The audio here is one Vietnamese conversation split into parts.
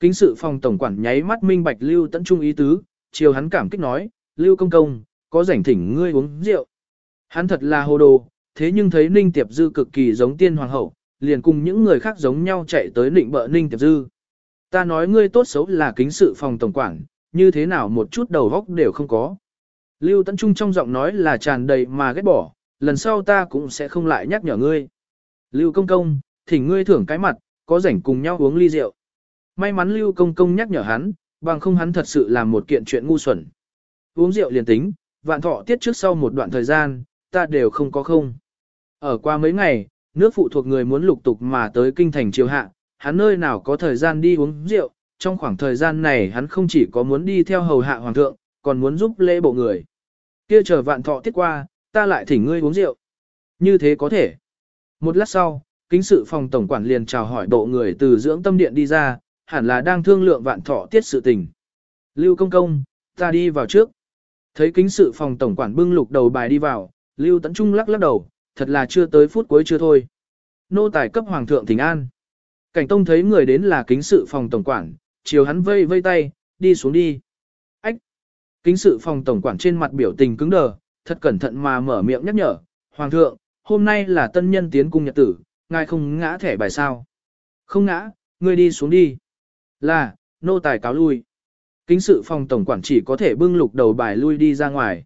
Kính sự phòng tổng quản nháy mắt minh bạch Lưu Tấn Trung ý tứ, chiều hắn cảm kích nói, Lưu công công, có rảnh thỉnh ngươi uống rượu. Hắn thật là hồ đồ, thế nhưng thấy Ninh Tiệp Dư cực kỳ giống tiên hoàng hậu, liền cùng những người khác giống nhau chạy tới nịnh bợ Ninh Tiệp Dư. Ta nói ngươi tốt xấu là kính sự phòng tổng quản, như thế nào một chút đầu góc đều không có. Lưu Tấn Trung trong giọng nói là tràn đầy mà ghét bỏ, lần sau ta cũng sẽ không lại nhắc nhở ngươi. Lưu công công, thỉnh ngươi thưởng cái mặt, có rảnh cùng nhau uống ly rượu. May mắn Lưu công công nhắc nhở hắn, bằng không hắn thật sự làm một kiện chuyện ngu xuẩn. Uống rượu liền tính, vạn thọ tiết trước sau một đoạn thời gian, ta đều không có không. Ở qua mấy ngày, nước phụ thuộc người muốn lục tục mà tới kinh thành triều hạ, hắn nơi nào có thời gian đi uống rượu, trong khoảng thời gian này hắn không chỉ có muốn đi theo hầu hạ hoàng thượng, còn muốn giúp lễ bộ người. Kia chờ vạn thọ tiết qua, ta lại thỉnh ngươi uống rượu. Như thế có thể. Một lát sau, kính sự phòng tổng quản liền chào hỏi bộ người từ dưỡng tâm điện đi ra, hẳn là đang thương lượng vạn thọ tiết sự tình. Lưu công công, ta đi vào trước. Thấy kính sự phòng tổng quản bưng lục đầu bài đi vào, Lưu Tấn Trung lắc lắc đầu, thật là chưa tới phút cuối chưa thôi. Nô tài cấp hoàng thượng thỉnh an. Cảnh Tông thấy người đến là kính sự phòng tổng quản, chiều hắn vây vây tay, đi xuống đi. Ách! Kính sự phòng tổng quản trên mặt biểu tình cứng đờ, thật cẩn thận mà mở miệng nhắc nhở. Hoàng thượng, hôm nay là tân nhân tiến cung nhật tử, ngài không ngã thẻ bài sao. Không ngã, ngươi đi xuống đi. Là, nô tài cáo lui. Kính sự phòng tổng quản chỉ có thể bưng lục đầu bài lui đi ra ngoài.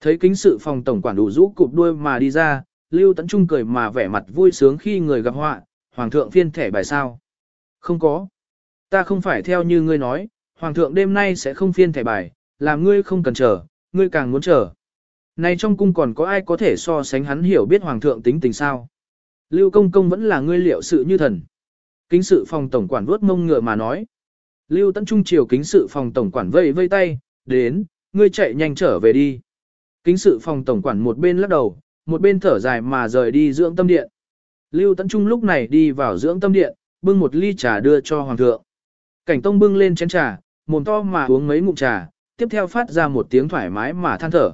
Thấy kính sự phòng tổng quản đủ rũ cụp đuôi mà đi ra, Lưu Tấn Trung cười mà vẻ mặt vui sướng khi người gặp họa, Hoàng thượng phiên thẻ bài sao. Không có. Ta không phải theo như ngươi nói, Hoàng thượng đêm nay sẽ không phiên thẻ bài, làm ngươi không cần chờ, ngươi càng muốn chờ. Này trong cung còn có ai có thể so sánh hắn hiểu biết Hoàng thượng tính tình sao? Lưu công công vẫn là ngươi liệu sự như thần. Kính sự phòng tổng quản vuốt mông ngựa mà nói. Lưu Tấn Trung chiều kính sự phòng tổng quản vây vây tay, đến, ngươi chạy nhanh trở về đi. Kính sự phòng tổng quản một bên lắc đầu, một bên thở dài mà rời đi dưỡng tâm điện. Lưu Tấn Trung lúc này đi vào dưỡng tâm điện, bưng một ly trà đưa cho hoàng thượng. Cảnh Tông bưng lên chén trà, mồm to mà uống mấy ngụm trà, tiếp theo phát ra một tiếng thoải mái mà than thở.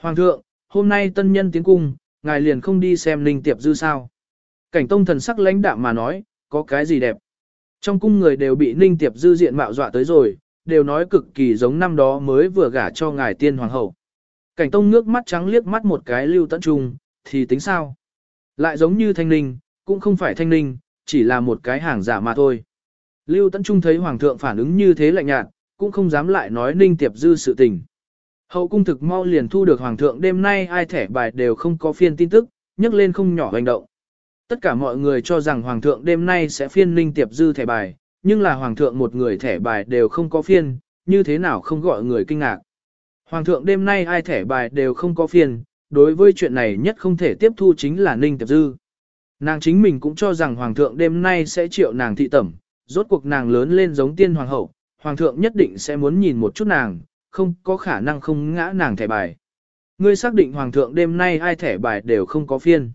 Hoàng thượng, hôm nay tân nhân tiến cung, ngài liền không đi xem linh tiệp dư sao. Cảnh Tông thần sắc lãnh đạm mà nói, có cái gì đẹp. Trong cung người đều bị ninh tiệp dư diện mạo dọa tới rồi, đều nói cực kỳ giống năm đó mới vừa gả cho ngài tiên hoàng hậu. Cảnh tông nước mắt trắng liếc mắt một cái lưu tận trung, thì tính sao? Lại giống như thanh ninh, cũng không phải thanh ninh, chỉ là một cái hàng giả mà thôi. Lưu tận trung thấy hoàng thượng phản ứng như thế lạnh nhạt, cũng không dám lại nói ninh tiệp dư sự tình. Hậu cung thực mau liền thu được hoàng thượng đêm nay ai thẻ bài đều không có phiên tin tức, nhắc lên không nhỏ hành động. Tất cả mọi người cho rằng Hoàng thượng đêm nay sẽ phiên Ninh Tiệp Dư thẻ bài, nhưng là Hoàng thượng một người thẻ bài đều không có phiên, như thế nào không gọi người kinh ngạc. Hoàng thượng đêm nay ai thẻ bài đều không có phiên, đối với chuyện này nhất không thể tiếp thu chính là Ninh Tiệp Dư. Nàng chính mình cũng cho rằng Hoàng thượng đêm nay sẽ triệu nàng thị tẩm, rốt cuộc nàng lớn lên giống tiên hoàng hậu, Hoàng thượng nhất định sẽ muốn nhìn một chút nàng, không có khả năng không ngã nàng thẻ bài. Ngươi xác định Hoàng thượng đêm nay ai thẻ bài đều không có phiên.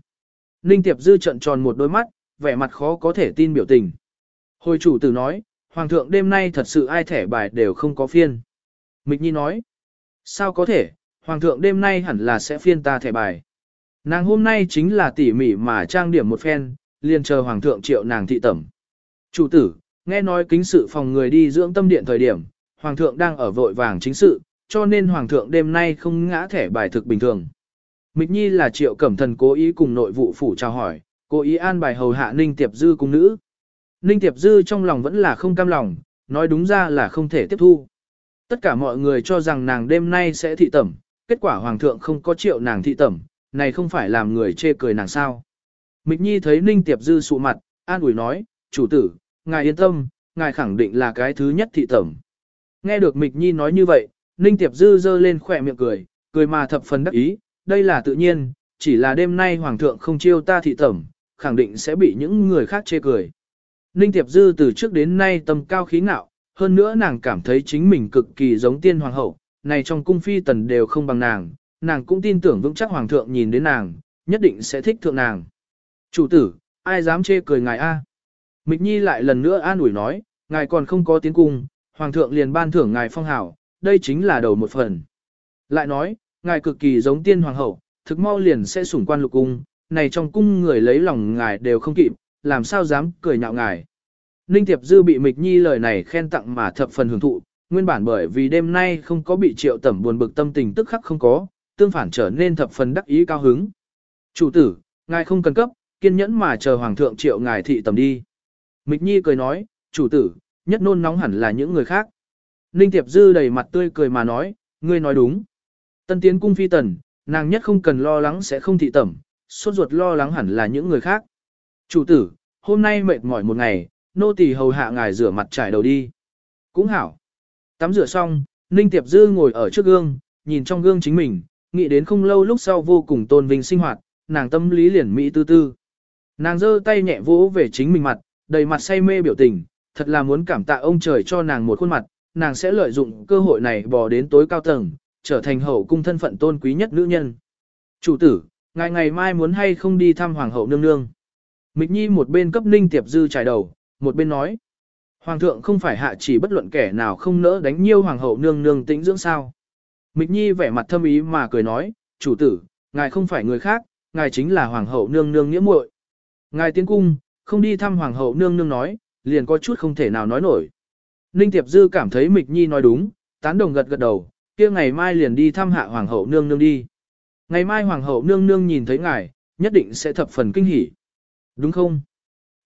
Ninh Tiệp Dư trận tròn một đôi mắt, vẻ mặt khó có thể tin biểu tình. Hồi chủ tử nói, Hoàng thượng đêm nay thật sự ai thẻ bài đều không có phiên. Mịch Nhi nói, sao có thể, Hoàng thượng đêm nay hẳn là sẽ phiên ta thẻ bài. Nàng hôm nay chính là tỉ mỉ mà trang điểm một phen, liền chờ Hoàng thượng triệu nàng thị tẩm. Chủ tử, nghe nói kính sự phòng người đi dưỡng tâm điện thời điểm, Hoàng thượng đang ở vội vàng chính sự, cho nên Hoàng thượng đêm nay không ngã thẻ bài thực bình thường. Mịch Nhi là triệu cẩm thần cố ý cùng nội vụ phủ chào hỏi, cố ý an bài hầu hạ Ninh Tiệp Dư cung nữ. Ninh Tiệp Dư trong lòng vẫn là không cam lòng, nói đúng ra là không thể tiếp thu. Tất cả mọi người cho rằng nàng đêm nay sẽ thị tẩm, kết quả hoàng thượng không có triệu nàng thị tẩm, này không phải làm người chê cười nàng sao. Mịch Nhi thấy Ninh Tiệp Dư sụ mặt, an ủi nói, chủ tử, ngài yên tâm, ngài khẳng định là cái thứ nhất thị tẩm. Nghe được Mịch Nhi nói như vậy, Ninh Tiệp Dư giơ lên khỏe miệng cười, cười mà thập phần đắc ý, đây là tự nhiên, chỉ là đêm nay hoàng thượng không chiêu ta thị tẩm, khẳng định sẽ bị những người khác chê cười. Ninh Tiệp Dư từ trước đến nay tâm cao khí ngạo, hơn nữa nàng cảm thấy chính mình cực kỳ giống tiên hoàng hậu, này trong cung phi tần đều không bằng nàng, nàng cũng tin tưởng vững chắc hoàng thượng nhìn đến nàng, nhất định sẽ thích thượng nàng. Chủ tử, ai dám chê cười ngài a? Mịch Nhi lại lần nữa an ủi nói, ngài còn không có tiến cung, hoàng thượng liền ban thưởng ngài phong hảo, đây chính là đầu một phần. Lại nói, ngài cực kỳ giống tiên hoàng hậu, thực mau liền sẽ sủng quan lục cung, này trong cung người lấy lòng ngài đều không kịp, làm sao dám cười nhạo ngài. Ninh Tiệp Dư bị Mịch Nhi lời này khen tặng mà thập phần hưởng thụ, nguyên bản bởi vì đêm nay không có bị triệu tẩm buồn bực tâm tình tức khắc không có, tương phản trở nên thập phần đắc ý cao hứng. Chủ tử, ngài không cần cấp, kiên nhẫn mà chờ hoàng thượng triệu ngài thị tầm đi. Mịch Nhi cười nói, chủ tử, nhất nôn nóng hẳn là những người khác. Ninh Tiệp Dư đầy mặt tươi cười mà nói, ngươi nói đúng. Tân tiến cung phi tần, nàng nhất không cần lo lắng sẽ không thị tẩm, suốt ruột lo lắng hẳn là những người khác. Chủ tử, hôm nay mệt mỏi một ngày, nô tỳ hầu hạ ngài rửa mặt trải đầu đi. Cũng hảo. Tắm rửa xong, Ninh Tiệp Dư ngồi ở trước gương, nhìn trong gương chính mình, nghĩ đến không lâu lúc sau vô cùng tôn vinh sinh hoạt, nàng tâm lý liền mỹ tư tư. Nàng giơ tay nhẹ vỗ về chính mình mặt, đầy mặt say mê biểu tình, thật là muốn cảm tạ ông trời cho nàng một khuôn mặt, nàng sẽ lợi dụng cơ hội này bò đến tối cao tầng, trở thành hậu cung thân phận tôn quý nhất nữ nhân. Chủ tử, ngài ngày mai muốn hay không đi thăm hoàng hậu nương nương. Mịch Nhi một bên cấp Ninh Tiệp Dư trải đầu, một bên nói. Hoàng thượng không phải hạ chỉ bất luận kẻ nào không nỡ đánh nhiêu hoàng hậu nương nương tĩnh dưỡng sao. Mịch Nhi vẻ mặt thâm ý mà cười nói, chủ tử, ngài không phải người khác, ngài chính là hoàng hậu nương nương nghĩa muội. Ngài tiến cung, không đi thăm hoàng hậu nương nương nói, liền có chút không thể nào nói nổi. Ninh Tiệp Dư cảm thấy Mịch Nhi nói đúng, tán đồng gật gật đầu, kia ngày mai liền đi thăm hạ hoàng hậu nương nương đi. Ngày mai hoàng hậu nương nương nhìn thấy ngài, nhất định sẽ thập phần kinh hỉ. Đúng không?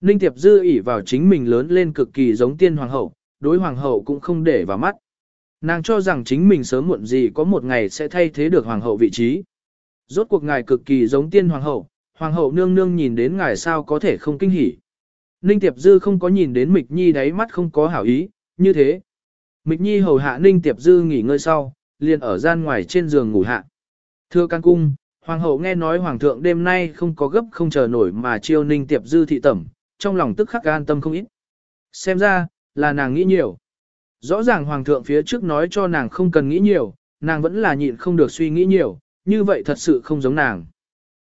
Ninh Tiệp Dư ỉ vào chính mình lớn lên cực kỳ giống tiên hoàng hậu, đối hoàng hậu cũng không để vào mắt. Nàng cho rằng chính mình sớm muộn gì có một ngày sẽ thay thế được hoàng hậu vị trí. Rốt cuộc ngài cực kỳ giống tiên hoàng hậu, hoàng hậu nương nương nhìn đến ngài sao có thể không kinh hỉ. Ninh Tiệp Dư không có nhìn đến Mịch Nhi đáy mắt không có hảo ý, như thế. Mịch Nhi hầu hạ Ninh Tiệp Dư nghỉ ngơi sau, liền ở gian ngoài trên giường ngủ hạ. Thưa can cung, hoàng hậu nghe nói hoàng thượng đêm nay không có gấp không chờ nổi mà chiêu Ninh Tiệp Dư thị tẩm, trong lòng tức khắc an tâm không ít. Xem ra, là nàng nghĩ nhiều. Rõ ràng hoàng thượng phía trước nói cho nàng không cần nghĩ nhiều, nàng vẫn là nhịn không được suy nghĩ nhiều, như vậy thật sự không giống nàng.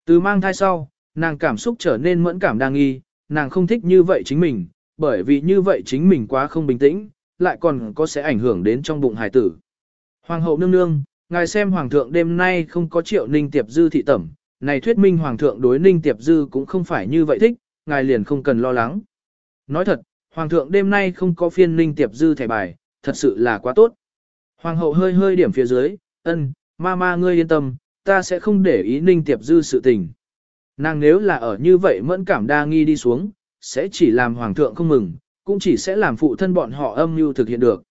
Từ mang thai sau, nàng cảm xúc trở nên mẫn cảm đa nghi, nàng không thích như vậy chính mình, bởi vì như vậy chính mình quá không bình tĩnh, lại còn có sẽ ảnh hưởng đến trong bụng hài tử. Hoàng hậu nương nương, ngài xem hoàng thượng đêm nay không có triệu ninh tiệp dư thị tẩm, này thuyết minh hoàng thượng đối ninh tiệp dư cũng không phải như vậy thích, ngài liền không cần lo lắng. Nói thật, hoàng thượng đêm nay không có phiên ninh tiệp dư thẻ bài, thật sự là quá tốt. Hoàng hậu hơi hơi điểm phía dưới, ân, ma ma ngươi yên tâm, ta sẽ không để ý ninh tiệp dư sự tình. Nàng nếu là ở như vậy mẫn cảm đa nghi đi xuống, sẽ chỉ làm hoàng thượng không mừng, cũng chỉ sẽ làm phụ thân bọn họ âm mưu thực hiện được.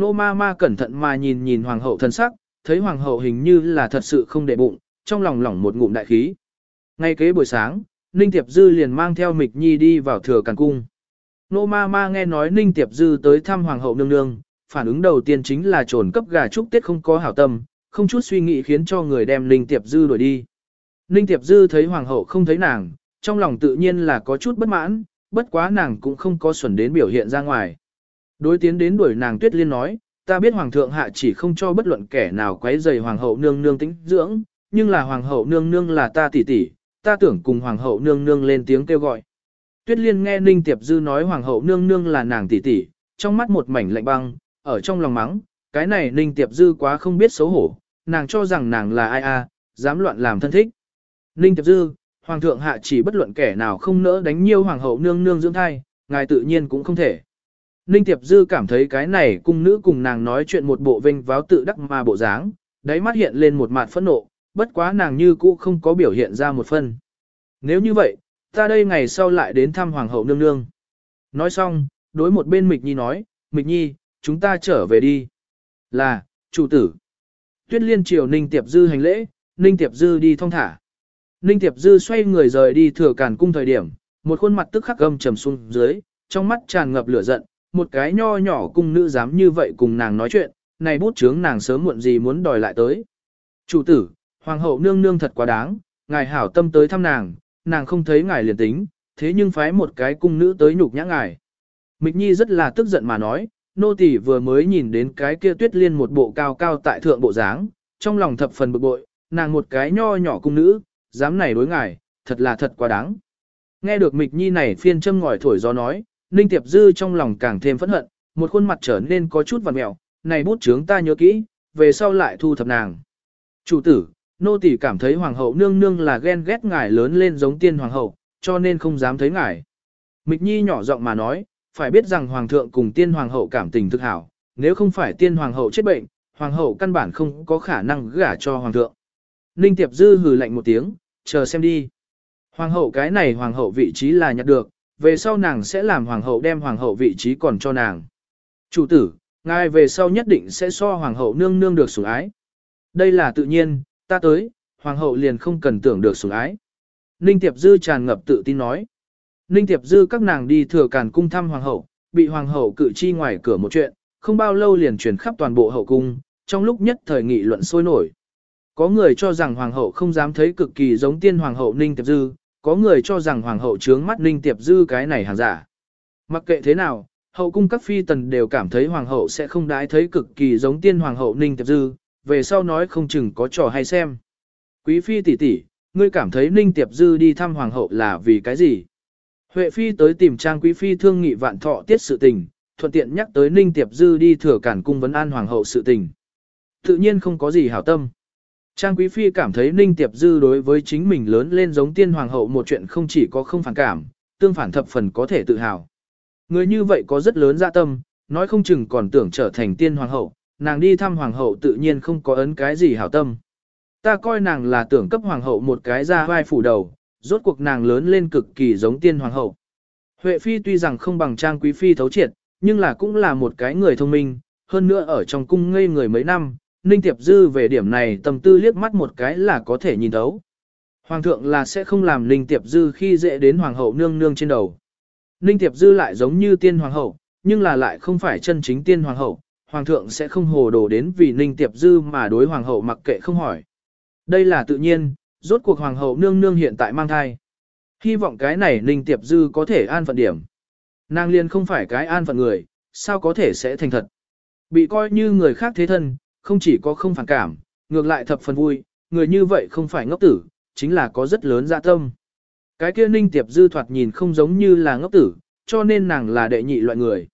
Nô ma ma cẩn thận mà nhìn nhìn hoàng hậu thân sắc, thấy hoàng hậu hình như là thật sự không để bụng, trong lòng lỏng một ngụm đại khí. Ngay kế buổi sáng, Ninh Tiệp Dư liền mang theo Mịch Nhi đi vào thừa càn cung. Nô ma ma nghe nói Ninh Tiệp Dư tới thăm hoàng hậu nương nương, phản ứng đầu tiên chính là trồn cấp gà chúc tết không có hảo tâm, không chút suy nghĩ khiến cho người đem Ninh Tiệp Dư đuổi đi. Ninh Tiệp Dư thấy hoàng hậu không thấy nàng, trong lòng tự nhiên là có chút bất mãn, bất quá nàng cũng không có xuẩn đến biểu hiện ra ngoài. Đối tiến đến đuổi nàng tuyết liên nói, ta biết hoàng thượng hạ chỉ không cho bất luận kẻ nào quấy rầy hoàng hậu nương nương tĩnh dưỡng, nhưng là hoàng hậu nương nương là ta tỷ tỷ, ta tưởng cùng hoàng hậu nương nương lên tiếng kêu gọi. Tuyết liên nghe Ninh Tiệp Dư nói hoàng hậu nương nương là nàng tỷ tỷ, trong mắt một mảnh lạnh băng, ở trong lòng mắng, cái này Ninh Tiệp Dư quá không biết xấu hổ, nàng cho rằng nàng là ai a, dám loạn làm thân thích. Ninh Tiệp Dư, Hoàng thượng hạ chỉ bất luận kẻ nào không nỡ đánh nhiêu Hoàng hậu nương nương dưỡng thai, ngài tự nhiên cũng không thể. Ninh Tiệp Dư cảm thấy cái này cung nữ cùng nàng nói chuyện một bộ vinh váo tự đắc mà bộ dáng, đáy mắt hiện lên một mặt phẫn nộ, bất quá nàng như cũ không có biểu hiện ra một phân. Nếu như vậy, ta đây ngày sau lại đến thăm Hoàng hậu nương nương. Nói xong, đối một bên Mịch Nhi nói, Mịch Nhi, chúng ta trở về đi. Là, chủ tử. Tuyết liên triều Ninh Tiệp Dư hành lễ, Ninh Tiệp Dư đi thong thả. Ninh Tiệp Dư xoay người rời đi thừa càn cung thời điểm, một khuôn mặt tức khắc gầm trầm xuống dưới, trong mắt tràn ngập lửa giận, một cái nho nhỏ cung nữ dám như vậy cùng nàng nói chuyện, này bút chướng nàng sớm muộn gì muốn đòi lại tới. Chủ tử, hoàng hậu nương nương thật quá đáng, ngài hảo tâm tới thăm nàng, nàng không thấy ngài liền tính, thế nhưng phái một cái cung nữ tới nhục nhã ngài. Mịch Nhi rất là tức giận mà nói, nô tỳ vừa mới nhìn đến cái kia tuyết liên một bộ cao cao tại thượng bộ dáng, trong lòng thập phần bực bội, nàng một cái nho nhỏ cung nữ, dám này đối ngài, thật là thật quá đáng. Nghe được Mịch Nhi này phiên châm ngòi thổi gió nói, Ninh Tiệp Dư trong lòng càng thêm phẫn hận, một khuôn mặt trở nên có chút vằn mẹo, này bút chướng ta nhớ kỹ, về sau lại thu thập nàng. Chủ tử, nô tỳ cảm thấy hoàng hậu nương nương là ghen ghét ngài lớn lên giống tiên hoàng hậu, cho nên không dám thấy ngài. Mịch Nhi nhỏ giọng mà nói, phải biết rằng hoàng thượng cùng tiên hoàng hậu cảm tình thực hảo, nếu không phải tiên hoàng hậu chết bệnh, hoàng hậu căn bản không có khả năng gả cho hoàng thượng. Ninh Tiệp Dư hừ lạnh một tiếng, chờ xem đi. Hoàng hậu cái này hoàng hậu vị trí là nhặt được, về sau nàng sẽ làm hoàng hậu đem hoàng hậu vị trí còn cho nàng. Chủ tử, ngài về sau nhất định sẽ so hoàng hậu nương nương được sủng ái. Đây là tự nhiên, ta tới, hoàng hậu liền không cần tưởng được sủng ái. Ninh Tiệp Dư tràn ngập tự tin nói. Ninh Tiệp Dư các nàng đi thừa càn cung thăm hoàng hậu, bị hoàng hậu cử chi ngoài cửa một chuyện, không bao lâu liền truyền khắp toàn bộ hậu cung, trong lúc nhất thời nghị luận sôi nổi. Có người cho rằng hoàng hậu không dám thấy cực kỳ giống tiên hoàng hậu Ninh Tiệp Dư, có người cho rằng hoàng hậu trướng mắt Ninh Tiệp Dư cái này hàng giả. Mặc kệ thế nào, hậu cung các phi tần đều cảm thấy hoàng hậu sẽ không đái thấy cực kỳ giống tiên hoàng hậu Ninh Tiệp Dư, về sau nói không chừng có trò hay xem. Quý phi tỷ tỷ, ngươi cảm thấy Ninh Tiệp Dư đi thăm hoàng hậu là vì cái gì? Huệ phi tới tìm trang quý phi thương nghị vạn thọ tiết sự tình, thuận tiện nhắc tới Ninh Tiệp Dư đi thừa cản cung vấn an hoàng hậu sự tình. Tự nhiên không có gì hảo tâm. Trang Quý Phi cảm thấy Ninh Tiệp Dư đối với chính mình lớn lên giống tiên hoàng hậu một chuyện không chỉ có không phản cảm, tương phản thập phần có thể tự hào. Người như vậy có rất lớn dạ tâm, nói không chừng còn tưởng trở thành tiên hoàng hậu, nàng đi thăm hoàng hậu tự nhiên không có ấn cái gì hảo tâm. Ta coi nàng là tưởng cấp hoàng hậu một cái ra vai phủ đầu, rốt cuộc nàng lớn lên cực kỳ giống tiên hoàng hậu. Huệ Phi tuy rằng không bằng Trang Quý Phi thấu triệt, nhưng là cũng là một cái người thông minh, hơn nữa ở trong cung ngây người mấy năm, Ninh Tiệp Dư về điểm này tâm tư liếc mắt một cái là có thể nhìn thấu. Hoàng thượng là sẽ không làm Ninh Tiệp Dư khi dễ đến hoàng hậu nương nương trên đầu. Ninh Tiệp Dư lại giống như tiên hoàng hậu, nhưng là lại không phải chân chính tiên hoàng hậu, hoàng thượng sẽ không hồ đồ đến vì Ninh Tiệp Dư mà đối hoàng hậu mặc kệ không hỏi. Đây là tự nhiên, rốt cuộc hoàng hậu nương nương hiện tại mang thai. Hy vọng cái này Ninh Tiệp Dư có thể an phận điểm. Nàng liên không phải cái an phận người, sao có thể sẽ thành thật. Bị coi như người khác thế thân, không chỉ có không phản cảm, ngược lại thập phần vui, người như vậy không phải ngốc tử, chính là có rất lớn dạ tâm. Cái kia ninh tiệp dư thoạt nhìn không giống như là ngốc tử, cho nên nàng là đệ nhị loại người.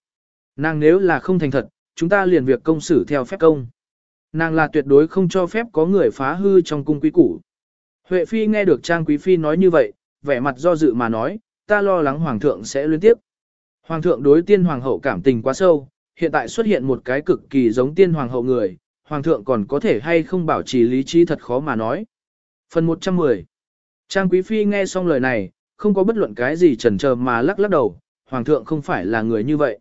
Nàng nếu là không thành thật, chúng ta liền việc công xử theo phép công. Nàng là tuyệt đối không cho phép có người phá hư trong cung quý củ. Huệ Phi nghe được Trang Quý Phi nói như vậy, vẻ mặt do dự mà nói, ta lo lắng Hoàng thượng sẽ liên tiếp. Hoàng thượng đối tiên Hoàng hậu cảm tình quá sâu, hiện tại xuất hiện một cái cực kỳ giống tiên Hoàng hậu người, hoàng thượng còn có thể hay không bảo trì lý trí thật khó mà nói. Phần 110 Trang Quý Phi nghe xong lời này, không có bất luận cái gì chần chờ mà lắc lắc đầu, hoàng thượng không phải là người như vậy.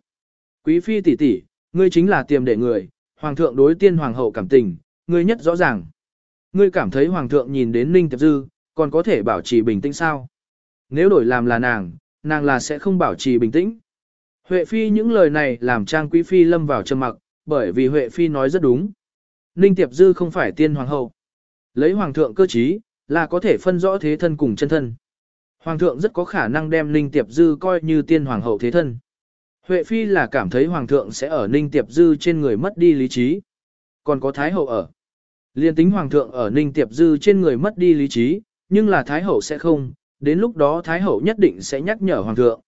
Quý Phi tỷ tỷ, ngươi chính là tiềm để người, hoàng thượng đối tiên hoàng hậu cảm tình, ngươi nhất rõ ràng. Ngươi cảm thấy hoàng thượng nhìn đến Ninh Tiệp Dư, còn có thể bảo trì bình tĩnh sao? Nếu đổi làm là nàng, nàng là sẽ không bảo trì bình tĩnh. Huệ Phi những lời này làm Trang Quý Phi lâm vào trầm mặc, bởi vì Huệ Phi nói rất đúng. Ninh Tiệp Dư không phải tiên hoàng hậu. Lấy hoàng thượng cơ trí, là có thể phân rõ thế thân cùng chân thân. Hoàng thượng rất có khả năng đem Ninh Tiệp Dư coi như tiên hoàng hậu thế thân. Huệ Phi là cảm thấy hoàng thượng sẽ ở Ninh Tiệp Dư trên người mất đi lý trí. Còn có Thái hậu ở. Liên tính hoàng thượng ở Ninh Tiệp Dư trên người mất đi lý trí, nhưng là Thái hậu sẽ không, đến lúc đó Thái hậu nhất định sẽ nhắc nhở hoàng thượng.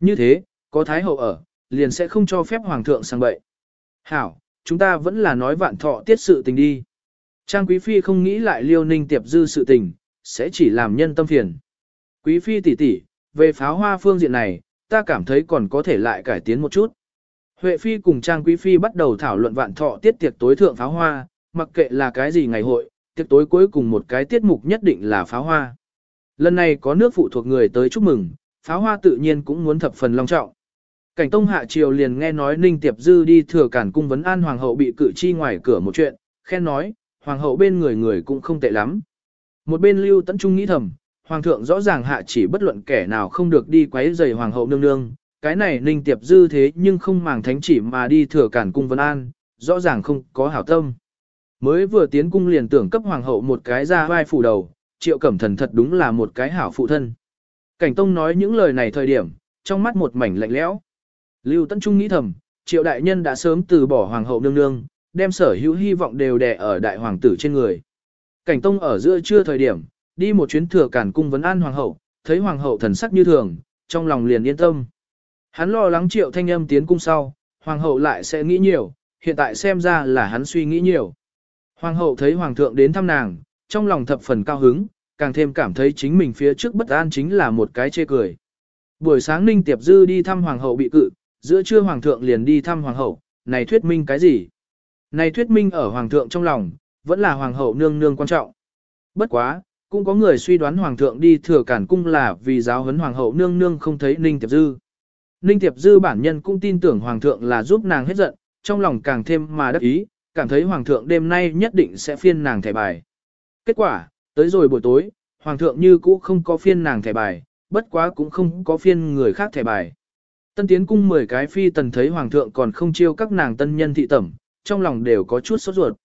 Như thế, có Thái hậu ở, liền sẽ không cho phép hoàng thượng sang bậy. Hảo, chúng ta vẫn là nói vạn thọ tiết sự tình đi. Trang Quý Phi không nghĩ lại liêu ninh tiệp dư sự tình, sẽ chỉ làm nhân tâm phiền. Quý Phi tỷ tỷ, về pháo hoa phương diện này, ta cảm thấy còn có thể lại cải tiến một chút. Huệ Phi cùng Trang Quý Phi bắt đầu thảo luận vạn thọ tiết tiệc tối thượng pháo hoa, mặc kệ là cái gì ngày hội, tiệc tối cuối cùng một cái tiết mục nhất định là pháo hoa. Lần này có nước phụ thuộc người tới chúc mừng, pháo hoa tự nhiên cũng muốn thập phần long trọng. Cảnh Tông hạ triều liền nghe nói Ninh Tiệp Dư đi thừa cản cung vấn an hoàng hậu bị cử chi ngoài cửa một chuyện, khen nói, hoàng hậu bên người người cũng không tệ lắm. Một bên Lưu Tấn Trung nghĩ thầm, hoàng thượng rõ ràng hạ chỉ bất luận kẻ nào không được đi quấy rầy hoàng hậu nương nương, cái này Ninh Tiệp Dư thế nhưng không màng thánh chỉ mà đi thừa cản cung vấn an, rõ ràng không có hảo tâm. Mới vừa tiến cung liền tưởng cấp hoàng hậu một cái ra vai phủ đầu, triệu cẩm thần thật đúng là một cái hảo phụ thân. Cảnh Tông nói những lời này thời điểm, trong mắt một mảnh lạnh lẽo. Lưu Tấn Trung nghĩ thầm, triệu đại nhân đã sớm từ bỏ hoàng hậu nương nương, đem sở hữu hy vọng đều đè ở đại hoàng tử trên người. Cảnh Tông ở giữa trưa thời điểm, đi một chuyến thừa cản cung vấn an hoàng hậu, thấy hoàng hậu thần sắc như thường, trong lòng liền yên tâm. Hắn lo lắng triệu thanh âm tiến cung sau, hoàng hậu lại sẽ nghĩ nhiều, hiện tại xem ra là hắn suy nghĩ nhiều. Hoàng hậu thấy hoàng thượng đến thăm nàng, trong lòng thập phần cao hứng, càng thêm cảm thấy chính mình phía trước bất an chính là một cái chê cười. Buổi sáng Ninh Tiệp Dư đi thăm hoàng hậu bị cự, giữa trưa hoàng thượng liền đi thăm hoàng hậu, này thuyết minh cái gì? Này thuyết minh ở hoàng thượng trong lòng, vẫn là hoàng hậu nương nương quan trọng. Bất quá, cũng có người suy đoán hoàng thượng đi thừa cản cung là vì giáo huấn hoàng hậu nương nương không thấy Ninh Tiệp Dư. Ninh Tiệp Dư bản nhân cũng tin tưởng hoàng thượng là giúp nàng hết giận, trong lòng càng thêm mà đắc ý, cảm thấy hoàng thượng đêm nay nhất định sẽ phiên nàng thẻ bài. Kết quả, tới rồi buổi tối, hoàng thượng như cũ không có phiên nàng thẻ bài, bất quá cũng không có phiên người khác thẻ bài. Tân tiến cung 10 cái phi tần thấy hoàng thượng còn không chiêu các nàng tân nhân thị tẩm, trong lòng đều có chút sốt ruột.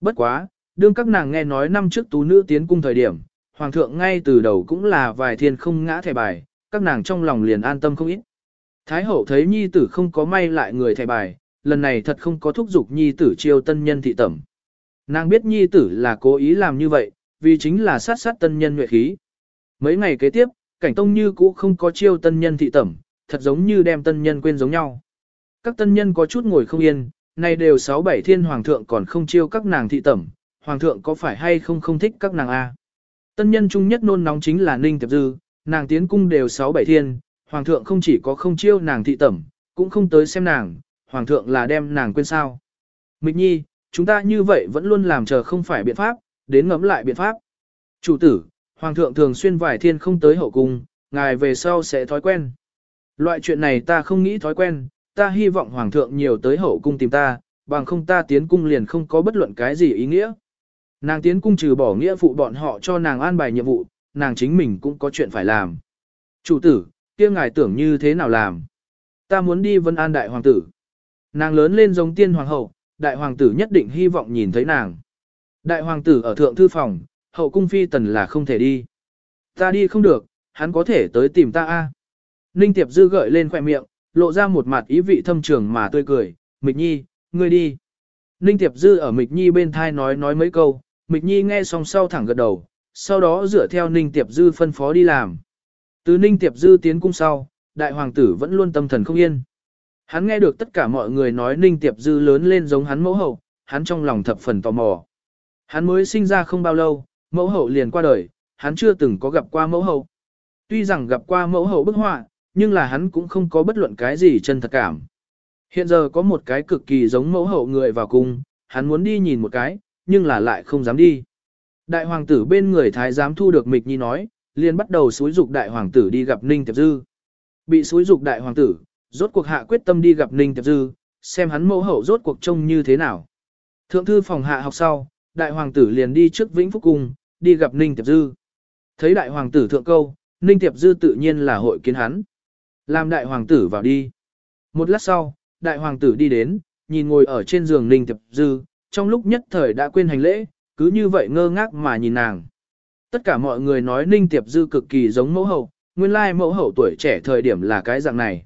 Bất quá, đương các nàng nghe nói năm trước tú nữ tiến cung thời điểm, hoàng thượng ngay từ đầu cũng là vài thiên không ngã thẻ bài, các nàng trong lòng liền an tâm không ít. Thái hậu thấy nhi tử không có may lại người thẻ bài, lần này thật không có thúc giục nhi tử chiêu tân nhân thị tẩm. Nàng biết nhi tử là cố ý làm như vậy, vì chính là sát sát tân nhân nhuệ khí. Mấy ngày kế tiếp, cảnh tông như cũ không có chiêu tân nhân thị tẩm, thật giống như đem tân nhân quên giống nhau. Các tân nhân có chút ngồi không yên, nay đều sáu bảy thiên hoàng thượng còn không chiêu các nàng thị tẩm, hoàng thượng có phải hay không không thích các nàng a? Tân nhân chung nhất nôn nóng chính là Ninh Tiệp Dư, nàng tiến cung đều sáu bảy thiên, hoàng thượng không chỉ có không chiêu nàng thị tẩm, cũng không tới xem nàng, hoàng thượng là đem nàng quên sao. Mịch nhi, chúng ta như vậy vẫn luôn làm chờ không phải biện pháp, đến ngẫm lại biện pháp. Chủ tử, hoàng thượng thường xuyên vài thiên không tới hậu cung, ngài về sau sẽ thói quen. Loại chuyện này ta không nghĩ thói quen, ta hy vọng hoàng thượng nhiều tới hậu cung tìm ta, bằng không ta tiến cung liền không có bất luận cái gì ý nghĩa. Nàng tiến cung trừ bỏ nghĩa phụ bọn họ cho nàng an bài nhiệm vụ, nàng chính mình cũng có chuyện phải làm. Chủ tử, kia ngài tưởng như thế nào làm? Ta muốn đi vân an đại hoàng tử. Nàng lớn lên giống tiên hoàng hậu, đại hoàng tử nhất định hy vọng nhìn thấy nàng. Đại hoàng tử ở thượng thư phòng, hậu cung phi tần là không thể đi. Ta đi không được, hắn có thể tới tìm ta a. Ninh Tiệp Dư gợi lên khỏe miệng, lộ ra một mặt ý vị thâm trường mà tươi cười, Mịch Nhi, ngươi đi. Ninh Tiệp Dư ở Mịch Nhi bên thai nói nói mấy câu, Mịch Nhi nghe xong sau thẳng gật đầu, sau đó dựa theo Ninh Tiệp Dư phân phó đi làm. Từ Ninh Tiệp Dư tiến cung sau, đại hoàng tử vẫn luôn tâm thần không yên. Hắn nghe được tất cả mọi người nói Ninh Tiệp Dư lớn lên giống hắn mẫu hậu, hắn trong lòng thập phần tò mò. Hắn mới sinh ra không bao lâu, mẫu hậu liền qua đời, hắn chưa từng có gặp qua mẫu hậu. Tuy rằng gặp qua mẫu hậu bức họa, nhưng là hắn cũng không có bất luận cái gì chân thật cảm. Hiện giờ có một cái cực kỳ giống mẫu hậu người vào cung, hắn muốn đi nhìn một cái, nhưng là lại không dám đi. Đại hoàng tử bên người thái giám thu được mịch nhi nói, liền bắt đầu xúi dục đại hoàng tử đi gặp Ninh Tiệp Dư. Bị xúi dục đại hoàng tử, rốt cuộc hạ quyết tâm đi gặp Ninh Tiệp Dư, xem hắn mẫu hậu rốt cuộc trông như thế nào. Thượng thư phòng hạ học sau, đại hoàng tử liền đi trước Vĩnh Phúc Cung, đi gặp Ninh Tiệp Dư. Thấy đại hoàng tử thượng câu, Ninh Tiệp Dư tự nhiên là hội kiến hắn. Làm đại hoàng tử vào đi. Một lát sau, đại hoàng tử đi đến, nhìn ngồi ở trên giường Ninh Tiệp Dư, trong lúc nhất thời đã quên hành lễ, cứ như vậy ngơ ngác mà nhìn nàng. Tất cả mọi người nói Ninh Tiệp Dư cực kỳ giống mẫu hậu, nguyên lai mẫu hậu tuổi trẻ thời điểm là cái dạng này.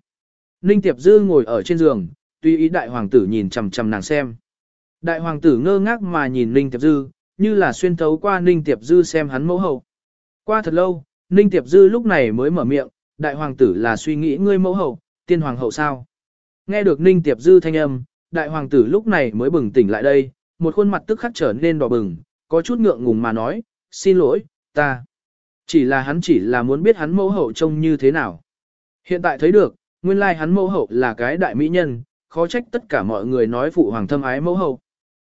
Ninh Tiệp Dư ngồi ở trên giường, tuy ý đại hoàng tử nhìn chằm chằm nàng xem. Đại hoàng tử ngơ ngác mà nhìn Ninh Tiệp Dư, như là xuyên thấu qua Ninh Tiệp Dư xem hắn mẫu hậu. Qua thật lâu, Ninh Tiệp Dư lúc này mới mở miệng, đại hoàng tử là suy nghĩ ngươi mẫu hậu, tiên hoàng hậu sao. Nghe được Ninh Tiệp Dư thanh âm, đại hoàng tử lúc này mới bừng tỉnh lại đây, một khuôn mặt tức khắc trở nên đỏ bừng, có chút ngượng ngùng mà nói, xin lỗi, ta. Chỉ là hắn chỉ là muốn biết hắn mẫu hậu trông như thế nào. Hiện tại thấy được, nguyên lai hắn mẫu hậu là cái đại mỹ nhân, khó trách tất cả mọi người nói phụ hoàng thâm ái mẫu hậu.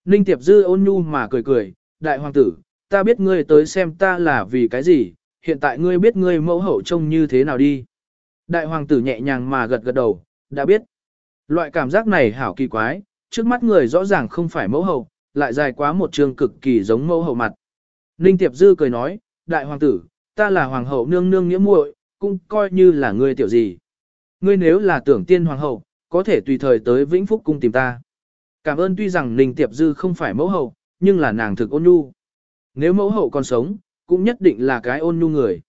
Ninh Tiệp Dư ôn nhu mà cười cười, đại hoàng tử, ta biết ngươi tới xem ta là vì cái gì, hiện tại ngươi biết ngươi mẫu hậu trông như thế nào đi. Đại hoàng tử nhẹ nhàng mà gật gật đầu, đã biết. Loại cảm giác này hảo kỳ quái, trước mắt người rõ ràng không phải mẫu hậu, lại dài quá một trường cực kỳ giống mẫu hậu mặt. Ninh Tiệp Dư cười nói, đại hoàng tử, ta là hoàng hậu nương nương nghĩa muội, cũng coi như là ngươi tiểu gì. Ngươi nếu là tưởng tiên hoàng hậu, có thể tùy thời tới Vĩnh Phúc cung tìm ta. Cảm ơn tuy rằng Ninh Tiệp Dư không phải mẫu hậu, nhưng là nàng thực ôn nhu. Nếu mẫu hậu còn sống, cũng nhất định là cái ôn nhu người.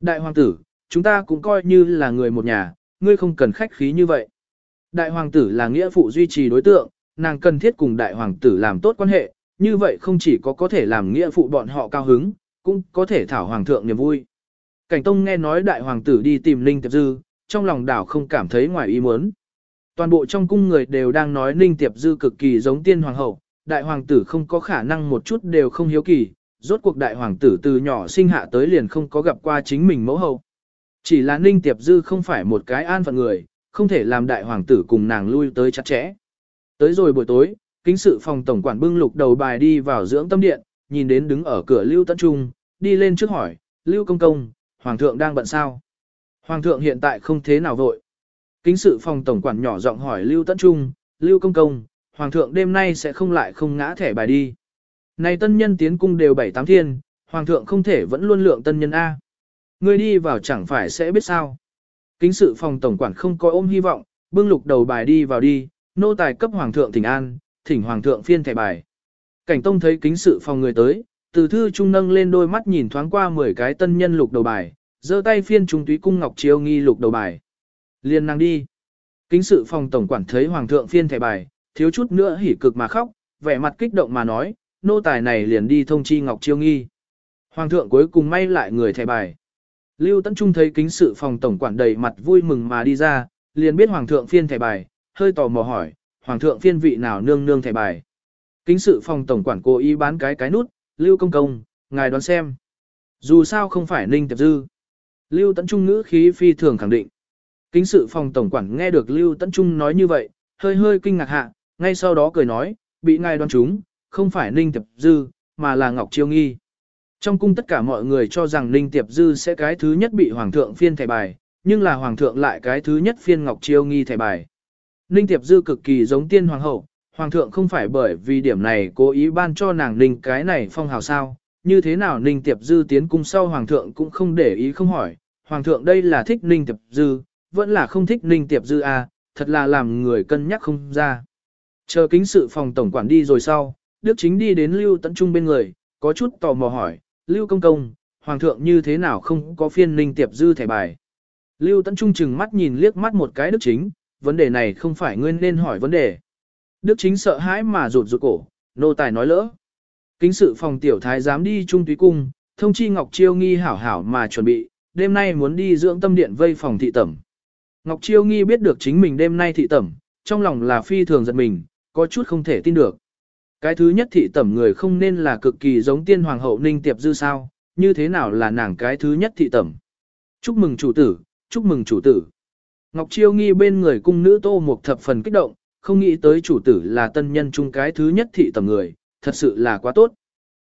Đại hoàng tử, chúng ta cũng coi như là người một nhà, ngươi không cần khách khí như vậy. Đại hoàng tử là nghĩa phụ duy trì đối tượng, nàng cần thiết cùng đại hoàng tử làm tốt quan hệ, như vậy không chỉ có có thể làm nghĩa phụ bọn họ cao hứng, cũng có thể thảo hoàng thượng niềm vui. Cảnh Tông nghe nói đại hoàng tử đi tìm Ninh Tiệp Dư, trong lòng đảo không cảm thấy ngoài ý muốn. Toàn bộ trong cung người đều đang nói Ninh Tiệp Dư cực kỳ giống tiên hoàng hậu, đại hoàng tử không có khả năng một chút đều không hiếu kỳ, rốt cuộc đại hoàng tử từ nhỏ sinh hạ tới liền không có gặp qua chính mình mẫu hậu. Chỉ là Ninh Tiệp Dư không phải một cái an phận người, không thể làm đại hoàng tử cùng nàng lui tới chặt chẽ. Tới rồi buổi tối, kính sự phòng tổng quản bưng lục đầu bài đi vào dưỡng tâm điện, nhìn đến đứng ở cửa Lưu Tấn Trung, đi lên trước hỏi, Lưu Công Công, Hoàng thượng đang bận sao? Hoàng thượng hiện tại không thế nào vội. Kính sự phòng tổng quản nhỏ giọng hỏi Lưu Tấn Trung, Lưu Công Công, Hoàng thượng đêm nay sẽ không lại không ngã thẻ bài đi. Này tân nhân tiến cung đều bảy tám thiên, Hoàng thượng không thể vẫn luôn lượng tân nhân A. Ngươi đi vào chẳng phải sẽ biết sao. Kính sự phòng tổng quản không có ôm hy vọng, bưng lục đầu bài đi vào đi, nô tài cấp Hoàng thượng thỉnh an, thỉnh Hoàng thượng phiên thẻ bài. Cảnh tông thấy kính sự phòng người tới, từ thư trung nâng lên đôi mắt nhìn thoáng qua 10 cái tân nhân lục đầu bài, giơ tay phiên trung túy cung ngọc chiêu nghi lục đầu bài. Liên năng đi. Kính sự phòng tổng quản thấy hoàng thượng phiên thẻ bài, thiếu chút nữa hỉ cực mà khóc, vẻ mặt kích động mà nói, nô tài này liền đi thông chi ngọc chiêu nghi. Hoàng thượng cuối cùng may lại người thẻ bài. Lưu Tấn Trung thấy kính sự phòng tổng quản đầy mặt vui mừng mà đi ra, liền biết hoàng thượng phiên thẻ bài, hơi tò mò hỏi, hoàng thượng phiên vị nào nương nương thẻ bài. Kính sự phòng tổng quản cố ý bán cái cái nút, Lưu Công Công, ngài đoán xem. Dù sao không phải Ninh Tiệp Dư. Lưu Tấn Trung ngữ khí phi thường khẳng định. Kính sự phòng tổng quản nghe được Lưu Tấn Trung nói như vậy, hơi hơi kinh ngạc hạ, ngay sau đó cười nói, bị ngài đoán trúng không phải Ninh Tiệp Dư, mà là Ngọc Chiêu Nghi. Trong cung tất cả mọi người cho rằng Ninh Tiệp Dư sẽ cái thứ nhất bị Hoàng thượng phiên thẻ bài, nhưng là Hoàng thượng lại cái thứ nhất phiên Ngọc Chiêu Nghi thẻ bài. Ninh Tiệp Dư cực kỳ giống tiên hoàng hậu, Hoàng thượng không phải bởi vì điểm này cố ý ban cho nàng Ninh cái này phong hào sao, như thế nào Ninh Tiệp Dư tiến cung sau Hoàng thượng cũng không để ý không hỏi, Hoàng thượng đây là thích Ninh Tiệp Dư, vẫn là không thích Ninh Tiệp Dư à, thật là làm người cân nhắc không ra. Chờ kính sự phòng tổng quản đi rồi sau, Đức Chính đi đến Lưu Tấn Trung bên người, có chút tò mò hỏi, Lưu Công Công, Hoàng thượng như thế nào không có phiên Ninh Tiệp Dư thẻ bài. Lưu Tấn Trung chừng mắt nhìn liếc mắt một cái Đức Chính, vấn đề này không phải ngươi nên hỏi vấn đề. Đức chính sợ hãi mà rụt rụt cổ, nô tài nói lỡ. Kính sự phòng tiểu thái dám đi trung túy cung, thông chi Ngọc Chiêu nghi hảo hảo mà chuẩn bị, đêm nay muốn đi dưỡng tâm điện vây phòng thị tẩm. Ngọc Chiêu nghi biết được chính mình đêm nay thị tẩm, trong lòng là phi thường giật mình, có chút không thể tin được. Cái thứ nhất thị tẩm người không nên là cực kỳ giống tiên hoàng hậu ninh tiệp dư sao, như thế nào là nàng cái thứ nhất thị tẩm. Chúc mừng chủ tử, chúc mừng chủ tử. Ngọc Chiêu nghi bên người cung nữ tô một thập phần kích động, không nghĩ tới chủ tử là tân nhân chung cái thứ nhất thị tầm người, thật sự là quá tốt.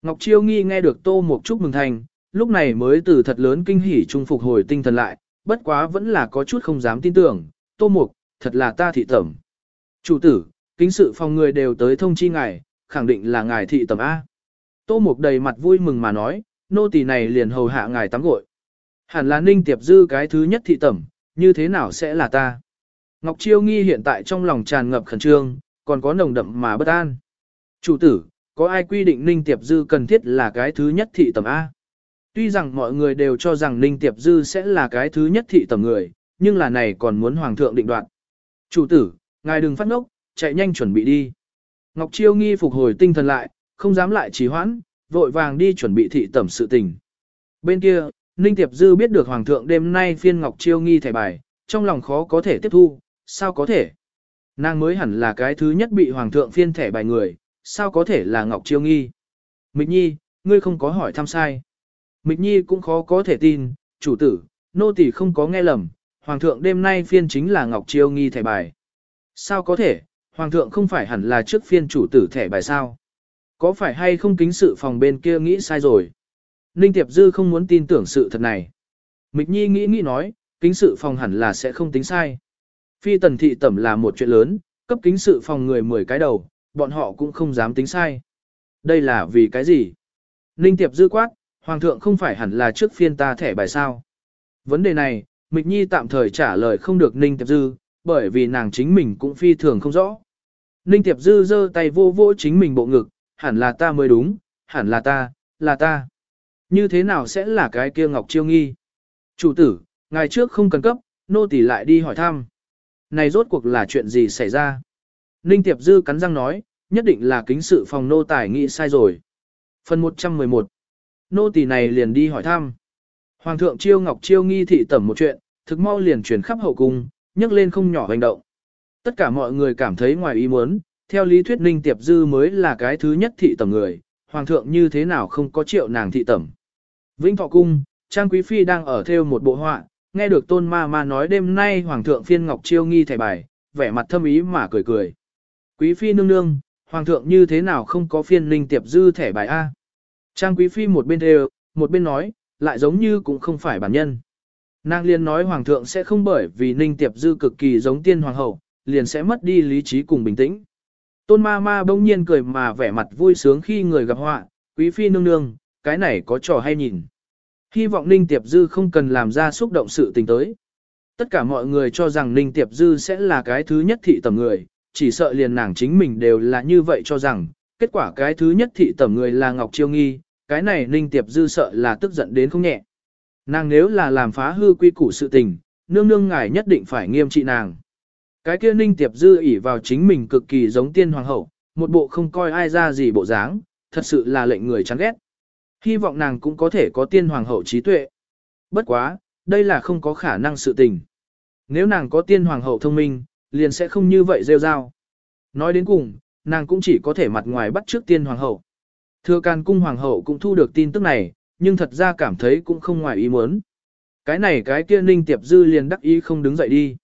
Ngọc Chiêu nghi nghe được Tô một chúc mừng thành, lúc này mới từ thật lớn kinh hỉ trung phục hồi tinh thần lại, bất quá vẫn là có chút không dám tin tưởng, Tô Mục, thật là ta thị tẩm. Chủ tử, kính sự phòng người đều tới thông chi ngài, khẳng định là ngài thị tẩm A. Tô Mục đầy mặt vui mừng mà nói, nô tỳ này liền hầu hạ ngài tắm gội. Hẳn là ninh tiệp dư cái thứ nhất thị tẩm, như thế nào sẽ là ta? Ngọc Chiêu Nghi hiện tại trong lòng tràn ngập khẩn trương, còn có nồng đậm mà bất an. Chủ tử, có ai quy định Ninh Tiệp Dư cần thiết là cái thứ nhất thị tầm A? Tuy rằng mọi người đều cho rằng Ninh Tiệp Dư sẽ là cái thứ nhất thị tầm người, nhưng là này còn muốn Hoàng thượng định đoạt. Chủ tử, ngài đừng phát ngốc, chạy nhanh chuẩn bị đi. Ngọc Chiêu Nghi phục hồi tinh thần lại, không dám lại trì hoãn, vội vàng đi chuẩn bị thị tẩm sự tình. Bên kia, Ninh Tiệp Dư biết được Hoàng thượng đêm nay phiên Ngọc Chiêu Nghi thẻ bài, trong lòng khó có thể tiếp thu, sao có thể? Nàng mới hẳn là cái thứ nhất bị hoàng thượng phiên thẻ bài người, sao có thể là Ngọc Chiêu Nghi? Mịch Nhi, ngươi không có hỏi thăm sai. Mịch Nhi cũng khó có thể tin, chủ tử, nô tỳ không có nghe lầm, hoàng thượng đêm nay phiên chính là Ngọc Chiêu Nghi thẻ bài. Sao có thể, hoàng thượng không phải hẳn là trước phiên chủ tử thẻ bài sao? Có phải hay không kính sự phòng bên kia nghĩ sai rồi? Ninh Tiệp Dư không muốn tin tưởng sự thật này. Mịch Nhi nghĩ nghĩ nói, kính sự phòng hẳn là sẽ không tính sai. Phi tần thị tẩm là một chuyện lớn, cấp kính sự phòng người 10 cái đầu, bọn họ cũng không dám tính sai. Đây là vì cái gì? Ninh tiệp dư quát, hoàng thượng không phải hẳn là trước phiên ta thẻ bài sao. Vấn đề này, Mịch Nhi tạm thời trả lời không được Ninh tiệp dư, bởi vì nàng chính mình cũng phi thường không rõ. Ninh tiệp dư giơ tay vô vô chính mình bộ ngực, hẳn là ta mới đúng, hẳn là ta, là ta. Như thế nào sẽ là cái kia Ngọc Chiêu Nghi? Chủ tử, ngày trước không cần cấp, nô tỳ lại đi hỏi thăm này rốt cuộc là chuyện gì xảy ra? Ninh Tiệp Dư cắn răng nói, nhất định là kính sự phòng nô tài nghĩ sai rồi. Phần 111 Nô tỳ này liền đi hỏi thăm. Hoàng thượng chiêu ngọc chiêu nghi thị tẩm một chuyện, thực mau liền truyền khắp hậu cung, nhấc lên không nhỏ hành động. Tất cả mọi người cảm thấy ngoài ý muốn, theo lý thuyết Ninh Tiệp Dư mới là cái thứ nhất thị tẩm người, hoàng thượng như thế nào không có triệu nàng thị tẩm. Vĩnh Thọ Cung, Trang Quý Phi đang ở theo một bộ họa, nghe được tôn ma ma nói đêm nay hoàng thượng phiên ngọc chiêu nghi thẻ bài, vẻ mặt thâm ý mà cười cười. Quý phi nương nương, hoàng thượng như thế nào không có phiên Ninh tiệp dư thẻ bài A. Trang quý phi một bên đều, một bên nói, lại giống như cũng không phải bản nhân. Nàng liền nói hoàng thượng sẽ không bởi vì ninh tiệp dư cực kỳ giống tiên hoàng hậu, liền sẽ mất đi lý trí cùng bình tĩnh. Tôn ma ma bỗng nhiên cười mà vẻ mặt vui sướng khi người gặp họa, quý phi nương nương, cái này có trò hay nhìn. Hy vọng Ninh Tiệp Dư không cần làm ra xúc động sự tình tới. Tất cả mọi người cho rằng Ninh Tiệp Dư sẽ là cái thứ nhất thị tầm người, chỉ sợ liền nàng chính mình đều là như vậy cho rằng, kết quả cái thứ nhất thị tầm người là Ngọc Chiêu Nghi, cái này Ninh Tiệp Dư sợ là tức giận đến không nhẹ. Nàng nếu là làm phá hư quy củ sự tình, nương nương ngài nhất định phải nghiêm trị nàng. Cái kia Ninh Tiệp Dư ỉ vào chính mình cực kỳ giống tiên hoàng hậu, một bộ không coi ai ra gì bộ dáng, thật sự là lệnh người chán ghét. Hy vọng nàng cũng có thể có tiên hoàng hậu trí tuệ. Bất quá, đây là không có khả năng sự tình. Nếu nàng có tiên hoàng hậu thông minh, liền sẽ không như vậy rêu rao. Nói đến cùng, nàng cũng chỉ có thể mặt ngoài bắt trước tiên hoàng hậu. Thừa can cung hoàng hậu cũng thu được tin tức này, nhưng thật ra cảm thấy cũng không ngoài ý muốn. Cái này cái kia ninh tiệp dư liền đắc ý không đứng dậy đi.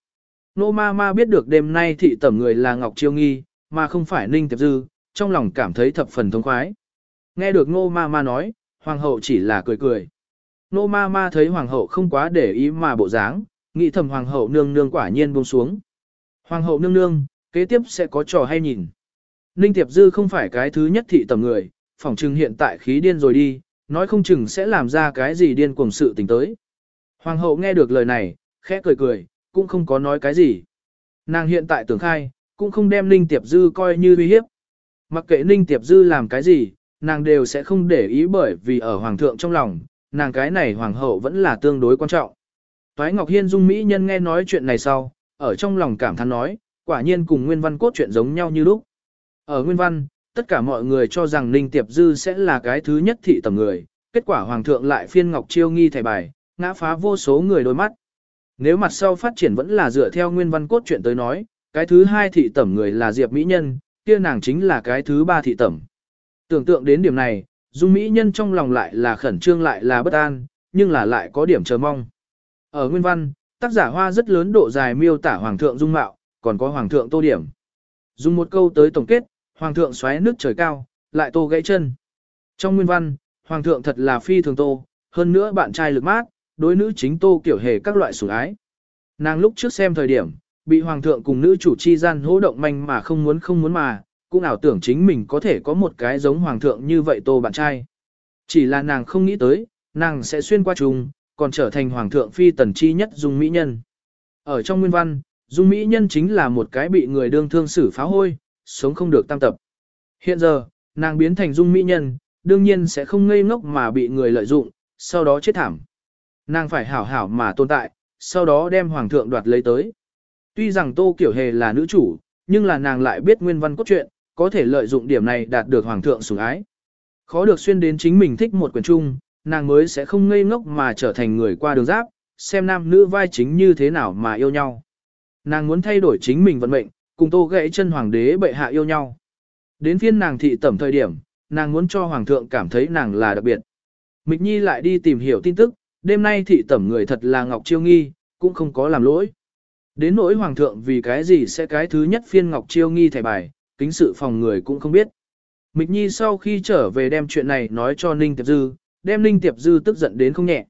Nô ma ma biết được đêm nay thị tẩm người là Ngọc Chiêu Nghi, mà không phải ninh tiệp dư, trong lòng cảm thấy thập phần thông khoái. Nghe được nô ma ma nói, hoàng hậu chỉ là cười cười. Nô ma ma thấy hoàng hậu không quá để ý mà bộ dáng, nghĩ thầm hoàng hậu nương nương quả nhiên buông xuống. Hoàng hậu nương nương, kế tiếp sẽ có trò hay nhìn. Ninh Tiệp Dư không phải cái thứ nhất thị tầm người, phỏng chừng hiện tại khí điên rồi đi, nói không chừng sẽ làm ra cái gì điên cuồng sự tình tới. Hoàng hậu nghe được lời này, khẽ cười cười, cũng không có nói cái gì. Nàng hiện tại tưởng khai, cũng không đem Ninh Tiệp Dư coi như uy hiếp. Mặc kệ Ninh Tiệp Dư làm cái gì, nàng đều sẽ không để ý bởi vì ở hoàng thượng trong lòng, nàng cái này hoàng hậu vẫn là tương đối quan trọng. Toái Ngọc Hiên dung mỹ nhân nghe nói chuyện này sau, ở trong lòng cảm thán nói, quả nhiên cùng Nguyên Văn cốt chuyện giống nhau như lúc. Ở Nguyên Văn, tất cả mọi người cho rằng Ninh Tiệp Dư sẽ là cái thứ nhất thị tầm người, kết quả hoàng thượng lại phiên Ngọc Chiêu nghi thẻ bài, ngã phá vô số người đôi mắt. Nếu mặt sau phát triển vẫn là dựa theo Nguyên Văn cốt truyện tới nói, cái thứ hai thị tẩm người là Diệp Mỹ Nhân, kia nàng chính là cái thứ ba thị tẩm. Tưởng tượng đến điểm này, Dung Mỹ Nhân trong lòng lại là khẩn trương lại là bất an, nhưng là lại có điểm chờ mong. Ở nguyên văn, tác giả hoa rất lớn độ dài miêu tả Hoàng thượng Dung Mạo, còn có Hoàng thượng tô điểm. Dùng một câu tới tổng kết, Hoàng thượng xoáy nước trời cao, lại tô gãy chân. Trong nguyên văn, Hoàng thượng thật là phi thường tô, hơn nữa bạn trai lực mát, đối nữ chính tô kiểu hề các loại sủng ái. Nàng lúc trước xem thời điểm, bị Hoàng thượng cùng nữ chủ chi gian hỗ động manh mà không muốn không muốn mà, cũng ảo tưởng chính mình có thể có một cái giống hoàng thượng như vậy tô bạn trai. Chỉ là nàng không nghĩ tới, nàng sẽ xuyên qua trùng, còn trở thành hoàng thượng phi tần chi nhất dung mỹ nhân. Ở trong nguyên văn, dung mỹ nhân chính là một cái bị người đương thương xử phá hôi, sống không được tam tập. Hiện giờ, nàng biến thành dung mỹ nhân, đương nhiên sẽ không ngây ngốc mà bị người lợi dụng, sau đó chết thảm. Nàng phải hảo hảo mà tồn tại, sau đó đem hoàng thượng đoạt lấy tới. Tuy rằng Tô Kiểu Hề là nữ chủ, nhưng là nàng lại biết nguyên văn cốt truyện, có thể lợi dụng điểm này đạt được hoàng thượng sủng ái. Khó được xuyên đến chính mình thích một quyển chung, nàng mới sẽ không ngây ngốc mà trở thành người qua đường giáp, xem nam nữ vai chính như thế nào mà yêu nhau. Nàng muốn thay đổi chính mình vận mệnh, cùng tô gãy chân hoàng đế bệ hạ yêu nhau. Đến phiên nàng thị tẩm thời điểm, nàng muốn cho hoàng thượng cảm thấy nàng là đặc biệt. Mịch Nhi lại đi tìm hiểu tin tức, đêm nay thị tẩm người thật là Ngọc Chiêu Nghi, cũng không có làm lỗi. Đến nỗi hoàng thượng vì cái gì sẽ cái thứ nhất phiên Ngọc Chiêu Nghi thẻ bài, kính sự phòng người cũng không biết. Mịch Nhi sau khi trở về đem chuyện này nói cho Ninh Tiệp Dư, đem Ninh Tiệp Dư tức giận đến không nhẹ.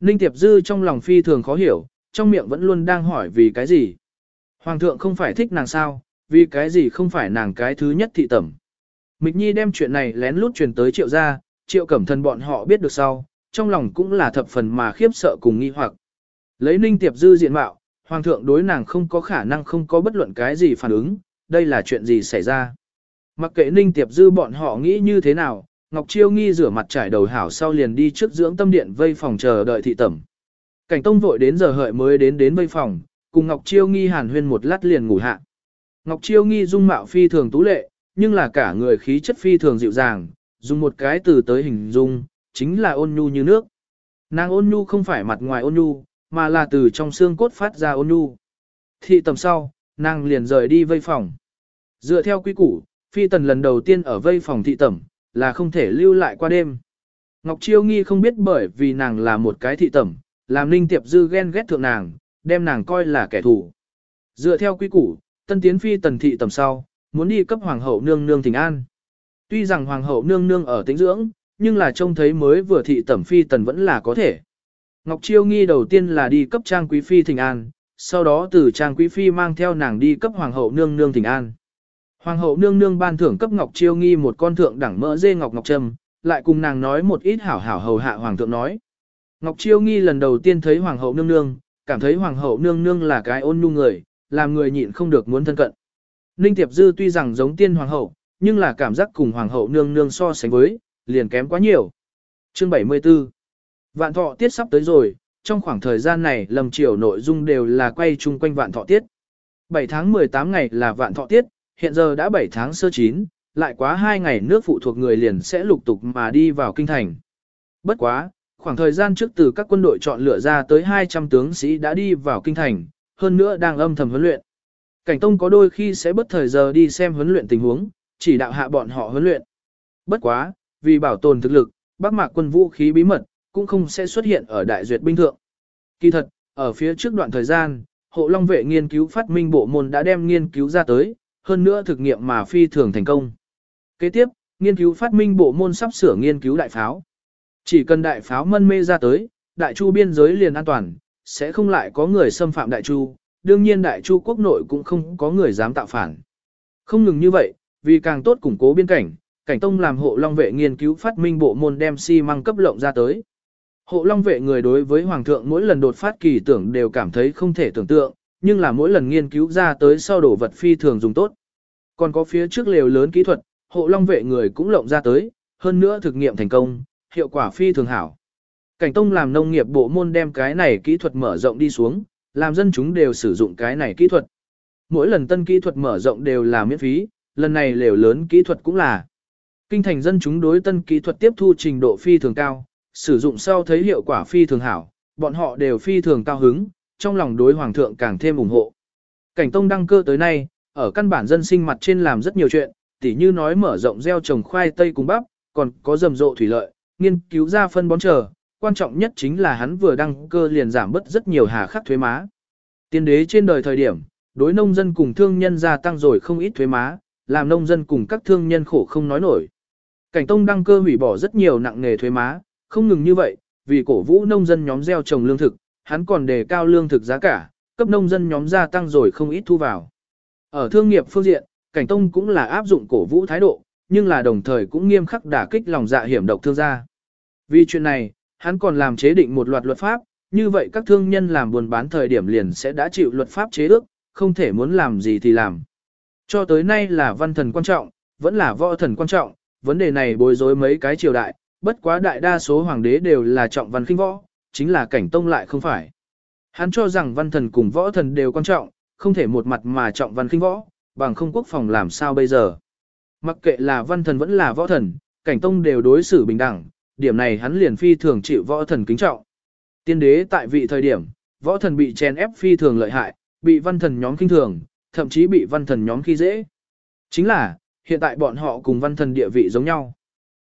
Ninh Tiệp Dư trong lòng phi thường khó hiểu, trong miệng vẫn luôn đang hỏi vì cái gì. Hoàng thượng không phải thích nàng sao, vì cái gì không phải nàng cái thứ nhất thị tẩm. Mịch Nhi đem chuyện này lén lút truyền tới triệu gia, triệu cẩm thân bọn họ biết được sau, trong lòng cũng là thập phần mà khiếp sợ cùng nghi hoặc. Lấy Ninh Tiệp Dư diện mạo, Hoàng thượng đối nàng không có khả năng không có bất luận cái gì phản ứng, đây là chuyện gì xảy ra. Mặc kệ Ninh Tiệp Dư bọn họ nghĩ như thế nào, Ngọc Chiêu nghi rửa mặt trải đầu hảo sau liền đi trước dưỡng tâm điện vây phòng chờ đợi thị tẩm. Cảnh Tông vội đến giờ hợi mới đến đến vây phòng, cùng Ngọc Chiêu nghi hàn huyên một lát liền ngủ hạ. Ngọc Chiêu nghi dung mạo phi thường tú lệ, nhưng là cả người khí chất phi thường dịu dàng, dùng một cái từ tới hình dung, chính là ôn nhu như nước. Nàng ôn nhu không phải mặt ngoài ôn nhu, mà là từ trong xương cốt phát ra ôn nhu. Thị tầm sau, nàng liền rời đi vây phòng. Dựa theo quy củ, phi tần lần đầu tiên ở vây phòng thị tẩm, là không thể lưu lại qua đêm. Ngọc Chiêu Nghi không biết bởi vì nàng là một cái thị tẩm, làm Ninh Tiệp Dư ghen ghét thượng nàng, đem nàng coi là kẻ thù. Dựa theo quy củ, tân tiến phi tần thị tầm sau, muốn đi cấp hoàng hậu nương nương thỉnh an. Tuy rằng hoàng hậu nương nương ở tĩnh dưỡng, nhưng là trông thấy mới vừa thị tẩm phi tần vẫn là có thể. Ngọc Chiêu nghi đầu tiên là đi cấp trang quý phi thỉnh an, sau đó từ trang quý phi mang theo nàng đi cấp hoàng hậu nương nương thỉnh an. Hoàng hậu nương nương ban thưởng cấp Ngọc Chiêu nghi một con thượng đẳng mỡ dê ngọc ngọc trâm, lại cùng nàng nói một ít hảo hảo hầu hạ hoàng thượng nói. Ngọc Chiêu nghi lần đầu tiên thấy hoàng hậu nương nương, cảm thấy hoàng hậu nương nương là cái ôn nhu người, làm người nhịn không được muốn thân cận. Ninh Tiệp Dư tuy rằng giống tiên hoàng hậu, nhưng là cảm giác cùng hoàng hậu nương nương so sánh với, liền kém quá nhiều. Chương 74 Vạn thọ tiết sắp tới rồi, trong khoảng thời gian này lầm chiều nội dung đều là quay chung quanh vạn thọ tiết. 7 tháng 18 ngày là vạn thọ tiết, hiện giờ đã 7 tháng sơ chín, lại quá 2 ngày nước phụ thuộc người liền sẽ lục tục mà đi vào kinh thành. Bất quá, khoảng thời gian trước từ các quân đội chọn lựa ra tới 200 tướng sĩ đã đi vào kinh thành, hơn nữa đang âm thầm huấn luyện. Cảnh Tông có đôi khi sẽ bất thời giờ đi xem huấn luyện tình huống, chỉ đạo hạ bọn họ huấn luyện. Bất quá, vì bảo tồn thực lực, Bắc Mạc quân vũ khí bí mật cũng không sẽ xuất hiện ở đại duyệt binh thượng. Kỳ thật, ở phía trước đoạn thời gian, Hộ Long vệ nghiên cứu phát minh bộ môn đã đem nghiên cứu ra tới, hơn nữa thực nghiệm mà phi thường thành công. Kế tiếp, nghiên cứu phát minh bộ môn sắp sửa nghiên cứu đại pháo. Chỉ cần đại pháo mân mê ra tới, đại chu biên giới liền an toàn, sẽ không lại có người xâm phạm đại chu, đương nhiên đại chu quốc nội cũng không có người dám tạo phản. Không ngừng như vậy, vì càng tốt củng cố biên cảnh, cảnh tông làm hộ long vệ nghiên cứu phát minh bộ môn đem xi si măng cấp lộng ra tới. Hộ long vệ người đối với hoàng thượng mỗi lần đột phát kỳ tưởng đều cảm thấy không thể tưởng tượng, nhưng là mỗi lần nghiên cứu ra tới sau đổ vật phi thường dùng tốt. Còn có phía trước lều lớn kỹ thuật, hộ long vệ người cũng lộng ra tới, hơn nữa thực nghiệm thành công, hiệu quả phi thường hảo. Cảnh Tông làm nông nghiệp bộ môn đem cái này kỹ thuật mở rộng đi xuống, làm dân chúng đều sử dụng cái này kỹ thuật. Mỗi lần tân kỹ thuật mở rộng đều là miễn phí, lần này lều lớn kỹ thuật cũng là. Kinh thành dân chúng đối tân kỹ thuật tiếp thu trình độ phi thường cao, sử dụng sau thấy hiệu quả phi thường hảo, bọn họ đều phi thường cao hứng, trong lòng đối hoàng thượng càng thêm ủng hộ. Cảnh Tông đăng cơ tới nay, ở căn bản dân sinh mặt trên làm rất nhiều chuyện, tỉ như nói mở rộng gieo trồng khoai tây cùng bắp, còn có rầm rộ thủy lợi, nghiên cứu ra phân bón chờ, quan trọng nhất chính là hắn vừa đăng cơ liền giảm bớt rất nhiều hà khắc thuế má. Tiên đế trên đời thời điểm, đối nông dân cùng thương nhân gia tăng rồi không ít thuế má, làm nông dân cùng các thương nhân khổ không nói nổi. Cảnh Tông đăng cơ hủy bỏ rất nhiều nặng nghề thuế má, không ngừng như vậy, vì cổ vũ nông dân nhóm gieo trồng lương thực, hắn còn đề cao lương thực giá cả, cấp nông dân nhóm gia tăng rồi không ít thu vào. Ở thương nghiệp phương diện, Cảnh Tông cũng là áp dụng cổ vũ thái độ, nhưng là đồng thời cũng nghiêm khắc đả kích lòng dạ hiểm độc thương gia. Vì chuyện này, hắn còn làm chế định một loạt luật pháp, như vậy các thương nhân làm buôn bán thời điểm liền sẽ đã chịu luật pháp chế ước, không thể muốn làm gì thì làm. Cho tới nay là văn thần quan trọng, vẫn là võ thần quan trọng, vấn đề này bối rối mấy cái triều đại, bất quá đại đa số hoàng đế đều là trọng văn khinh võ, chính là cảnh tông lại không phải. Hắn cho rằng văn thần cùng võ thần đều quan trọng, không thể một mặt mà trọng văn khinh võ, bằng không quốc phòng làm sao bây giờ. Mặc kệ là văn thần vẫn là võ thần, cảnh tông đều đối xử bình đẳng, điểm này hắn liền phi thường chịu võ thần kính trọng. Tiên đế tại vị thời điểm, võ thần bị chèn ép phi thường lợi hại, bị văn thần nhóm kinh thường, thậm chí bị văn thần nhóm khi dễ. Chính là, hiện tại bọn họ cùng văn thần địa vị giống nhau.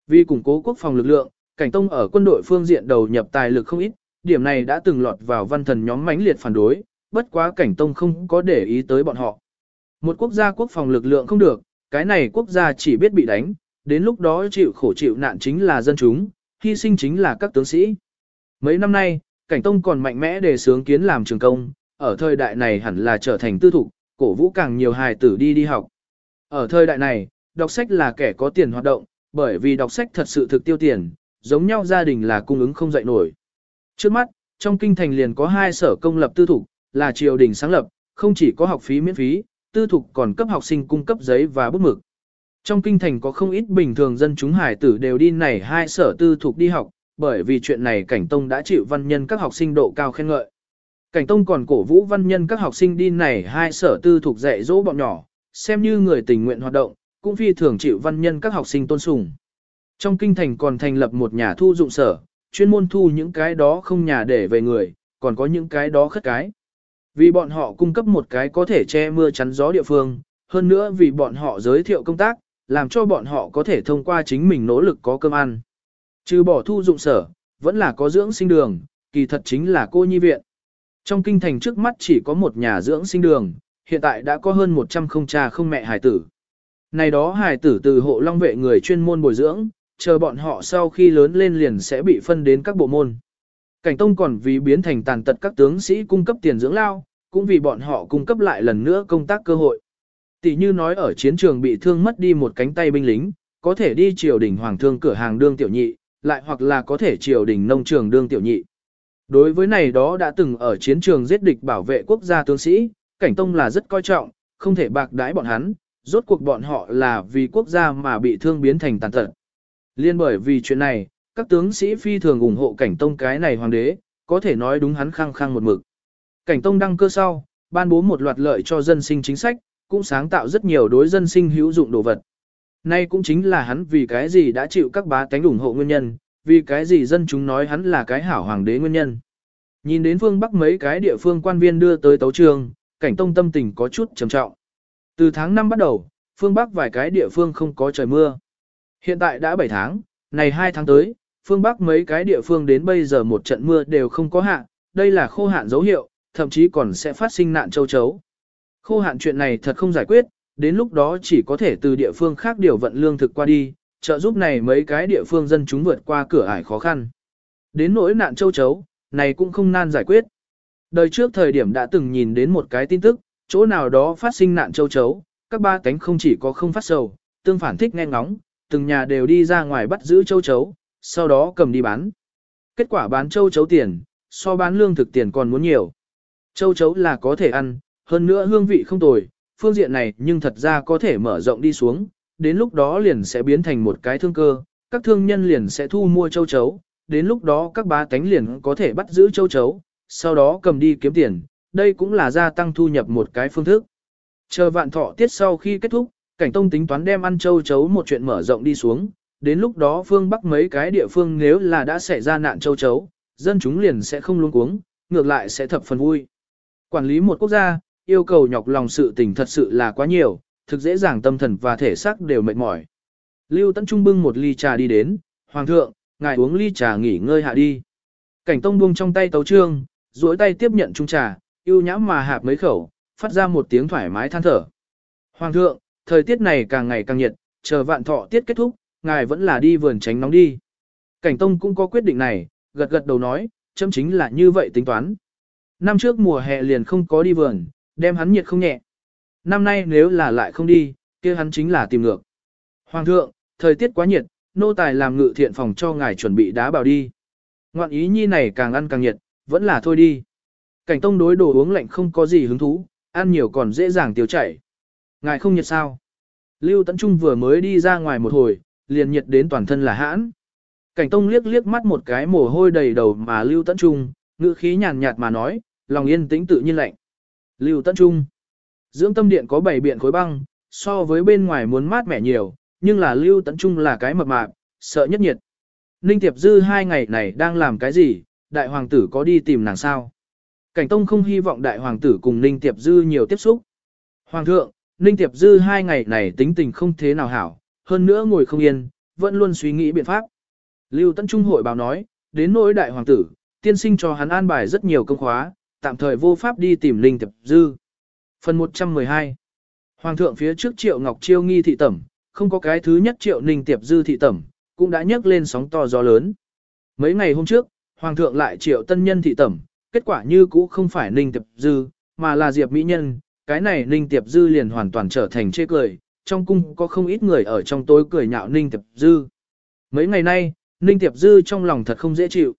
Vì củng cố quốc phòng lực lượng, cảnh tông ở quân đội phương diện đầu nhập tài lực không ít, điểm này đã từng lọt vào văn thần nhóm mãnh liệt phản đối, bất quá cảnh tông không có để ý tới bọn họ. Một quốc gia quốc phòng lực lượng không được, cái này quốc gia chỉ biết bị đánh, đến lúc đó chịu khổ chịu nạn chính là dân chúng, hy sinh chính là các tướng sĩ. Mấy năm nay, cảnh tông còn mạnh mẽ đề sướng kiến làm trường công, ở thời đại này hẳn là trở thành tư thục, cổ vũ càng nhiều hài tử đi đi học. Ở thời đại này, đọc sách là kẻ có tiền hoạt động, bởi vì đọc sách thật sự thực tiêu tiền, giống nhau gia đình là cung ứng không dậy nổi. Trước mắt, trong kinh thành liền có hai sở công lập tư thục, là triều đình sáng lập, không chỉ có học phí miễn phí, tư thục còn cấp học sinh cung cấp giấy và bút mực. Trong kinh thành có không ít bình thường dân chúng hải tử đều đi này hai sở tư thuộc đi học, bởi vì chuyện này Cảnh Tông đã chịu văn nhân các học sinh độ cao khen ngợi. Cảnh Tông còn cổ vũ văn nhân các học sinh đi này hai sở tư thuộc dạy dỗ bọn nhỏ, xem như người tình nguyện hoạt động, cũng phi thường chịu văn nhân các học sinh tôn sùng. Trong kinh thành còn thành lập một nhà thu dụng sở, chuyên môn thu những cái đó không nhà để về người, còn có những cái đó khất cái. Vì bọn họ cung cấp một cái có thể che mưa chắn gió địa phương, hơn nữa vì bọn họ giới thiệu công tác, làm cho bọn họ có thể thông qua chính mình nỗ lực có cơm ăn. Trừ bỏ thu dụng sở, vẫn là có dưỡng sinh đường, kỳ thật chính là cô nhi viện. Trong kinh thành trước mắt chỉ có một nhà dưỡng sinh đường, hiện tại đã có hơn 100 không cha không mẹ hài tử. Này đó hài tử từ hộ long vệ người chuyên môn bồi dưỡng, chờ bọn họ sau khi lớn lên liền sẽ bị phân đến các bộ môn. Cảnh Tông còn vì biến thành tàn tật các tướng sĩ cung cấp tiền dưỡng lao, cũng vì bọn họ cung cấp lại lần nữa công tác cơ hội. Tỷ như nói ở chiến trường bị thương mất đi một cánh tay binh lính, có thể đi triều đình hoàng thương cửa hàng đương tiểu nhị, lại hoặc là có thể triều đình nông trường đương tiểu nhị. Đối với này đó đã từng ở chiến trường giết địch bảo vệ quốc gia tướng sĩ, cảnh tông là rất coi trọng, không thể bạc đãi bọn hắn, rốt cuộc bọn họ là vì quốc gia mà bị thương biến thành tàn tật. Liên bởi vì chuyện này, các tướng sĩ phi thường ủng hộ cảnh tông cái này hoàng đế, có thể nói đúng hắn khăng khăng một mực. Cảnh tông đăng cơ sau, ban bố một loạt lợi cho dân sinh chính sách, cũng sáng tạo rất nhiều đối dân sinh hữu dụng đồ vật. Nay cũng chính là hắn vì cái gì đã chịu các bá tánh ủng hộ nguyên nhân, vì cái gì dân chúng nói hắn là cái hảo hoàng đế nguyên nhân. Nhìn đến phương Bắc mấy cái địa phương quan viên đưa tới tấu trường, cảnh tông tâm tình có chút trầm trọng. Từ tháng 5 bắt đầu, phương Bắc vài cái địa phương không có trời mưa. Hiện tại đã 7 tháng, này 2 tháng tới, phương Bắc mấy cái địa phương đến bây giờ một trận mưa đều không có hạn, đây là khô hạn dấu hiệu, thậm chí còn sẽ phát sinh nạn châu chấu. Khô hạn chuyện này thật không giải quyết, đến lúc đó chỉ có thể từ địa phương khác điều vận lương thực qua đi, trợ giúp này mấy cái địa phương dân chúng vượt qua cửa ải khó khăn. Đến nỗi nạn châu chấu, này cũng không nan giải quyết. Đời trước thời điểm đã từng nhìn đến một cái tin tức, chỗ nào đó phát sinh nạn châu chấu, các ba cánh không chỉ có không phát sầu, tương phản thích nghe ngóng, từng nhà đều đi ra ngoài bắt giữ châu chấu, sau đó cầm đi bán. Kết quả bán châu chấu tiền, so bán lương thực tiền còn muốn nhiều. Châu chấu là có thể ăn, hơn nữa hương vị không tồi, phương diện này nhưng thật ra có thể mở rộng đi xuống, đến lúc đó liền sẽ biến thành một cái thương cơ, các thương nhân liền sẽ thu mua châu chấu, đến lúc đó các bá tánh liền có thể bắt giữ châu chấu, sau đó cầm đi kiếm tiền, đây cũng là gia tăng thu nhập một cái phương thức. Chờ vạn thọ tiết sau khi kết thúc, cảnh tông tính toán đem ăn châu chấu một chuyện mở rộng đi xuống, đến lúc đó phương Bắc mấy cái địa phương nếu là đã xảy ra nạn châu chấu, dân chúng liền sẽ không luống cuống, ngược lại sẽ thập phần vui. Quản lý một quốc gia, yêu cầu nhọc lòng sự tình thật sự là quá nhiều, thực dễ dàng tâm thần và thể xác đều mệt mỏi. Lưu Tấn Trung bưng một ly trà đi đến, Hoàng thượng, ngài uống ly trà nghỉ ngơi hạ đi. Cảnh Tông buông trong tay tấu trương, duỗi tay tiếp nhận chung trà, yêu nhãm mà hạp mấy khẩu, phát ra một tiếng thoải mái than thở. Hoàng thượng, thời tiết này càng ngày càng nhiệt, chờ vạn thọ tiết kết thúc, ngài vẫn là đi vườn tránh nóng đi. Cảnh Tông cũng có quyết định này, gật gật đầu nói, châm chính là như vậy tính toán. Năm trước mùa hè liền không có đi vườn, đem hắn nhiệt không nhẹ. Năm nay nếu là lại không đi, kia hắn chính là tìm ngược. Hoàng thượng, thời tiết quá nhiệt, nô tài làm ngự thiện phòng cho ngài chuẩn bị đá bào đi. Ngoạn ý nhi này càng ăn càng nhiệt, vẫn là thôi đi. Cảnh tông đối đồ uống lạnh không có gì hứng thú, ăn nhiều còn dễ dàng tiêu chảy. Ngài không nhiệt sao? Lưu Tấn Trung vừa mới đi ra ngoài một hồi, liền nhiệt đến toàn thân là hãn. Cảnh tông liếc liếc mắt một cái mồ hôi đầy đầu mà Lưu Tấn Trung, ngữ khí nhàn nhạt mà nói, lòng yên tĩnh tự nhiên lạnh. Lưu Tấn Trung. Dưỡng tâm điện có 7 biện khối băng, so với bên ngoài muốn mát mẻ nhiều, nhưng là Lưu Tấn Trung là cái mập mạp, sợ nhất nhiệt. Ninh Tiệp Dư hai ngày này đang làm cái gì, đại hoàng tử có đi tìm nàng sao? Cảnh Tông không hy vọng đại hoàng tử cùng Ninh Tiệp Dư nhiều tiếp xúc. Hoàng thượng, Ninh Tiệp Dư hai ngày này tính tình không thế nào hảo, hơn nữa ngồi không yên, vẫn luôn suy nghĩ biện pháp. Lưu Tấn Trung hội báo nói, đến nỗi đại hoàng tử, tiên sinh cho hắn an bài rất nhiều công khóa, tạm thời vô pháp đi tìm Ninh Tiệp Dư. Phần 112 Hoàng thượng phía trước Triệu Ngọc Chiêu nghi thị tẩm, không có cái thứ nhất Triệu Ninh Tiệp Dư thị tẩm, cũng đã nhấc lên sóng to gió lớn. Mấy ngày hôm trước, Hoàng thượng lại Triệu Tân Nhân thị tẩm, kết quả như cũ không phải Ninh Tiệp Dư, mà là Diệp Mỹ Nhân, cái này Ninh Tiệp Dư liền hoàn toàn trở thành chê cười, trong cung có không ít người ở trong tối cười nhạo Ninh Tiệp Dư. Mấy ngày nay, Ninh Tiệp Dư trong lòng thật không dễ chịu.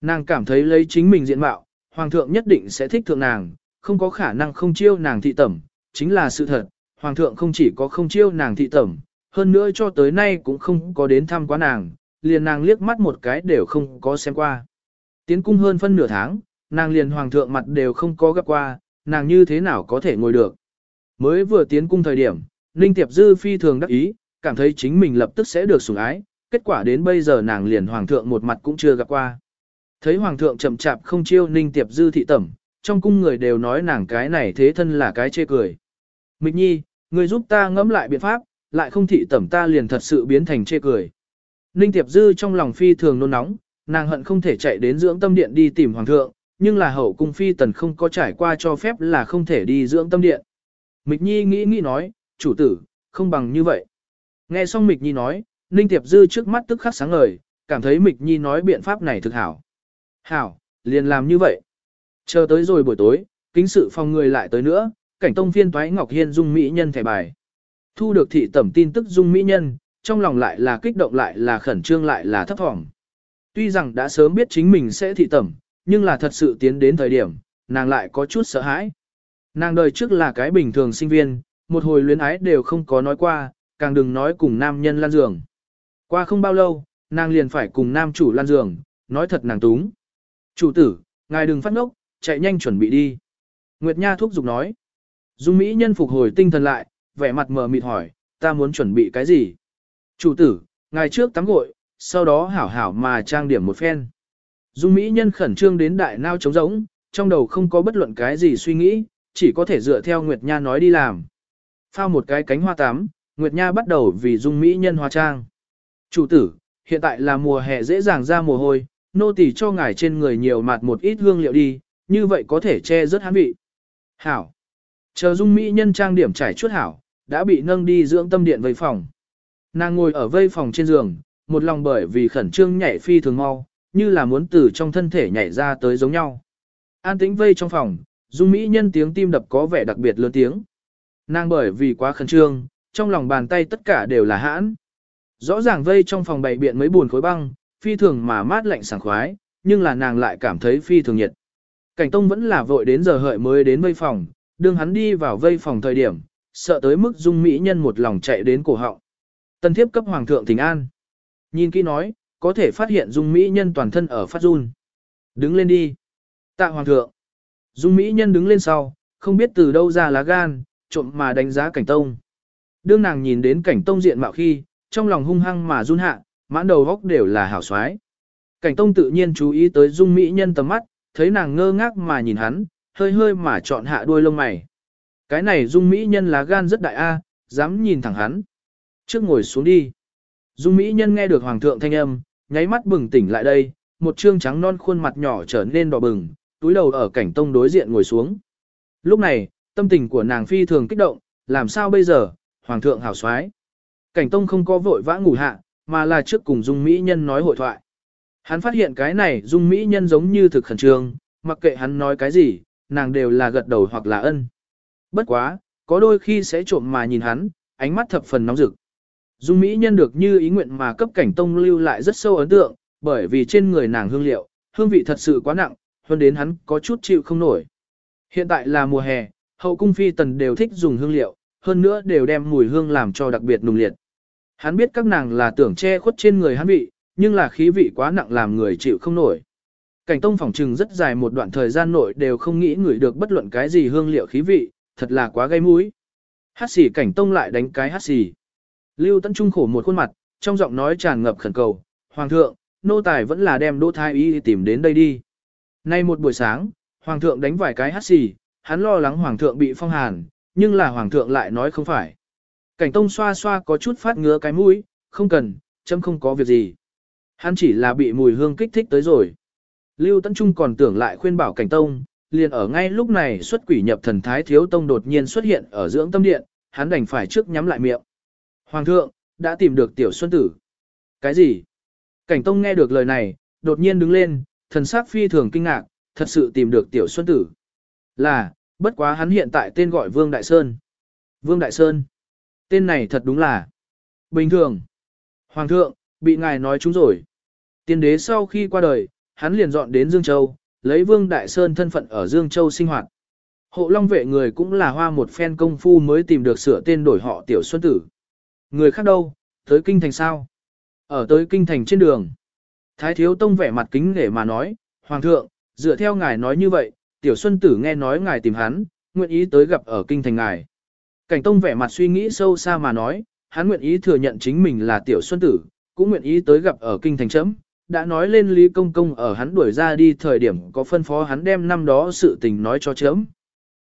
Nàng cảm thấy lấy chính mình diện mạo, Hoàng thượng nhất định sẽ thích thượng nàng, không có khả năng không chiêu nàng thị tẩm, chính là sự thật, Hoàng thượng không chỉ có không chiêu nàng thị tẩm, hơn nữa cho tới nay cũng không có đến thăm quá nàng, liền nàng liếc mắt một cái đều không có xem qua. Tiến cung hơn phân nửa tháng, nàng liền Hoàng thượng mặt đều không có gặp qua, nàng như thế nào có thể ngồi được. Mới vừa tiến cung thời điểm, Ninh Tiệp Dư phi thường đắc ý, cảm thấy chính mình lập tức sẽ được sủng ái, kết quả đến bây giờ nàng liền Hoàng thượng một mặt cũng chưa gặp qua. Thấy Hoàng thượng chậm chạp không chiêu Ninh Tiệp Dư thị tẩm, trong cung người đều nói nàng cái này thế thân là cái chê cười. Mịch nhi, người giúp ta ngẫm lại biện pháp, lại không thị tẩm ta liền thật sự biến thành chê cười. Ninh Tiệp Dư trong lòng phi thường nôn nóng, nàng hận không thể chạy đến dưỡng tâm điện đi tìm hoàng thượng, nhưng là hậu cung phi tần không có trải qua cho phép là không thể đi dưỡng tâm điện. Mịch Nhi nghĩ nghĩ nói, chủ tử, không bằng như vậy. Nghe xong Mịch Nhi nói, Ninh Tiệp Dư trước mắt tức khắc sáng ngời, cảm thấy Mịch Nhi nói biện pháp này thực hảo. Hảo, liền làm như vậy. Chờ tới rồi buổi tối, kính sự phòng người lại tới nữa, cảnh tông phiên thoái Ngọc Hiên dung mỹ nhân thẻ bài. Thu được thị tẩm tin tức dung mỹ nhân, trong lòng lại là kích động lại là khẩn trương lại là thấp thỏm. Tuy rằng đã sớm biết chính mình sẽ thị tẩm, nhưng là thật sự tiến đến thời điểm, nàng lại có chút sợ hãi. Nàng đời trước là cái bình thường sinh viên, một hồi luyến ái đều không có nói qua, càng đừng nói cùng nam nhân lan giường. Qua không bao lâu, nàng liền phải cùng nam chủ lan giường, nói thật nàng túng. Chủ tử, ngài đừng phát ngốc, chạy nhanh chuẩn bị đi. Nguyệt Nha thúc giục nói. Dung Mỹ nhân phục hồi tinh thần lại, vẻ mặt mờ mịt hỏi, ta muốn chuẩn bị cái gì? Chủ tử, ngài trước tắm gội, sau đó hảo hảo mà trang điểm một phen. Dung Mỹ nhân khẩn trương đến đại nao trống rỗng, trong đầu không có bất luận cái gì suy nghĩ, chỉ có thể dựa theo Nguyệt Nha nói đi làm. Phao một cái cánh hoa tắm, Nguyệt Nha bắt đầu vì Dung Mỹ nhân hóa trang. Chủ tử, hiện tại là mùa hè dễ dàng ra mồ hôi, nô tỳ cho ngài trên người nhiều mặt một ít hương liệu đi, như vậy có thể che rất hán vị. Hảo. Chờ Dung Mỹ nhân trang điểm trải chuốt hảo, đã bị nâng đi dưỡng tâm điện vây phòng. Nàng ngồi ở vây phòng trên giường, một lòng bởi vì khẩn trương nhảy phi thường mau, như là muốn từ trong thân thể nhảy ra tới giống nhau. An tĩnh vây trong phòng, Dung Mỹ nhân tiếng tim đập có vẻ đặc biệt lớn tiếng. Nàng bởi vì quá khẩn trương, trong lòng bàn tay tất cả đều là hãn. Rõ ràng vây trong phòng bày biện mấy buồn khối băng, phi thường mà mát lạnh sảng khoái, nhưng là nàng lại cảm thấy phi thường nhiệt. Cảnh Tông vẫn là vội đến giờ hợi mới đến vây phòng, đương hắn đi vào vây phòng thời điểm, sợ tới mức Dung Mỹ nhân một lòng chạy đến cổ họng. Tân thiếp cấp hoàng thượng thỉnh an. Nhìn kỹ nói, có thể phát hiện Dung Mỹ nhân toàn thân ở phát run. Đứng lên đi. Tạ hoàng thượng. Dung Mỹ nhân đứng lên sau, không biết từ đâu ra lá gan, trộm mà đánh giá cảnh tông. Đương nàng nhìn đến cảnh tông diện mạo khi, trong lòng hung hăng mà run hạ, mãn đầu góc đều là hảo xoái. Cảnh tông tự nhiên chú ý tới Dung Mỹ nhân tầm mắt, thấy nàng ngơ ngác mà nhìn hắn, hơi hơi mà chọn hạ đuôi lông mày. Cái này Dung Mỹ nhân lá gan rất đại a, dám nhìn thẳng hắn. Trước ngồi xuống đi. Dung Mỹ nhân nghe được Hoàng thượng thanh âm, nháy mắt bừng tỉnh lại đây, một trương trắng non khuôn mặt nhỏ trở nên đỏ bừng, túi đầu ở cảnh tông đối diện ngồi xuống. Lúc này, tâm tình của nàng phi thường kích động, làm sao bây giờ, Hoàng thượng hảo soái Cảnh tông không có vội vã ngủ hạ, mà là trước cùng Dung Mỹ nhân nói hội thoại. Hắn phát hiện cái này Dung Mỹ nhân giống như thực khẩn trương, mặc kệ hắn nói cái gì, nàng đều là gật đầu hoặc là ân. Bất quá, có đôi khi sẽ trộm mà nhìn hắn, ánh mắt thập phần nóng rực. Dung Mỹ nhân được như ý nguyện mà cấp cảnh tông lưu lại rất sâu ấn tượng, bởi vì trên người nàng hương liệu, hương vị thật sự quá nặng, hơn đến hắn có chút chịu không nổi. Hiện tại là mùa hè, hậu cung phi tần đều thích dùng hương liệu, hơn nữa đều đem mùi hương làm cho đặc biệt nùng liệt. Hắn biết các nàng là tưởng che khuất trên người hắn vị, nhưng là khí vị quá nặng làm người chịu không nổi. Cảnh tông phòng trừng rất dài một đoạn thời gian nội đều không nghĩ người được bất luận cái gì hương liệu khí vị, thật là quá gây mũi. Hát xỉ cảnh tông lại đánh cái hát xỉ. Lưu Tấn Trung khổ một khuôn mặt, trong giọng nói tràn ngập khẩn cầu, Hoàng thượng, nô tài vẫn là đem Đỗ Thái Y tìm đến đây đi. Nay một buổi sáng, Hoàng thượng đánh vài cái hát xì, hắn lo lắng Hoàng thượng bị phong hàn, nhưng là Hoàng thượng lại nói không phải. Cảnh Tông xoa xoa có chút phát ngứa cái mũi, không cần, chấm không có việc gì. Hắn chỉ là bị mùi hương kích thích tới rồi. Lưu Tấn Trung còn tưởng lại khuyên bảo Cảnh Tông, liền ở ngay lúc này xuất quỷ nhập thần Thái Thiếu Tông đột nhiên xuất hiện ở dưỡng tâm điện, hắn đành phải trước nhắm lại miệng. Hoàng thượng, đã tìm được tiểu xuân tử. Cái gì? Cảnh Tông nghe được lời này, đột nhiên đứng lên, thần sắc phi thường kinh ngạc, thật sự tìm được tiểu xuân tử. Là, bất quá hắn hiện tại tên gọi Vương Đại Sơn. Vương Đại Sơn. Tên này thật đúng là bình thường. Hoàng thượng, bị ngài nói chúng rồi. Tiên đế sau khi qua đời, hắn liền dọn đến Dương Châu, lấy Vương Đại Sơn thân phận ở Dương Châu sinh hoạt. Hộ Long vệ người cũng là hoa một phen công phu mới tìm được sửa tên đổi họ Tiểu Xuân Tử. Người khác đâu, tới kinh thành sao? Ở tới kinh thành trên đường. Thái thiếu tông vẻ mặt kính để mà nói, Hoàng thượng, dựa theo ngài nói như vậy, tiểu xuân tử nghe nói ngài tìm hắn, nguyện ý tới gặp ở kinh thành ngài. Cảnh tông vẻ mặt suy nghĩ sâu xa mà nói, hắn nguyện ý thừa nhận chính mình là tiểu xuân tử, cũng nguyện ý tới gặp ở kinh thành chấm. Đã nói lên Lý Công Công ở hắn đuổi ra đi thời điểm có phân phó hắn đem năm đó sự tình nói cho chấm.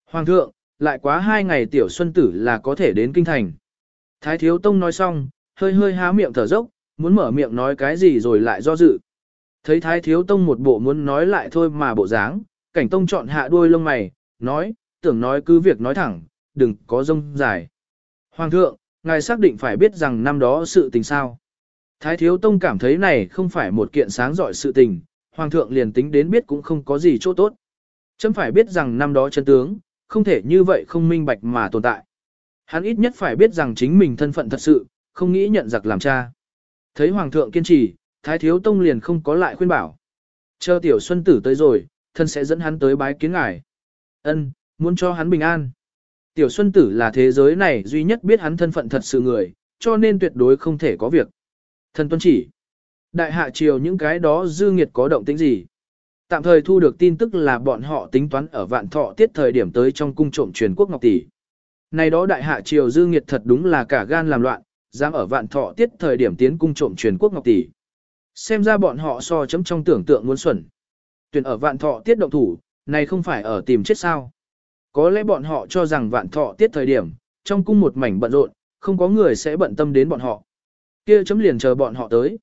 Hoàng thượng, lại quá hai ngày tiểu xuân tử là có thể đến kinh thành. Thái Thiếu Tông nói xong, hơi hơi há miệng thở dốc, muốn mở miệng nói cái gì rồi lại do dự. Thấy Thái Thiếu Tông một bộ muốn nói lại thôi mà bộ dáng, cảnh tông chọn hạ đuôi lông mày, nói, tưởng nói cứ việc nói thẳng, đừng có rông dài. Hoàng thượng, ngài xác định phải biết rằng năm đó sự tình sao. Thái Thiếu Tông cảm thấy này không phải một kiện sáng giỏi sự tình, Hoàng thượng liền tính đến biết cũng không có gì chỗ tốt. Chấm phải biết rằng năm đó chân tướng, không thể như vậy không minh bạch mà tồn tại. Hắn ít nhất phải biết rằng chính mình thân phận thật sự, không nghĩ nhận giặc làm cha. Thấy Hoàng thượng kiên trì, Thái Thiếu Tông liền không có lại khuyên bảo. Chờ tiểu xuân tử tới rồi, thân sẽ dẫn hắn tới bái kiến ngài. Ân, muốn cho hắn bình an. Tiểu xuân tử là thế giới này duy nhất biết hắn thân phận thật sự người, cho nên tuyệt đối không thể có việc. Thần tuân chỉ. Đại hạ triều những cái đó dư nghiệt có động tĩnh gì? Tạm thời thu được tin tức là bọn họ tính toán ở vạn thọ tiết thời điểm tới trong cung trộm truyền quốc ngọc tỷ. Này đó đại hạ triều dư nghiệt thật đúng là cả gan làm loạn, dám ở vạn thọ tiết thời điểm tiến cung trộm truyền quốc ngọc tỷ. Xem ra bọn họ so chấm trong tưởng tượng muốn xuẩn. Tuyển ở vạn thọ tiết động thủ, này không phải ở tìm chết sao. Có lẽ bọn họ cho rằng vạn thọ tiết thời điểm, trong cung một mảnh bận rộn, không có người sẽ bận tâm đến bọn họ. Kia chấm liền chờ bọn họ tới.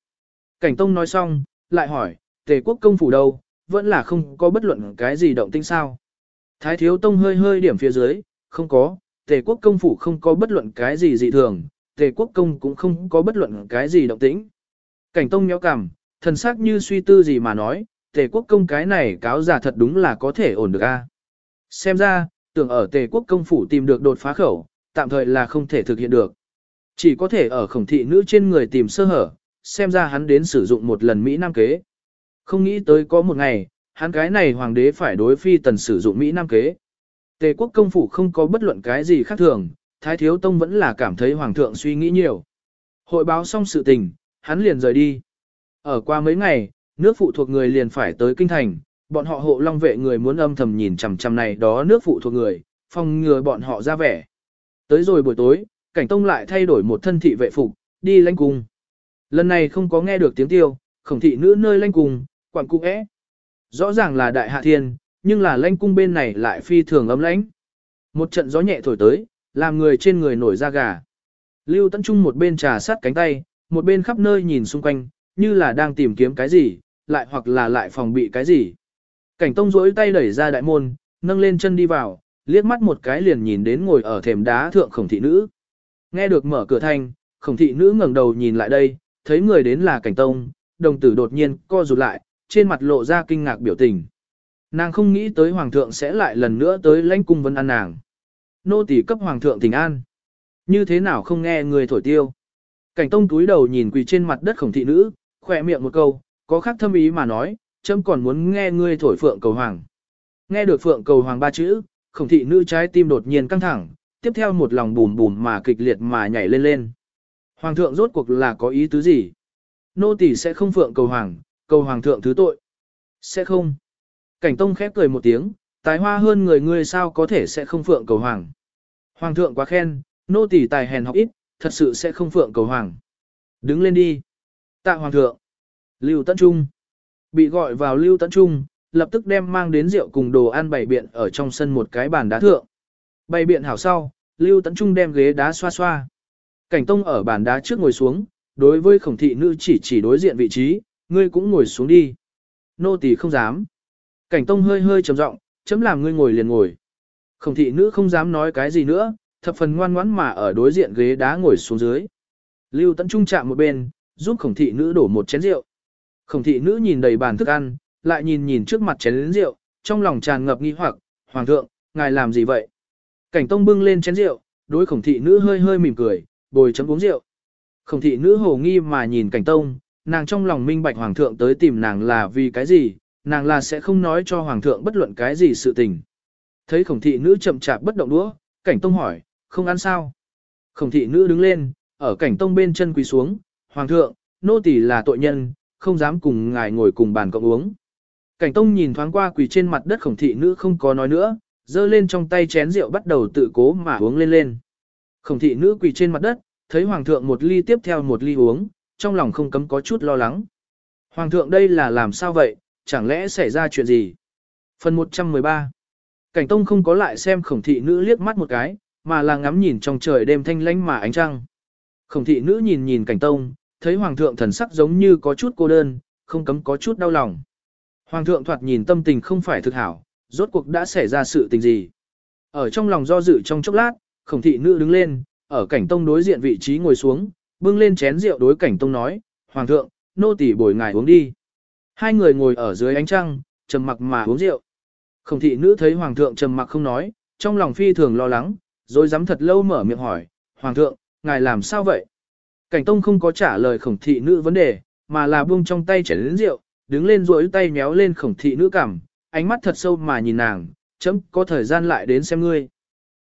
Cảnh Tông nói xong, lại hỏi, tề quốc công phủ đâu, vẫn là không có bất luận cái gì động tĩnh sao. Thái Thiếu Tông hơi hơi điểm phía dưới, không có, tề quốc công phủ không có bất luận cái gì dị thường, tề quốc công cũng không có bất luận cái gì động tĩnh. Cảnh Tông nhéo cằm, thần sắc như suy tư gì mà nói, tề quốc công cái này cáo giả thật đúng là có thể ổn được a. Xem ra, tưởng ở tề quốc công phủ tìm được đột phá khẩu, tạm thời là không thể thực hiện được. Chỉ có thể ở khổng thị nữ trên người tìm sơ hở, xem ra hắn đến sử dụng một lần Mỹ Nam kế. Không nghĩ tới có một ngày, hắn cái này hoàng đế phải đối phi tần sử dụng Mỹ Nam kế. Tề quốc công phủ không có bất luận cái gì khác thường, Thái Thiếu Tông vẫn là cảm thấy hoàng thượng suy nghĩ nhiều. Hội báo xong sự tình, hắn liền rời đi. Ở qua mấy ngày, nước phụ thuộc người liền phải tới kinh thành, bọn họ hộ long vệ người muốn âm thầm nhìn chằm chằm này đó nước phụ thuộc người, phòng ngừa bọn họ ra vẻ. Tới rồi buổi tối, cảnh tông lại thay đổi một thân thị vệ phục, đi lãnh cung. Lần này không có nghe được tiếng tiêu, khổng thị nữ nơi lãnh cung, quảng cung é. Rõ ràng là đại hạ thiên, nhưng là lãnh cung bên này lại phi thường ấm lãnh. Một trận gió nhẹ thổi tới, làm người trên người nổi da gà. Lưu Tấn Trung một bên trà sát cánh tay, một bên khắp nơi nhìn xung quanh, như là đang tìm kiếm cái gì, lại hoặc là lại phòng bị cái gì. Cảnh Tông duỗi tay đẩy ra đại môn, nâng lên chân đi vào, liếc mắt một cái liền nhìn đến ngồi ở thềm đá thượng khổng thị nữ. Nghe được mở cửa thanh, khổng thị nữ ngẩng đầu nhìn lại đây, thấy người đến là cảnh tông, đồng tử đột nhiên co rụt lại, trên mặt lộ ra kinh ngạc biểu tình. Nàng không nghĩ tới hoàng thượng sẽ lại lần nữa tới lãnh cung vân an nàng. Nô tỳ cấp hoàng thượng tình an. Như thế nào không nghe người thổi tiêu. Cảnh tông túi đầu nhìn quỳ trên mặt đất khổng thị nữ, khỏe miệng một câu, có khác thâm ý mà nói, chấm còn muốn nghe ngươi thổi phượng cầu hoàng. Nghe được phượng cầu hoàng ba chữ, khổng thị nữ trái tim đột nhiên căng thẳng, tiếp theo một lòng bùm bùm mà kịch liệt mà nhảy lên lên. Hoàng thượng rốt cuộc là có ý tứ gì? Nô tỳ sẽ không phượng cầu hoàng, cầu hoàng thượng thứ tội. Sẽ không. Cảnh tông khép cười một tiếng, tài hoa hơn người ngươi sao có thể sẽ không phượng cầu hoàng. Hoàng thượng quá khen, nô tỳ tài hèn học ít, thật sự sẽ không phượng cầu hoàng. Đứng lên đi. Tạ hoàng thượng. Lưu Tấn Trung. Bị gọi vào Lưu Tấn Trung, lập tức đem mang đến rượu cùng đồ ăn bày biện ở trong sân một cái bàn đá thượng. Bày biện hảo sau, Lưu Tấn Trung đem ghế đá xoa xoa. Cảnh Tông ở bàn đá trước ngồi xuống, đối với khổng thị nữ chỉ chỉ đối diện vị trí, ngươi cũng ngồi xuống đi. Nô tỳ không dám. Cảnh Tông hơi hơi trầm giọng, chấm làm ngươi ngồi liền ngồi. Khổng thị nữ không dám nói cái gì nữa, thập phần ngoan ngoãn mà ở đối diện ghế đá ngồi xuống dưới. Lưu Tấn Trung chạm một bên, giúp khổng thị nữ đổ một chén rượu. Khổng thị nữ nhìn đầy bàn thức ăn, lại nhìn nhìn trước mặt chén rượu, trong lòng tràn ngập nghi hoặc, Hoàng thượng, ngài làm gì vậy? Cảnh Tông bưng lên chén rượu, đối khổng thị nữ hơi hơi mỉm cười, bồi chấm uống rượu. Khổng thị nữ hồ nghi mà nhìn cảnh tông, nàng trong lòng minh bạch hoàng thượng tới tìm nàng là vì cái gì, nàng là sẽ không nói cho hoàng thượng bất luận cái gì sự tình. Thấy khổng thị nữ chậm chạp bất động đũa, cảnh tông hỏi, không ăn sao? Khổng thị nữ đứng lên, ở cảnh tông bên chân quỳ xuống, hoàng thượng, nô tỳ là tội nhân, không dám cùng ngài ngồi cùng bàn cộng uống. Cảnh tông nhìn thoáng qua quỳ trên mặt đất khổng thị nữ không có nói nữa, giơ lên trong tay chén rượu bắt đầu tự cố mà uống lên lên. Khổng thị nữ quỳ trên mặt đất, thấy hoàng thượng một ly tiếp theo một ly uống, trong lòng không cấm có chút lo lắng. Hoàng thượng đây là làm sao vậy, chẳng lẽ xảy ra chuyện gì? Phần 113 Cảnh tông không có lại xem khổng thị nữ liếc mắt một cái, mà là ngắm nhìn trong trời đêm thanh lánh mà ánh trăng. Khổng thị nữ nhìn nhìn cảnh tông, thấy hoàng thượng thần sắc giống như có chút cô đơn, không cấm có chút đau lòng. Hoàng thượng thoạt nhìn tâm tình không phải thực hảo, rốt cuộc đã xảy ra sự tình gì. Ở trong lòng do dự trong chốc lát, khổng thị nữ đứng lên, ở cảnh tông đối diện vị trí ngồi xuống, bưng lên chén rượu đối cảnh tông nói, Hoàng thượng, nô tỳ bồi ngài uống đi. Hai người ngồi ở dưới ánh trăng, trầm mặc mà uống rượu. Khổng thị nữ thấy Hoàng thượng trầm mặc không nói, trong lòng phi thường lo lắng, rồi dám thật lâu mở miệng hỏi, Hoàng thượng, ngài làm sao vậy? Cảnh tông không có trả lời khổng thị nữ vấn đề, mà là buông trong tay chén lớn rượu, đứng lên rối tay méo lên khổng thị nữ cằm, ánh mắt thật sâu mà nhìn nàng, chấm có thời gian lại đến xem ngươi.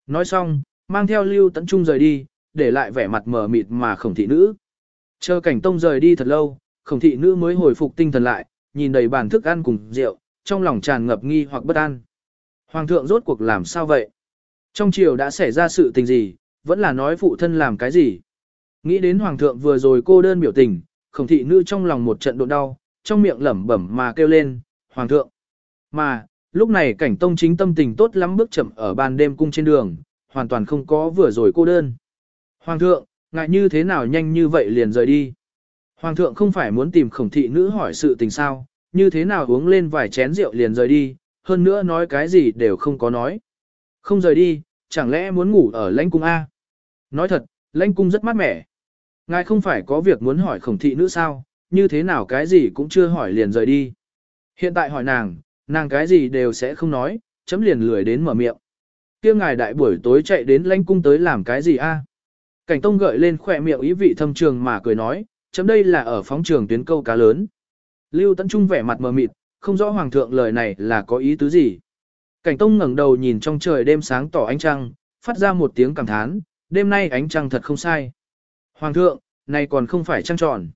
Nói xong, mang theo lưu tấn trung rời đi, để lại vẻ mặt mờ mịt mà khổng thị nữ. Chờ cảnh tông rời đi thật lâu, khổng thị nữ mới hồi phục tinh thần lại, nhìn đầy bàn thức ăn cùng rượu, trong lòng tràn ngập nghi hoặc bất an. Hoàng thượng rốt cuộc làm sao vậy? Trong triều đã xảy ra sự tình gì, vẫn là nói phụ thân làm cái gì? Nghĩ đến hoàng thượng vừa rồi cô đơn biểu tình, khổng thị nữ trong lòng một trận độ đau, trong miệng lẩm bẩm mà kêu lên, hoàng thượng. Mà, lúc này cảnh tông chính tâm tình tốt lắm bước chậm ở ban đêm cung trên đường, hoàn toàn không có vừa rồi cô đơn. Hoàng thượng, ngại như thế nào nhanh như vậy liền rời đi. Hoàng thượng không phải muốn tìm khổng thị nữ hỏi sự tình sao, như thế nào uống lên vài chén rượu liền rời đi, hơn nữa nói cái gì đều không có nói. Không rời đi, chẳng lẽ muốn ngủ ở lãnh cung A? Nói thật, lãnh cung rất mát mẻ. Ngài không phải có việc muốn hỏi khổng thị nữ sao, như thế nào cái gì cũng chưa hỏi liền rời đi. Hiện tại hỏi nàng, nàng cái gì đều sẽ không nói, chấm liền lười đến mở miệng. kia ngài đại buổi tối chạy đến lãnh cung tới làm cái gì a? Cảnh tông gợi lên khỏe miệng ý vị thâm trường mà cười nói, chấm đây là ở phóng trường tuyến câu cá lớn. Lưu Tấn Trung vẻ mặt mờ mịt, không rõ hoàng thượng lời này là có ý tứ gì. Cảnh tông ngẩng đầu nhìn trong trời đêm sáng tỏ ánh trăng, phát ra một tiếng cảm thán, đêm nay ánh trăng thật không sai. Hoàng thượng, này còn không phải trăng tròn.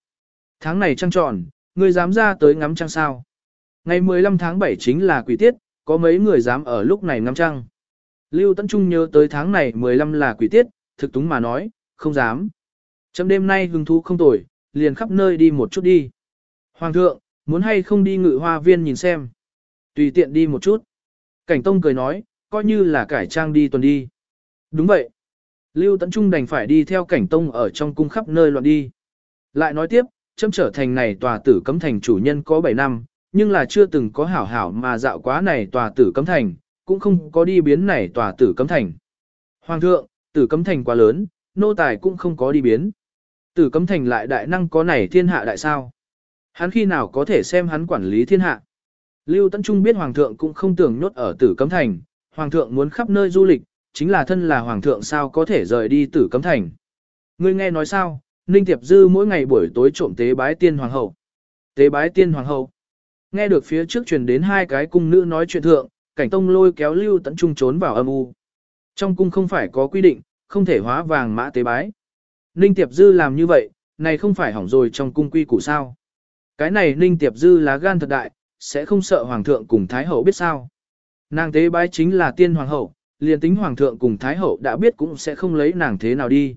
Tháng này trăng tròn, ngươi dám ra tới ngắm trăng sao? Ngày 15 tháng 7 chính là quỷ tiết, có mấy người dám ở lúc này ngắm trăng. Lưu Tấn Trung nhớ tới tháng này 15 là quỷ tiết, thực túng mà nói, không dám. Trong đêm nay hứng thú không tồi, liền khắp nơi đi một chút đi. Hoàng thượng, muốn hay không đi ngự hoa viên nhìn xem. Tùy tiện đi một chút. Cảnh Tông cười nói, coi như là cải trang đi tuần đi. Đúng vậy. Lưu Tấn Trung đành phải đi theo cảnh Tông ở trong cung khắp nơi loạn đi. Lại nói tiếp, châm trở thành này tòa tử cấm thành chủ nhân có 7 năm, nhưng là chưa từng có hảo hảo mà dạo quá này tòa tử cấm thành, cũng không có đi biến này tòa tử cấm thành. Hoàng thượng, tử cấm thành quá lớn, nô tài cũng không có đi biến. Tử cấm thành lại đại năng có này thiên hạ đại sao. Hắn khi nào có thể xem hắn quản lý thiên hạ. Lưu Tấn Trung biết Hoàng thượng cũng không tưởng nhốt ở tử cấm thành, Hoàng thượng muốn khắp nơi du lịch, chính là thân là Hoàng thượng sao có thể rời đi tử cấm thành. Ngươi nghe nói sao, Ninh Tiệp Dư mỗi ngày buổi tối trộm tế bái tiên hoàng hậu. Tế bái tiên hoàng hậu. Nghe được phía trước truyền đến hai cái cung nữ nói chuyện thượng, cảnh tông lôi kéo Lưu tận Trung trốn vào âm u. Trong cung không phải có quy định, không thể hóa vàng mã tế bái. Ninh Tiệp Dư làm như vậy, này không phải hỏng rồi trong cung quy củ sao. Cái này Ninh Tiệp Dư là gan thật đại, sẽ không sợ Hoàng thượng cùng Thái hậu biết sao. Nàng tế bái chính là tiên hoàng hậu, liền tính Hoàng thượng cùng Thái hậu đã biết cũng sẽ không lấy nàng thế nào đi.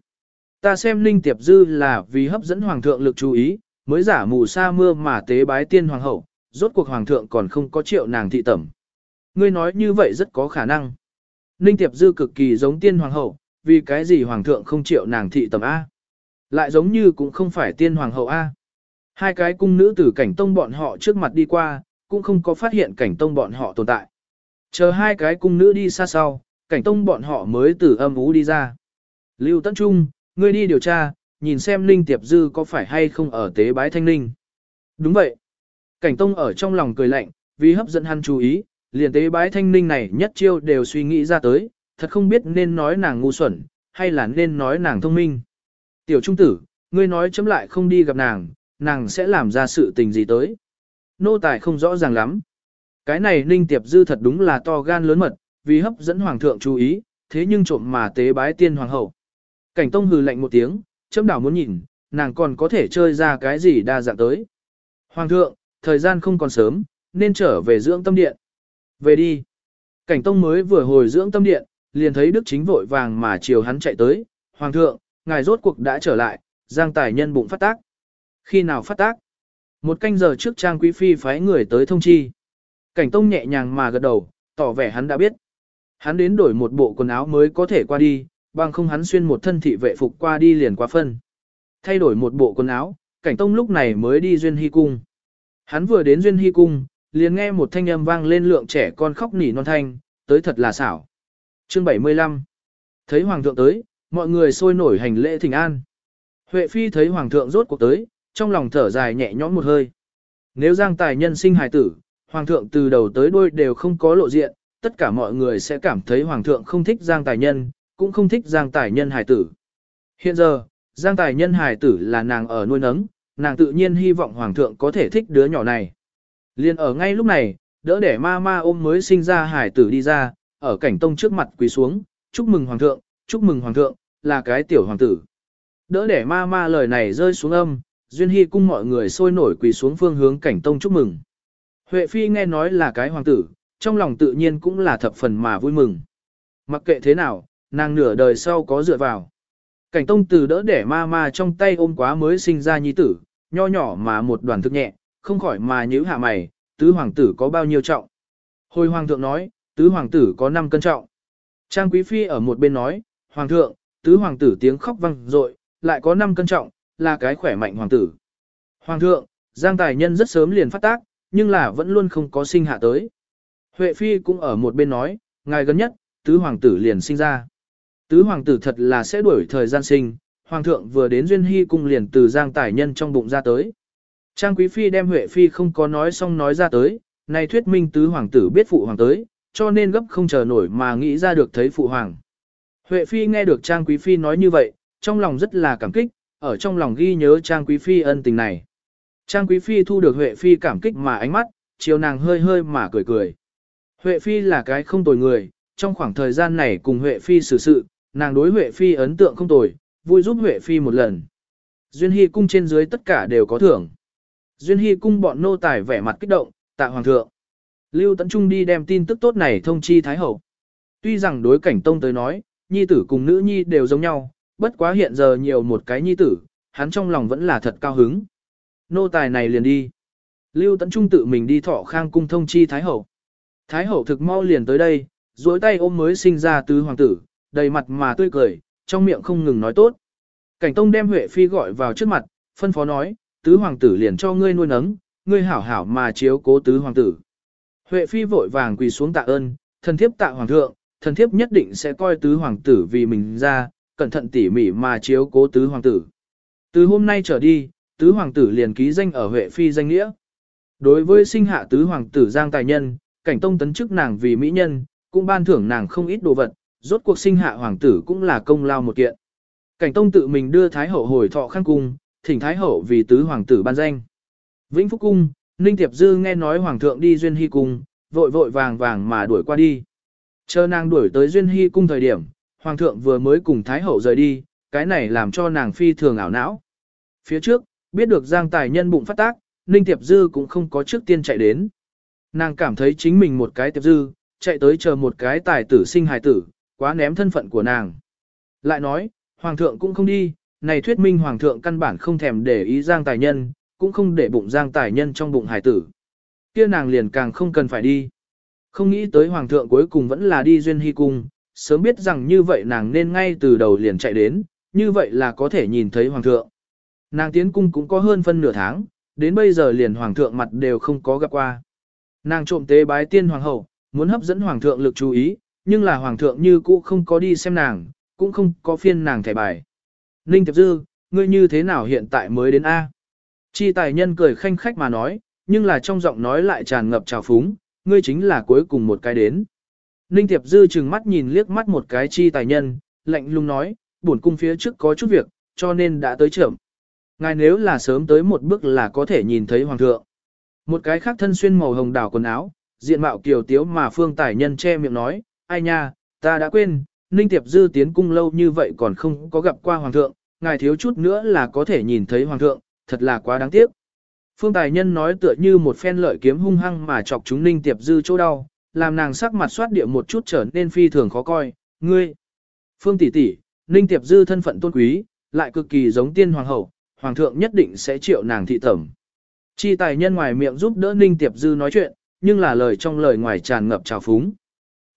Ta xem Ninh Tiệp Dư là vì hấp dẫn Hoàng thượng lực chú ý, mới giả mù sa mưa mà tế bái tiên hoàng hậu, rốt cuộc Hoàng thượng còn không có triệu nàng thị tẩm. Ngươi nói như vậy rất có khả năng. Ninh Tiệp Dư cực kỳ giống tiên hoàng hậu, vì cái gì Hoàng thượng không triệu nàng thị tẩm A. Lại giống như cũng không phải tiên hoàng hậu A. Hai cái cung nữ từ cảnh tông bọn họ trước mặt đi qua, cũng không có phát hiện cảnh tông bọn họ tồn tại. Chờ hai cái cung nữ đi xa sau, cảnh tông bọn họ mới từ âm ú đi ra. Lưu Tấn Trung, Ngươi đi điều tra, nhìn xem Ninh Tiệp Dư có phải hay không ở tế bái thanh ninh. Đúng vậy. Cảnh Tông ở trong lòng cười lạnh, vì hấp dẫn hắn chú ý, liền tế bái thanh ninh này nhất chiêu đều suy nghĩ ra tới, thật không biết nên nói nàng ngu xuẩn, hay là nên nói nàng thông minh. Tiểu trung tử, ngươi nói chấm lại không đi gặp nàng, nàng sẽ làm ra sự tình gì tới. Nô tài không rõ ràng lắm. Cái này ninh tiệp dư thật đúng là to gan lớn mật, vì hấp dẫn hoàng thượng chú ý, thế nhưng trộm mà tế bái tiên hoàng hậu. Cảnh tông hừ lạnh một tiếng, chấm đảo muốn nhìn, nàng còn có thể chơi ra cái gì đa dạng tới. Hoàng thượng, thời gian không còn sớm, nên trở về dưỡng tâm điện. Về đi. Cảnh tông mới vừa hồi dưỡng tâm điện, liền thấy đức chính vội vàng mà chiều hắn chạy tới. Hoàng thượng, ngài rốt cuộc đã trở lại, giang tài nhân bụng phát tác. Khi nào phát tác? Một canh giờ trước trang quý phi phái người tới thông chi. Cảnh tông nhẹ nhàng mà gật đầu, tỏ vẻ hắn đã biết. Hắn đến đổi một bộ quần áo mới có thể qua đi, bằng không hắn xuyên một thân thị vệ phục qua đi liền quá phân. Thay đổi một bộ quần áo, cảnh tông lúc này mới đi duyên hy cung. Hắn vừa đến duyên hy cung, liền nghe một thanh âm vang lên lượng trẻ con khóc nỉ non thanh, tới thật là xảo. Chương 75 Thấy hoàng thượng tới, mọi người sôi nổi hành lễ thỉnh an. Huệ phi thấy hoàng thượng rốt cuộc tới, trong lòng thở dài nhẹ nhõm một hơi. Nếu giang tài nhân sinh hài tử, hoàng thượng từ đầu tới đuôi đều không có lộ diện, tất cả mọi người sẽ cảm thấy hoàng thượng không thích giang tài nhân, cũng không thích giang tài nhân hài tử. Hiện giờ, giang tài nhân hài tử là nàng ở nuôi nấng, nàng tự nhiên hy vọng hoàng thượng có thể thích đứa nhỏ này. Liên ở ngay lúc này, đỡ để ma ma ôm mới sinh ra hài tử đi ra, ở cảnh tông trước mặt quỳ xuống, chúc mừng hoàng thượng, chúc mừng hoàng thượng, là cái tiểu hoàng tử. Đỡ để ma ma lời này rơi xuống âm, duyên hy cung mọi người sôi nổi quỳ xuống phương hướng cảnh tông chúc mừng. Huệ phi nghe nói là cái hoàng tử, trong lòng tự nhiên cũng là thập phần mà vui mừng. Mặc kệ thế nào, nàng nửa đời sau có dựa vào. Cảnh tông từ đỡ để ma ma trong tay ôm quá mới sinh ra nhi tử, nho nhỏ mà một đoàn thức nhẹ, không khỏi mà nhíu hạ mày, tứ hoàng tử có bao nhiêu trọng. Hồi hoàng thượng nói, tứ hoàng tử có 5 cân trọng. Trang quý phi ở một bên nói, hoàng thượng, tứ hoàng tử tiếng khóc vang dội, lại có 5 cân trọng, là cái khỏe mạnh hoàng tử. Hoàng thượng, giang tài nhân rất sớm liền phát tác, nhưng là vẫn luôn không có sinh hạ tới. Huệ phi cũng ở một bên nói, ngài gần nhất, tứ hoàng tử liền sinh ra. Tứ hoàng tử thật là sẽ đuổi thời gian sinh, hoàng thượng vừa đến duyên hy cung liền từ giang tài nhân trong bụng ra tới. Trang quý phi đem Huệ phi không có nói xong nói ra tới, này thuyết minh tứ hoàng tử biết phụ hoàng tới, cho nên gấp không chờ nổi mà nghĩ ra được thấy phụ hoàng. Huệ phi nghe được Trang quý phi nói như vậy, trong lòng rất là cảm kích, ở trong lòng ghi nhớ Trang quý phi ân tình này. Trang quý phi thu được Huệ phi cảm kích mà ánh mắt, chiều nàng hơi hơi mà cười cười. Huệ phi là cái không tồi người, trong khoảng thời gian này cùng Huệ phi xử sự, nàng đối Huệ Phi ấn tượng không tồi, vui giúp Huệ Phi một lần. Duyên Hy cung trên dưới tất cả đều có thưởng. Duyên Hy cung bọn nô tài vẻ mặt kích động, tạ hoàng thượng. Lưu Tấn Trung đi đem tin tức tốt này thông chi Thái Hậu. Tuy rằng đối cảnh tông tới nói, nhi tử cùng nữ nhi đều giống nhau, bất quá hiện giờ nhiều một cái nhi tử, hắn trong lòng vẫn là thật cao hứng. Nô tài này liền đi. Lưu Tấn Trung tự mình đi thọ khang cung thông chi Thái Hậu. Thái Hậu thực mau liền tới đây, duỗi tay ôm mới sinh ra tứ hoàng tử, đầy mặt mà tươi cười, trong miệng không ngừng nói tốt. Cảnh Tông đem Huệ Phi gọi vào trước mặt, phân phó nói, tứ hoàng tử liền cho ngươi nuôi nấng, ngươi hảo hảo mà chiếu cố tứ hoàng tử. Huệ Phi vội vàng quỳ xuống tạ ơn, thần thiếp tạ hoàng thượng, thần thiếp nhất định sẽ coi tứ hoàng tử vì mình ra, cẩn thận tỉ mỉ mà chiếu cố tứ hoàng tử. Từ hôm nay trở đi, tứ hoàng tử liền ký danh ở Huệ Phi danh nghĩa. Đối với sinh hạ tứ hoàng tử Giang Tài Nhân, cảnh tông tấn chức nàng vì mỹ nhân, cũng ban thưởng nàng không ít đồ vật, rốt cuộc sinh hạ hoàng tử cũng là công lao một kiện. Cảnh Tông tự mình đưa Thái Hậu hồi thọ khăn cung, thỉnh Thái Hậu vì tứ hoàng tử ban danh. Vĩnh Phúc Cung, Ninh Tiệp Dư nghe nói Hoàng thượng đi Duyên Hy Cung, vội vội vàng vàng mà đuổi qua đi. Chờ nàng đuổi tới Duyên Hy Cung thời điểm, Hoàng thượng vừa mới cùng Thái Hậu rời đi, cái này làm cho nàng phi thường ảo não. Phía trước, biết được Giang Tài nhân bụng phát tác, Ninh Tiệp Dư cũng không có trước tiên chạy đến. Nàng cảm thấy chính mình một cái Tiệp Dư, chạy tới chờ một cái tài tử sinh hài tử, quá ném thân phận của nàng. Lại nói, hoàng thượng cũng không đi, này thuyết minh hoàng thượng căn bản không thèm để ý giang tài nhân, cũng không để bụng giang tài nhân trong bụng hải tử. Kia nàng liền càng không cần phải đi. Không nghĩ tới hoàng thượng cuối cùng vẫn là đi duyên hy cung, sớm biết rằng như vậy nàng nên ngay từ đầu liền chạy đến, như vậy là có thể nhìn thấy hoàng thượng. Nàng tiến cung cũng có hơn phân nửa tháng, đến bây giờ liền hoàng thượng mặt đều không có gặp qua. Nàng trộm tế bái tiên hoàng hậu, muốn hấp dẫn hoàng thượng lực chú ý, nhưng là hoàng thượng như cũ không có đi xem nàng, cũng không có phiên nàng thẻ bài. Ninh Tiệp Dư, ngươi như thế nào hiện tại mới đến A? Chi tài nhân cười khanh khách mà nói, nhưng là trong giọng nói lại tràn ngập trào phúng, ngươi chính là cuối cùng một cái đến. Ninh Tiệp Dư chừng mắt nhìn liếc mắt một cái chi tài nhân, lạnh lùng nói, buồn cung phía trước có chút việc, cho nên đã tới trưởng. Ngài nếu là sớm tới một bước là có thể nhìn thấy hoàng thượng. Một cái khác thân xuyên màu hồng đảo quần áo, diện mạo kiều tiếu mà phương tài nhân che miệng nói, ai nha, ta đã quên, Ninh Tiệp Dư tiến cung lâu như vậy còn không có gặp qua Hoàng thượng, ngài thiếu chút nữa là có thể nhìn thấy Hoàng thượng, thật là quá đáng tiếc. Phương Tài Nhân nói tựa như một phen lợi kiếm hung hăng mà chọc chúng Ninh Tiệp Dư chỗ đau, làm nàng sắc mặt soát địa một chút trở nên phi thường khó coi, ngươi. Phương tỷ tỷ, Ninh Tiệp Dư thân phận tôn quý, lại cực kỳ giống tiên hoàng hậu, hoàng thượng nhất định sẽ triệu nàng thị tẩm. Chi tài nhân ngoài miệng giúp đỡ Ninh Tiệp Dư nói chuyện, nhưng là lời trong lời ngoài tràn ngập trào phúng.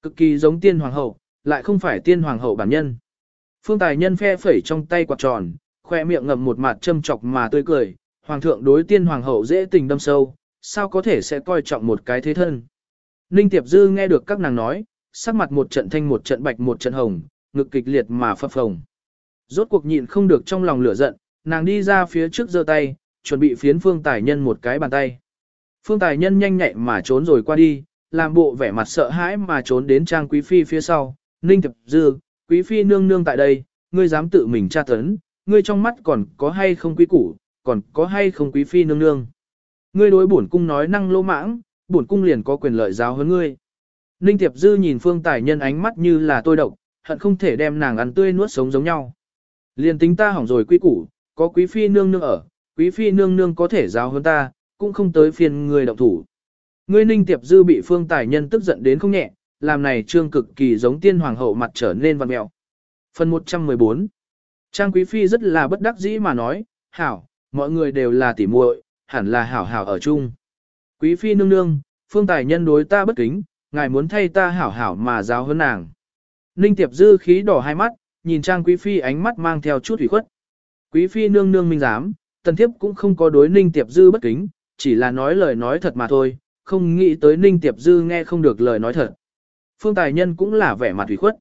Cực kỳ giống tiên hoàng hậu, lại không phải tiên hoàng hậu bản nhân. Phương tài nhân phe phẩy trong tay quạt tròn, khoe miệng ngậm một mặt châm chọc mà tươi cười, hoàng thượng đối tiên hoàng hậu dễ tình đâm sâu, sao có thể sẽ coi trọng một cái thế thân. Ninh Tiệp Dư nghe được các nàng nói, sắc mặt một trận thanh một trận bạch một trận hồng, ngực kịch liệt mà phập phồng. Rốt cuộc nhịn không được trong lòng lửa giận, nàng đi ra phía trước giơ tay, chuẩn bị phiến Phương Tài Nhân một cái bàn tay. Phương Tài Nhân nhanh nhạy mà trốn rồi qua đi, làm bộ vẻ mặt sợ hãi mà trốn đến Trang Quý Phi phía sau. Ninh Tiệp Dư, Quý Phi nương nương tại đây, ngươi dám tự mình tra tấn, ngươi trong mắt còn có hay không quý củ, còn có hay không Quý Phi nương nương. Ngươi đối bổn cung nói năng lỗ mãng, bổn cung liền có quyền lợi giáo hơn ngươi. Ninh Tiệp Dư nhìn Phương Tài Nhân ánh mắt như là tôi độc, hận không thể đem nàng ăn tươi nuốt sống giống nhau. Liền tính ta hỏng rồi quý củ, có quý phi nương nương ở, quý phi nương nương có thể giáo hơn ta, cũng không tới phiền người động thủ. Ngươi Ninh Tiệp Dư bị Phương Tài Nhân tức giận đến không nhẹ, làm này trương cực kỳ giống tiên hoàng hậu mặt trở nên văn mẹo. Phần 114 Trang Quý Phi rất là bất đắc dĩ mà nói, hảo, mọi người đều là tỉ muội, hẳn là hảo hảo ở chung. Quý Phi nương nương, Phương Tài Nhân đối ta bất kính, ngài muốn thay ta hảo hảo mà giáo hơn nàng. Ninh Tiệp Dư khí đỏ hai mắt, nhìn Trang Quý Phi ánh mắt mang theo chút ủy khuất. Quý Phi nương nương minh giám, tần thiếp cũng không có đối Ninh Tiệp Dư bất kính, chỉ là nói lời nói thật mà thôi, không nghĩ tới Ninh Tiệp Dư nghe không được lời nói thật. Phương Tài Nhân cũng là vẻ mặt ủy khuất.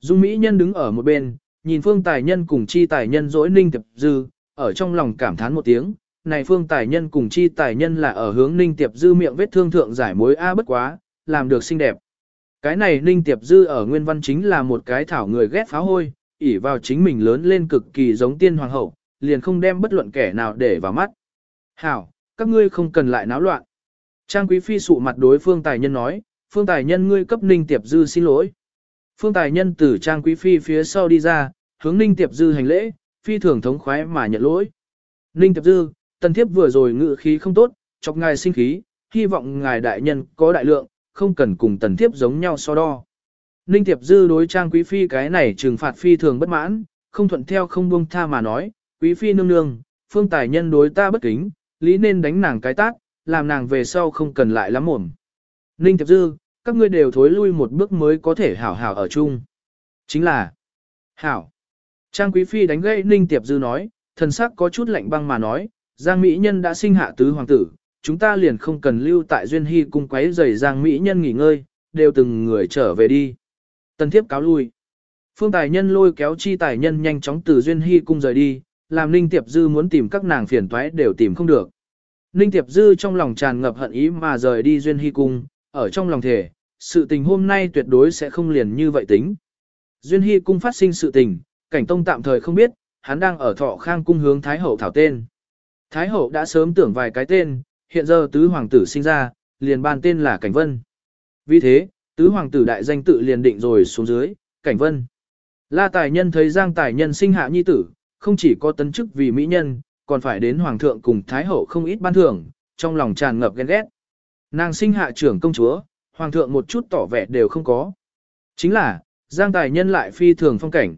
Dung Mỹ Nhân đứng ở một bên, nhìn Phương Tài Nhân cùng Chi Tài Nhân dỗi Ninh Tiệp Dư, ở trong lòng cảm thán một tiếng. Này Phương Tài Nhân cùng Chi Tài Nhân là ở hướng Ninh Tiệp Dư miệng vết thương thượng giải mối A bất quá, làm được xinh đẹp. Cái này Ninh Tiệp Dư ở nguyên văn chính là một cái thảo người ghét pháo hôi, ỉ vào chính mình lớn lên cực kỳ giống tiên hoàng hậu, liền không đem bất luận kẻ nào để vào mắt. Hảo, các ngươi không cần lại náo loạn. Trang Quý Phi sụ mặt đối Phương Tài Nhân nói, Phương Tài Nhân ngươi cấp Ninh Tiệp Dư xin lỗi. Phương Tài Nhân từ Trang Quý Phi phía sau đi ra, hướng Ninh Tiệp Dư hành lễ, Phi thường thống khoái mà nhận lỗi. Ninh Tiệp Dư, tần thiếp vừa rồi ngự khí không tốt, chọc ngài sinh khí, hy vọng ngài đại nhân có đại lượng, không cần cùng tần thiếp giống nhau so đo. Ninh Tiệp Dư đối Trang Quý Phi cái này trừng phạt phi thường bất mãn, không thuận theo không buông tha mà nói, Quý Phi nương nương, phương tài nhân đối ta bất kính, lý nên đánh nàng cái tát, làm nàng về sau không cần lại lắm mồm. Ninh Tiệp Dư, các ngươi đều thối lui một bước mới có thể hảo hảo ở chung. Chính là, hảo. Trang Quý Phi đánh gãy Ninh Tiệp Dư nói, thần sắc có chút lạnh băng mà nói, Giang Mỹ Nhân đã sinh hạ tứ hoàng tử, chúng ta liền không cần lưu tại Duyên Hy cung quấy rầy Giang Mỹ Nhân nghỉ ngơi, đều từng người trở về đi. Tần thiếp cáo lui. Phương Tài Nhân lôi kéo chi Tài Nhân nhanh chóng từ Duyên Hy cung rời đi, làm Ninh Tiệp Dư muốn tìm các nàng phiền toái đều tìm không được. Ninh Tiệp Dư trong lòng tràn ngập hận ý mà rời đi Duyên Hy cung, ở trong lòng thể, sự tình hôm nay tuyệt đối sẽ không liền như vậy tính. Duyên Hy cung phát sinh sự tình, cảnh tông tạm thời không biết, hắn đang ở thọ khang cung hướng Thái Hậu thảo tên. Thái Hậu đã sớm tưởng vài cái tên, hiện giờ tứ hoàng tử sinh ra, liền ban tên là Cảnh Vân. Vì thế, tứ hoàng tử đại danh tự liền định rồi xuống dưới, Cảnh Vân. La Tài Nhân thấy Giang Tài Nhân sinh hạ nhi tử, không chỉ có tấn chức vì mỹ nhân, còn phải đến hoàng thượng cùng thái hậu không ít ban thưởng, trong lòng tràn ngập ghen ghét. Nàng sinh hạ trưởng công chúa, hoàng thượng một chút tỏ vẻ đều không có. Chính là, Giang Tài Nhân lại phi thường phong cảnh.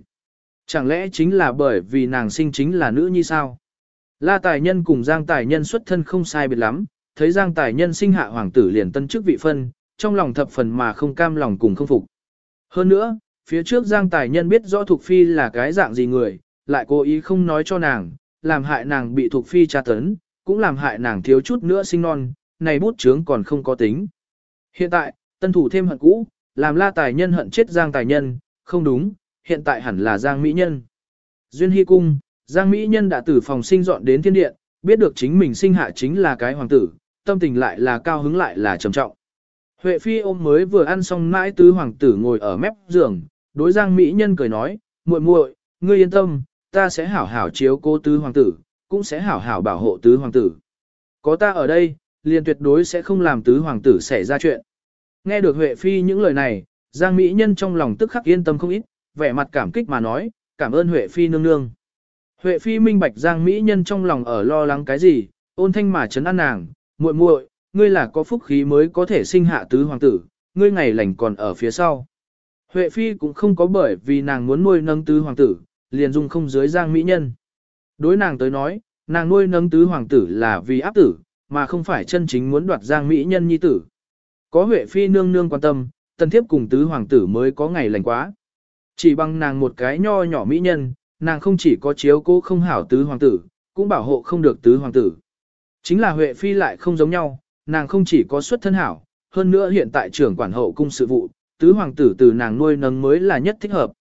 Chẳng lẽ chính là bởi vì nàng sinh chính là nữ như sao? La Tài Nhân cùng Giang Tài Nhân xuất thân không sai biệt lắm, thấy Giang Tài Nhân sinh hạ hoàng tử liền tân chức vị phân, trong lòng thập phần mà không cam lòng cùng không phục. Hơn nữa, phía trước Giang Tài Nhân biết rõ thuộc Phi là cái dạng gì người, lại cố ý không nói cho nàng, làm hại nàng bị thuộc Phi tra tấn, cũng làm hại nàng thiếu chút nữa sinh non, này bút chướng còn không có tính. Hiện tại, tân thủ thêm hận cũ, làm La Tài Nhân hận chết Giang Tài Nhân, không đúng, hiện tại hẳn là Giang Mỹ Nhân. Duyên Hy Cung, Giang Mỹ Nhân đã từ phòng sinh dọn đến thiên điện, biết được chính mình sinh hạ chính là cái hoàng tử, tâm tình lại là cao hứng lại là trầm trọng. Huệ Phi ôm mới vừa ăn xong mãi tứ hoàng tử ngồi ở mép giường, đối Giang Mỹ Nhân cười nói, muội muội, ngươi yên tâm, ta sẽ hảo hảo chiếu cố tứ hoàng tử, cũng sẽ hảo hảo bảo hộ tứ hoàng tử. Có ta ở đây, liền tuyệt đối sẽ không làm tứ hoàng tử xảy ra chuyện. Nghe được Huệ Phi những lời này, Giang Mỹ Nhân trong lòng tức khắc yên tâm không ít, vẻ mặt cảm kích mà nói, cảm ơn Huệ Phi nương nương. Huệ Phi minh bạch Giang Mỹ Nhân trong lòng ở lo lắng cái gì, ôn thanh mà chấn an nàng, muội muội, ngươi là có phúc khí mới có thể sinh hạ tứ hoàng tử, ngươi ngày lành còn ở phía sau. Huệ Phi cũng không có bởi vì nàng muốn nuôi nâng tứ hoàng tử, liền dung không dưới Giang Mỹ Nhân. Đối nàng tới nói, nàng nuôi nấng tứ hoàng tử là vì áp tử, mà không phải chân chính muốn đoạt Giang Mỹ Nhân nhi tử. Có Huệ Phi nương nương quan tâm, tần thiếp cùng tứ hoàng tử mới có ngày lành quá. Chỉ bằng nàng một cái nho nhỏ Mỹ Nhân, nàng không chỉ có chiếu cố không hảo tứ hoàng tử, cũng bảo hộ không được tứ hoàng tử. Chính là Huệ Phi lại không giống nhau, nàng không chỉ có xuất thân hảo, hơn nữa hiện tại trưởng quản hậu cung sự vụ, tứ hoàng tử từ nàng nuôi nấng mới là nhất thích hợp.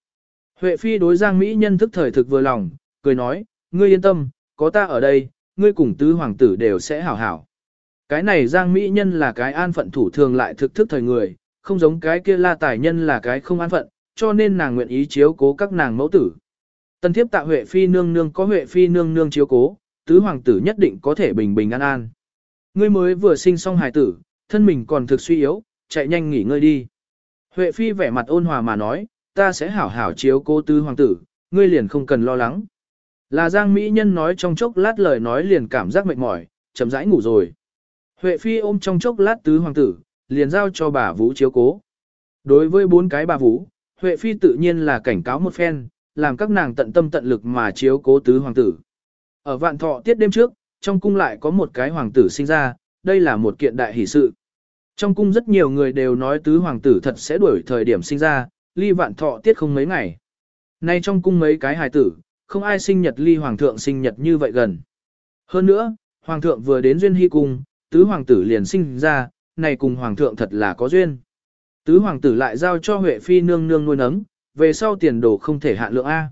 Huệ phi đối Giang Mỹ nhân thức thời thực vừa lòng, cười nói, ngươi yên tâm, có ta ở đây, ngươi cùng tứ hoàng tử đều sẽ hảo hảo. Cái này Giang Mỹ nhân là cái an phận thủ thường lại thực thức thời người, không giống cái kia la tài nhân là cái không an phận, cho nên nàng nguyện ý chiếu cố các nàng mẫu tử. Tần thiếp tạ Huệ phi nương nương có Huệ phi nương nương chiếu cố, tứ hoàng tử nhất định có thể bình bình an an. Ngươi mới vừa sinh xong hài tử, thân mình còn thực suy yếu, chạy nhanh nghỉ ngơi đi. Huệ phi vẻ mặt ôn hòa mà nói, ta sẽ hảo hảo chiếu cố tứ hoàng tử, ngươi liền không cần lo lắng. Là Giang Mỹ Nhân nói trong chốc lát lời nói liền cảm giác mệt mỏi, chậm rãi ngủ rồi. Huệ phi ôm trong chốc lát tứ hoàng tử, liền giao cho bà Vũ chiếu cố. Đối với bốn cái bà Vũ, Huệ phi tự nhiên là cảnh cáo một phen, làm các nàng tận tâm tận lực mà chiếu cố tứ hoàng tử. Ở vạn thọ tiết đêm trước, trong cung lại có một cái hoàng tử sinh ra, đây là một kiện đại hỷ sự. Trong cung rất nhiều người đều nói tứ hoàng tử thật sẽ đuổi thời điểm sinh ra, ly vạn thọ tiết không mấy ngày. Nay trong cung mấy cái hài tử, không ai sinh nhật ly hoàng thượng sinh nhật như vậy gần. Hơn nữa, hoàng thượng vừa đến duyên hy cung, tứ hoàng tử liền sinh ra, này cùng hoàng thượng thật là có duyên. Tứ hoàng tử lại giao cho Huệ phi nương nương nuôi nấng, về sau tiền đồ không thể hạn lượng A.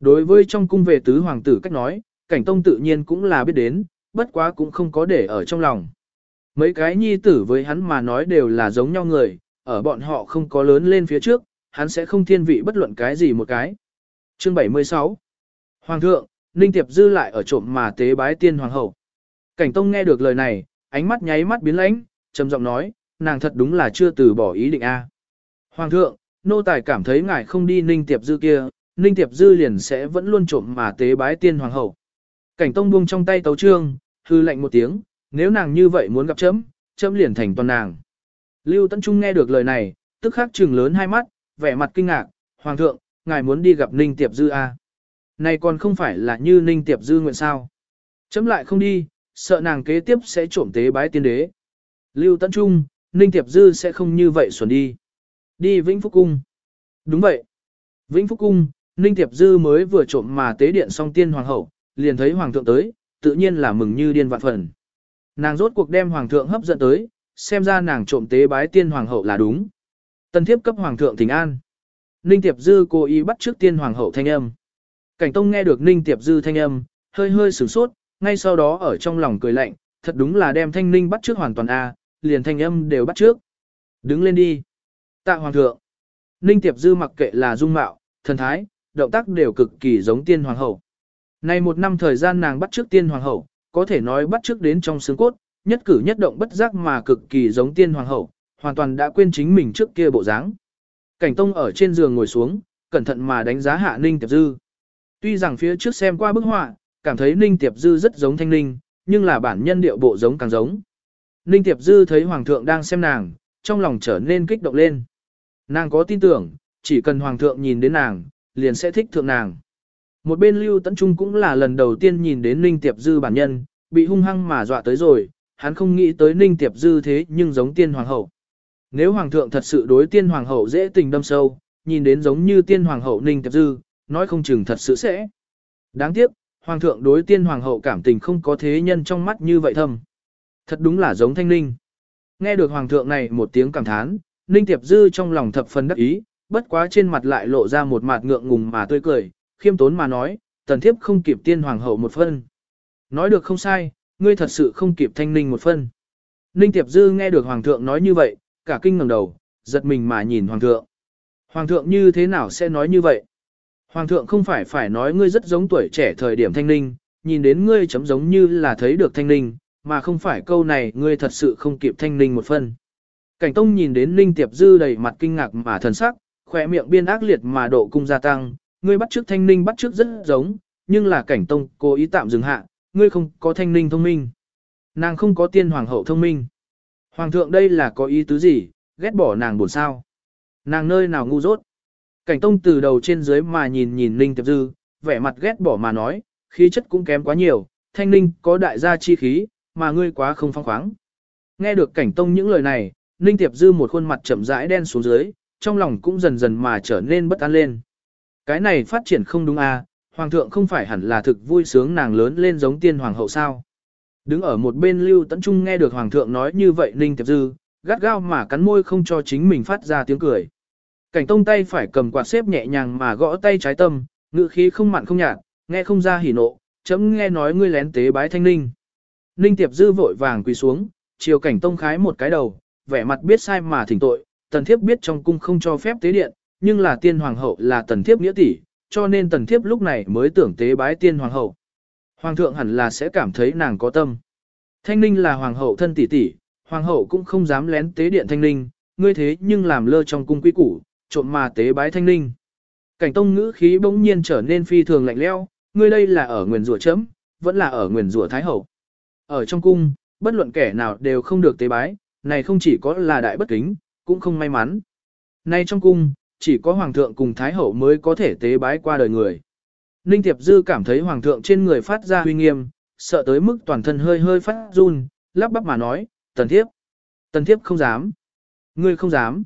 Đối với trong cung về tứ hoàng tử cách nói, cảnh tông tự nhiên cũng là biết đến, bất quá cũng không có để ở trong lòng. Mấy cái nhi tử với hắn mà nói đều là giống nhau người, ở bọn họ không có lớn lên phía trước, hắn sẽ không thiên vị bất luận cái gì một cái. Chương 76 Hoàng thượng, Ninh Tiệp Dư lại ở trộm mà tế bái tiên hoàng hậu. Cảnh Tông nghe được lời này, ánh mắt nháy mắt biến lãnh, trầm giọng nói, nàng thật đúng là chưa từ bỏ ý định a. Hoàng thượng, nô tài cảm thấy ngài không đi Ninh Tiệp Dư kia, Ninh Tiệp Dư liền sẽ vẫn luôn trộm mà tế bái tiên hoàng hậu. Cảnh Tông buông trong tay tấu trương, hư lạnh một tiếng, nếu nàng như vậy muốn gặp chấm, chấm liền thành toàn nàng. Lưu Tấn Trung nghe được lời này, tức khắc trừng lớn hai mắt, vẻ mặt kinh ngạc, Hoàng thượng, ngài muốn đi gặp Ninh Tiệp Dư a? Này còn không phải là như Ninh Tiệp Dư nguyện sao? Chấm lại không đi, sợ nàng kế tiếp sẽ trộm tế bái tiên đế. Lưu Tấn Trung, Ninh Tiệp Dư sẽ không như vậy xuẩn đi. Đi Vĩnh Phúc Cung. Đúng vậy. Vĩnh Phúc Cung, Ninh Tiệp Dư mới vừa trộm mà tế điện xong tiên hoàng hậu, liền thấy hoàng thượng tới, tự nhiên là mừng như điên vạn phần. Nàng rốt cuộc đem hoàng thượng hấp dẫn tới, xem ra nàng trộm tế bái tiên hoàng hậu là đúng. Tân thiếp cấp hoàng thượng thỉnh an. Ninh Tiệp Dư cố ý bắt trước tiên hoàng hậu thanh âm. Cảnh Tông nghe được Ninh Tiệp Dư thanh âm, hơi hơi sửng sốt, ngay sau đó ở trong lòng cười lạnh, thật đúng là đem thanh ninh bắt trước hoàn toàn a, liền thanh âm đều bắt trước. Đứng lên đi. Tạ hoàng thượng. Ninh Tiệp Dư mặc kệ là dung mạo, thần thái, động tác đều cực kỳ giống tiên hoàng hậu. Nay một năm thời gian nàng bắt trước tiên hoàng hậu, có thể nói bắt trước đến trong xương cốt, nhất cử nhất động bất giác mà cực kỳ giống tiên hoàng hậu, hoàn toàn đã quên chính mình trước kia bộ dáng. Cảnh Tông ở trên giường ngồi xuống, cẩn thận mà đánh giá hạ Ninh Tiệp Dư. Tuy rằng phía trước xem qua bức họa, cảm thấy Ninh Tiệp Dư rất giống Thanh Ninh, nhưng là bản nhân điệu bộ giống càng giống. Ninh Tiệp Dư thấy Hoàng thượng đang xem nàng, trong lòng trở nên kích động lên. Nàng có tin tưởng, chỉ cần Hoàng thượng nhìn đến nàng, liền sẽ thích thượng nàng. Một bên Lưu Tấn Trung cũng là lần đầu tiên nhìn đến Ninh Tiệp Dư bản nhân, bị hung hăng mà dọa tới rồi, hắn không nghĩ tới Ninh Tiệp Dư thế nhưng giống tiên hoàng hậu. Nếu hoàng thượng thật sự đối tiên hoàng hậu dễ tình đâm sâu, nhìn đến giống như tiên hoàng hậu Ninh Tiệp Dư, nói không chừng thật sự sẽ. Đáng tiếc, hoàng thượng đối tiên hoàng hậu cảm tình không có thế nhân trong mắt như vậy thâm. Thật đúng là giống thanh ninh. Nghe được hoàng thượng này một tiếng cảm thán, Ninh Tiệp Dư trong lòng thập phần đắc ý, bất quá trên mặt lại lộ ra một mặt ngượng ngùng mà tươi cười, khiêm tốn mà nói, tần thiếp không kịp tiên hoàng hậu một phân. Nói được không sai, ngươi thật sự không kịp thanh ninh một phân. Ninh Tiệp Dư nghe được hoàng thượng nói như vậy, cả kinh ngẩng đầu, giật mình mà nhìn hoàng thượng. Hoàng thượng như thế nào sẽ nói như vậy? Hoàng thượng không phải phải nói ngươi rất giống tuổi trẻ thời điểm thanh ninh, nhìn đến ngươi chấm giống như là thấy được thanh ninh, mà không phải câu này ngươi thật sự không kịp thanh ninh một phân. Cảnh Tông nhìn đến Ninh Tiệp Dư đầy mặt kinh ngạc mà thần sắc, khỏe miệng biên ác liệt mà độ cung gia tăng, ngươi bắt trước thanh ninh bắt trước rất giống, nhưng là Cảnh Tông cố ý tạm dừng hạ, ngươi không có thanh ninh thông minh. Nàng không có tiên hoàng hậu thông minh. Hoàng thượng đây là có ý tứ gì, ghét bỏ nàng buồn sao. Nàng nơi nào ngu dốt. Cảnh tông từ đầu trên dưới mà nhìn nhìn Ninh Tiệp Dư, vẻ mặt ghét bỏ mà nói, khí chất cũng kém quá nhiều, thanh ninh có đại gia chi khí, mà ngươi quá không phong khoáng. Nghe được cảnh tông những lời này, Ninh Tiệp Dư một khuôn mặt chậm rãi đen xuống dưới, trong lòng cũng dần dần mà trở nên bất an lên. Cái này phát triển không đúng à, hoàng thượng không phải hẳn là thực vui sướng nàng lớn lên giống tiên hoàng hậu sao. Đứng ở một bên Lưu Tấn Trung nghe được Hoàng thượng nói như vậy Ninh Tiệp Dư, gắt gao mà cắn môi không cho chính mình phát ra tiếng cười. Cảnh tông tay phải cầm quạt xếp nhẹ nhàng mà gõ tay trái tâm, ngự khí không mặn không nhạt, nghe không ra hỉ nộ, chấm nghe nói ngươi lén tế bái thanh ninh. Ninh Tiệp Dư vội vàng quỳ xuống, chiều cảnh tông khái một cái đầu, vẻ mặt biết sai mà thỉnh tội, tần thiếp biết trong cung không cho phép tế điện, nhưng là tiên hoàng hậu là tần thiếp nghĩa tỷ, cho nên tần thiếp lúc này mới tưởng tế bái tiên hoàng hậu. Hoàng thượng hẳn là sẽ cảm thấy nàng có tâm. Thanh ninh là hoàng hậu thân tỷ tỷ, hoàng hậu cũng không dám lén tế điện thanh ninh, ngươi thế nhưng làm lơ trong cung quý củ, trộm mà tế bái thanh ninh. Cảnh tông ngữ khí bỗng nhiên trở nên phi thường lạnh lẽo, ngươi đây là ở nguyền rủa chấm, vẫn là ở nguyền rủa thái hậu. Ở trong cung, bất luận kẻ nào đều không được tế bái, này không chỉ có là đại bất kính, cũng không may mắn. Nay trong cung, chỉ có hoàng thượng cùng thái hậu mới có thể tế bái qua đời người. Ninh Tiệp Dư cảm thấy hoàng thượng trên người phát ra huy nghiêm, sợ tới mức toàn thân hơi hơi phát run, lắp bắp mà nói, tần thiếp. Tần thiếp không dám. Ngươi không dám.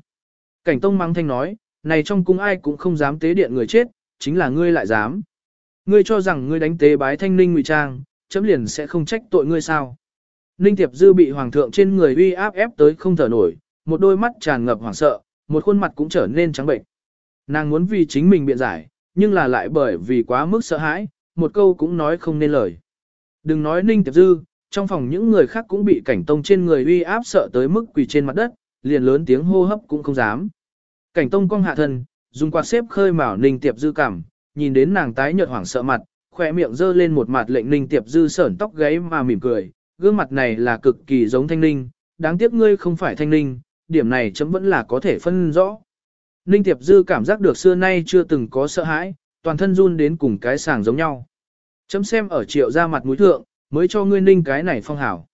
Cảnh tông mang thanh nói, này trong cung ai cũng không dám tế điện người chết, chính là ngươi lại dám. Ngươi cho rằng ngươi đánh tế bái thanh ninh ngụy trang, chấm liền sẽ không trách tội ngươi sao. Ninh Tiệp Dư bị hoàng thượng trên người uy áp ép tới không thở nổi, một đôi mắt tràn ngập hoảng sợ, một khuôn mặt cũng trở nên trắng bệnh. Nàng muốn vì chính mình biện giải, nhưng là lại bởi vì quá mức sợ hãi, một câu cũng nói không nên lời. Đừng nói Ninh Tiệp Dư, trong phòng những người khác cũng bị cảnh tông trên người uy áp sợ tới mức quỳ trên mặt đất, liền lớn tiếng hô hấp cũng không dám. Cảnh tông cong hạ thân, dùng quạt xếp khơi mào Ninh Tiệp Dư cảm, nhìn đến nàng tái nhợt hoảng sợ mặt, khỏe miệng dơ lên một mặt lệnh Ninh Tiệp Dư sởn tóc gáy mà mỉm cười, gương mặt này là cực kỳ giống Thanh Ninh, đáng tiếc ngươi không phải Thanh Ninh, điểm này chấm vẫn là có thể phân rõ. Ninh Tiệp Dư cảm giác được xưa nay chưa từng có sợ hãi, toàn thân run đến cùng cái sàng giống nhau. Chấm xem ở triệu ra mặt mũi thượng, mới cho ngươi ninh cái này phong hảo.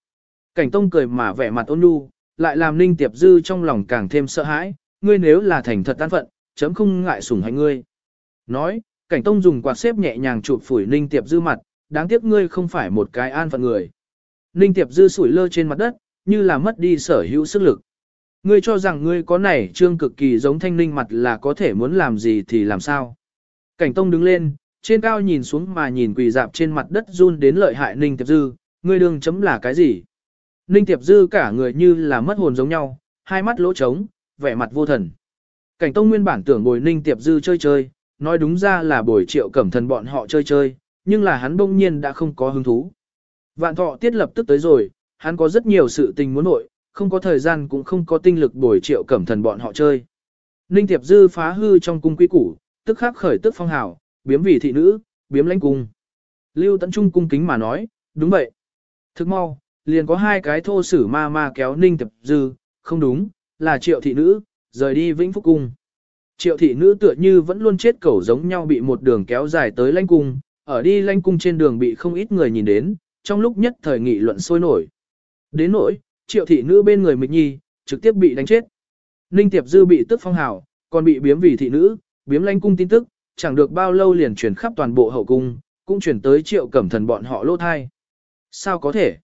Cảnh tông cười mà vẻ mặt ôn nhu, lại làm ninh tiệp dư trong lòng càng thêm sợ hãi, ngươi nếu là thành thật tan phận, chấm không ngại sủng hạnh ngươi. Nói, cảnh tông dùng quạt xếp nhẹ nhàng chụp phủi ninh tiệp dư mặt, đáng tiếc ngươi không phải một cái an phận người. Ninh tiệp dư sủi lơ trên mặt đất, như là mất đi sở hữu sức lực. Ngươi cho rằng ngươi có này trương cực kỳ giống thanh ninh mặt là có thể muốn làm gì thì làm sao. Cảnh tông đứng lên, trên cao nhìn xuống mà nhìn quỳ dạp trên mặt đất run đến lợi hại Ninh Tiệp Dư, ngươi đường chấm là cái gì? Ninh Tiệp Dư cả người như là mất hồn giống nhau, hai mắt lỗ trống, vẻ mặt vô thần. Cảnh Tông nguyên bản tưởng bồi Ninh Tiệp Dư chơi chơi, nói đúng ra là bồi triệu cẩm thần bọn họ chơi chơi, nhưng là hắn bỗng nhiên đã không có hứng thú. Vạn thọ tiết lập tức tới rồi, hắn có rất nhiều sự tình muốn nội, không có thời gian cũng không có tinh lực bồi triệu cẩm thần bọn họ chơi. Ninh Tiệp Dư phá hư trong cung quý củ, tức khắc khởi tức phong hào, biếm vì thị nữ, biếm lãnh cung. Lưu Tấn Trung cung kính mà nói, đúng vậy. Thức mau, liền có hai cái thô sử ma ma kéo ninh tiệp dư, không đúng, là triệu thị nữ, rời đi vĩnh phúc cung. Triệu thị nữ tựa như vẫn luôn chết cẩu giống nhau bị một đường kéo dài tới lãnh cung, ở đi lãnh cung trên đường bị không ít người nhìn đến, trong lúc nhất thời nghị luận sôi nổi. Đến nỗi, triệu thị nữ bên người mịch nhi, trực tiếp bị đánh chết. Ninh Tiệp Dư bị tức phong hào, còn bị biếm vì thị nữ, biếm lanh cung tin tức, chẳng được bao lâu liền truyền khắp toàn bộ hậu cung, cũng truyền tới triệu cẩm thần bọn họ lỗ thai. Sao có thể?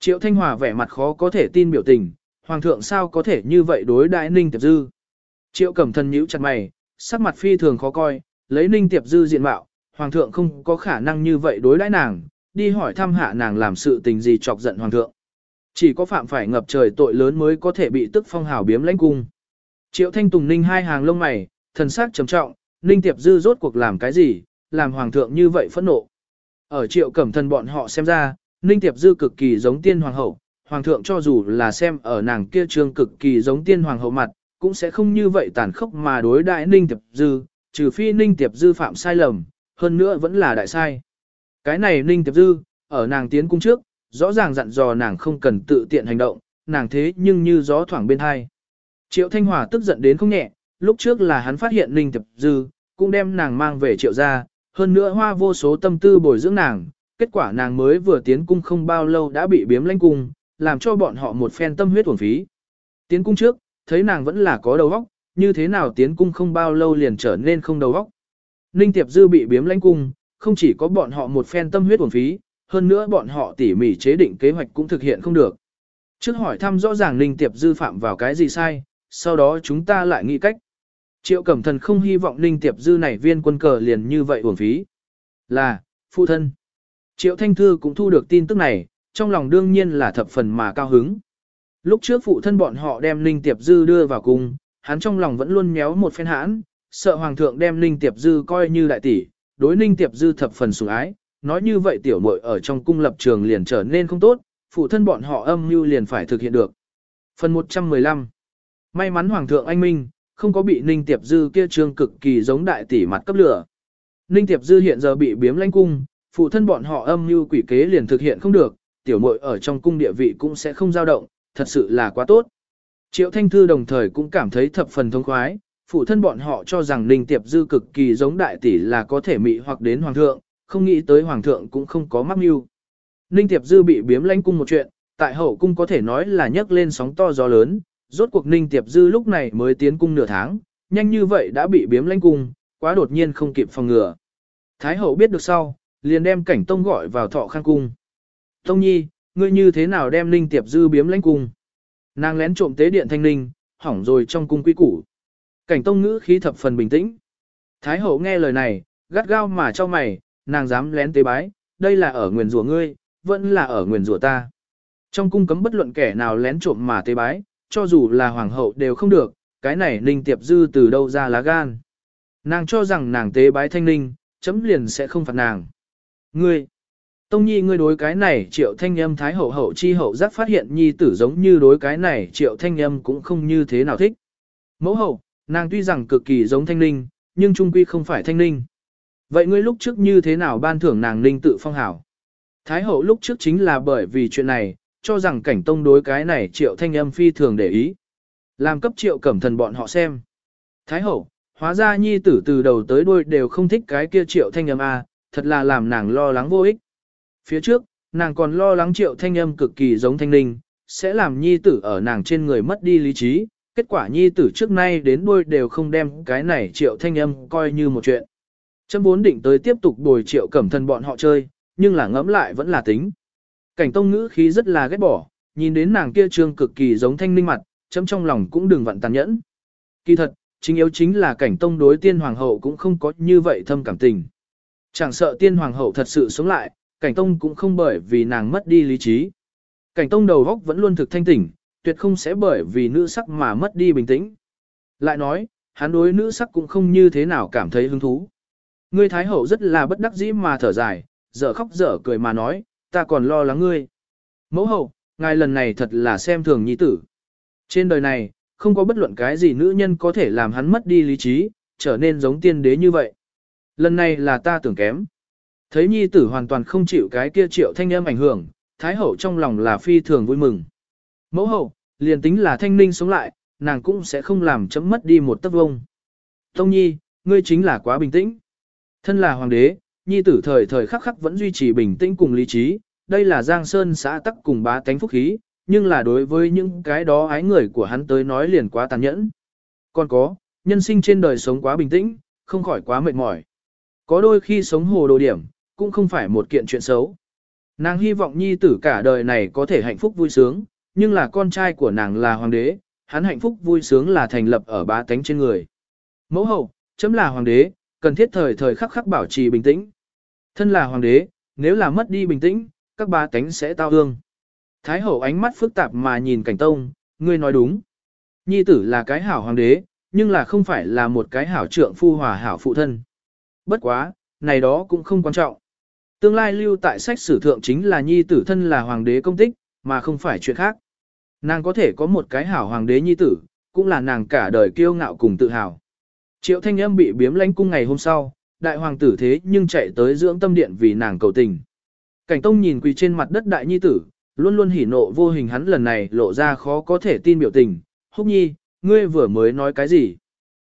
Triệu Thanh Hòa vẻ mặt khó có thể tin biểu tình, Hoàng thượng sao có thể như vậy đối đại Ninh Tiệp Dư? Triệu cẩm thần nhíu chặt mày, sắc mặt phi thường khó coi, lấy Ninh Tiệp Dư diện mạo, Hoàng thượng không có khả năng như vậy đối đãi nàng, đi hỏi thăm hạ nàng làm sự tình gì chọc giận Hoàng thượng. Chỉ có phạm phải ngập trời tội lớn mới có thể bị tức phong hào biếm lãnh cung. Triệu Thanh Tùng Ninh hai hàng lông mày, thần sắc trầm trọng, Ninh Tiệp Dư rốt cuộc làm cái gì, làm hoàng thượng như vậy phẫn nộ. Ở triệu cẩm thần bọn họ xem ra, Ninh Tiệp Dư cực kỳ giống tiên hoàng hậu, hoàng thượng cho dù là xem ở nàng kia trương cực kỳ giống tiên hoàng hậu mặt, cũng sẽ không như vậy tàn khốc mà đối đại Ninh Tiệp Dư, trừ phi Ninh Tiệp Dư phạm sai lầm, hơn nữa vẫn là đại sai. Cái này Ninh Tiệp Dư, ở nàng tiến cung trước, rõ ràng dặn dò nàng không cần tự tiện hành động, nàng thế nhưng như gió thoảng bên hai. Triệu Thanh Hòa tức giận đến không nhẹ, lúc trước là hắn phát hiện Ninh Tiệp Dư, cũng đem nàng mang về triệu gia, hơn nữa hoa vô số tâm tư bồi dưỡng nàng, kết quả nàng mới vừa tiến cung không bao lâu đã bị biếm lãnh cung, làm cho bọn họ một phen tâm huyết uổng phí. Tiến cung trước, thấy nàng vẫn là có đầu óc, như thế nào tiến cung không bao lâu liền trở nên không đầu óc. Ninh Tiệp Dư bị biếm lãnh cung, không chỉ có bọn họ một phen tâm huyết uổng phí, hơn nữa bọn họ tỉ mỉ chế định kế hoạch cũng thực hiện không được. Trước hỏi thăm rõ ràng Ninh Tiệp Dư phạm vào cái gì sai, sau đó chúng ta lại nghĩ cách. Triệu Cẩm Thần không hy vọng Ninh Tiệp Dư này viên quân cờ liền như vậy uổng phí. Là, phụ thân. Triệu Thanh Thư cũng thu được tin tức này, trong lòng đương nhiên là thập phần mà cao hứng. Lúc trước phụ thân bọn họ đem Ninh Tiệp Dư đưa vào cung, hắn trong lòng vẫn luôn méo một phen hãn, sợ hoàng thượng đem Ninh Tiệp Dư coi như đại tỷ, đối Ninh Tiệp Dư thập phần sủng ái, nói như vậy tiểu muội ở trong cung lập trường liền trở nên không tốt, phụ thân bọn họ âm mưu liền phải thực hiện được. Phần 115 May mắn Hoàng thượng anh Minh, không có bị Ninh Tiệp Dư kia trương cực kỳ giống đại tỷ mặt cấp lửa. Ninh Tiệp Dư hiện giờ bị biếm lãnh cung, phụ thân bọn họ âm mưu quỷ kế liền thực hiện không được, tiểu muội ở trong cung địa vị cũng sẽ không dao động, thật sự là quá tốt. Triệu Thanh Thư đồng thời cũng cảm thấy thập phần thông khoái, phụ thân bọn họ cho rằng Ninh Tiệp Dư cực kỳ giống đại tỷ là có thể mị hoặc đến Hoàng thượng, không nghĩ tới Hoàng thượng cũng không có mắc mưu. Ninh Tiệp Dư bị biếm lãnh cung một chuyện, tại hậu cung có thể nói là nhấc lên sóng to gió lớn, rốt cuộc Ninh Tiệp Dư lúc này mới tiến cung nửa tháng, nhanh như vậy đã bị biếm lãnh cung, quá đột nhiên không kịp phòng ngừa. Thái hậu biết được sau, liền đem cảnh tông gọi vào thọ khang cung. Tông nhi, ngươi như thế nào đem Ninh Tiệp Dư biếm lãnh cung? Nàng lén trộm tế điện thanh ninh, hỏng rồi trong cung quy củ. Cảnh tông ngữ khí thập phần bình tĩnh. Thái hậu nghe lời này, gắt gao mà cho mày, nàng dám lén tế bái, đây là ở nguyền rủa ngươi, vẫn là ở nguyền rủa ta. Trong cung cấm bất luận kẻ nào lén trộm mà tế bái, cho dù là hoàng hậu đều không được, cái này ninh tiệp dư từ đâu ra lá gan. Nàng cho rằng nàng tế bái thanh ninh, chấm liền sẽ không phạt nàng. Ngươi, Tông Nhi ngươi đối cái này triệu thanh âm thái hậu hậu chi hậu giác phát hiện Nhi tử giống như đối cái này triệu thanh âm cũng không như thế nào thích. Mẫu hậu, nàng tuy rằng cực kỳ giống thanh ninh, nhưng trung quy không phải thanh ninh. Vậy ngươi lúc trước như thế nào ban thưởng nàng ninh tự phong hảo? Thái hậu lúc trước chính là bởi vì chuyện này, cho rằng cảnh tông đối cái này triệu thanh âm phi thường để ý. Làm cấp triệu cẩm thần bọn họ xem. Thái hậu, hóa ra nhi tử từ đầu tới đuôi đều không thích cái kia triệu thanh âm A, thật là làm nàng lo lắng vô ích. Phía trước, nàng còn lo lắng triệu thanh âm cực kỳ giống thanh ninh, sẽ làm nhi tử ở nàng trên người mất đi lý trí, kết quả nhi tử trước nay đến đuôi đều không đem cái này triệu thanh âm coi như một chuyện. Trâm vốn định tới tiếp tục bồi triệu cẩm thần bọn họ chơi, nhưng là ngẫm lại vẫn là tính. Cảnh tông ngữ khí rất là ghét bỏ, nhìn đến nàng kia trương cực kỳ giống thanh ninh mặt, chấm trong lòng cũng đừng vặn tàn nhẫn. Kỳ thật, chính yếu chính là cảnh tông đối tiên hoàng hậu cũng không có như vậy thâm cảm tình. Chẳng sợ tiên hoàng hậu thật sự sống lại, cảnh tông cũng không bởi vì nàng mất đi lý trí. Cảnh tông đầu góc vẫn luôn thực thanh tỉnh, tuyệt không sẽ bởi vì nữ sắc mà mất đi bình tĩnh. Lại nói, hắn đối nữ sắc cũng không như thế nào cảm thấy hứng thú. Ngươi thái hậu rất là bất đắc dĩ mà thở dài, dở khóc dở cười mà nói, ta còn lo lắng ngươi. Mẫu hậu, ngài lần này thật là xem thường nhi tử. Trên đời này, không có bất luận cái gì nữ nhân có thể làm hắn mất đi lý trí, trở nên giống tiên đế như vậy. Lần này là ta tưởng kém. Thấy nhi tử hoàn toàn không chịu cái kia triệu thanh âm ảnh hưởng, thái hậu trong lòng là phi thường vui mừng. Mẫu hậu, liền tính là thanh ninh sống lại, nàng cũng sẽ không làm chấm mất đi một tấc vông. Tông nhi, ngươi chính là quá bình tĩnh. Thân là hoàng đế, nhi tử thời thời khắc khắc vẫn duy trì bình tĩnh cùng lý trí, đây là Giang Sơn xã tắc cùng bá tánh phúc khí, nhưng là đối với những cái đó ái người của hắn tới nói liền quá tàn nhẫn. Còn có, nhân sinh trên đời sống quá bình tĩnh, không khỏi quá mệt mỏi. Có đôi khi sống hồ đồ điểm, cũng không phải một kiện chuyện xấu. Nàng hy vọng nhi tử cả đời này có thể hạnh phúc vui sướng, nhưng là con trai của nàng là hoàng đế, hắn hạnh phúc vui sướng là thành lập ở bá tánh trên người. Mẫu hậu, chấm là hoàng đế, cần thiết thời thời khắc khắc bảo trì bình tĩnh. Thân là hoàng đế, nếu là mất đi bình tĩnh, các ba tánh sẽ tao ương. Thái hậu ánh mắt phức tạp mà nhìn cảnh tông, ngươi nói đúng. Nhi tử là cái hảo hoàng đế, nhưng là không phải là một cái hảo trượng phu hòa hảo phụ thân. Bất quá, này đó cũng không quan trọng. Tương lai lưu tại sách sử thượng chính là nhi tử thân là hoàng đế công tích, mà không phải chuyện khác. Nàng có thể có một cái hảo hoàng đế nhi tử, cũng là nàng cả đời kiêu ngạo cùng tự hào. Triệu thanh âm bị biếm lãnh cung ngày hôm sau, đại hoàng tử thế nhưng chạy tới dưỡng tâm điện vì nàng cầu tình. Cảnh tông nhìn quỳ trên mặt đất đại nhi tử, luôn luôn hỉ nộ vô hình hắn lần này lộ ra khó có thể tin biểu tình. Húc nhi, ngươi vừa mới nói cái gì?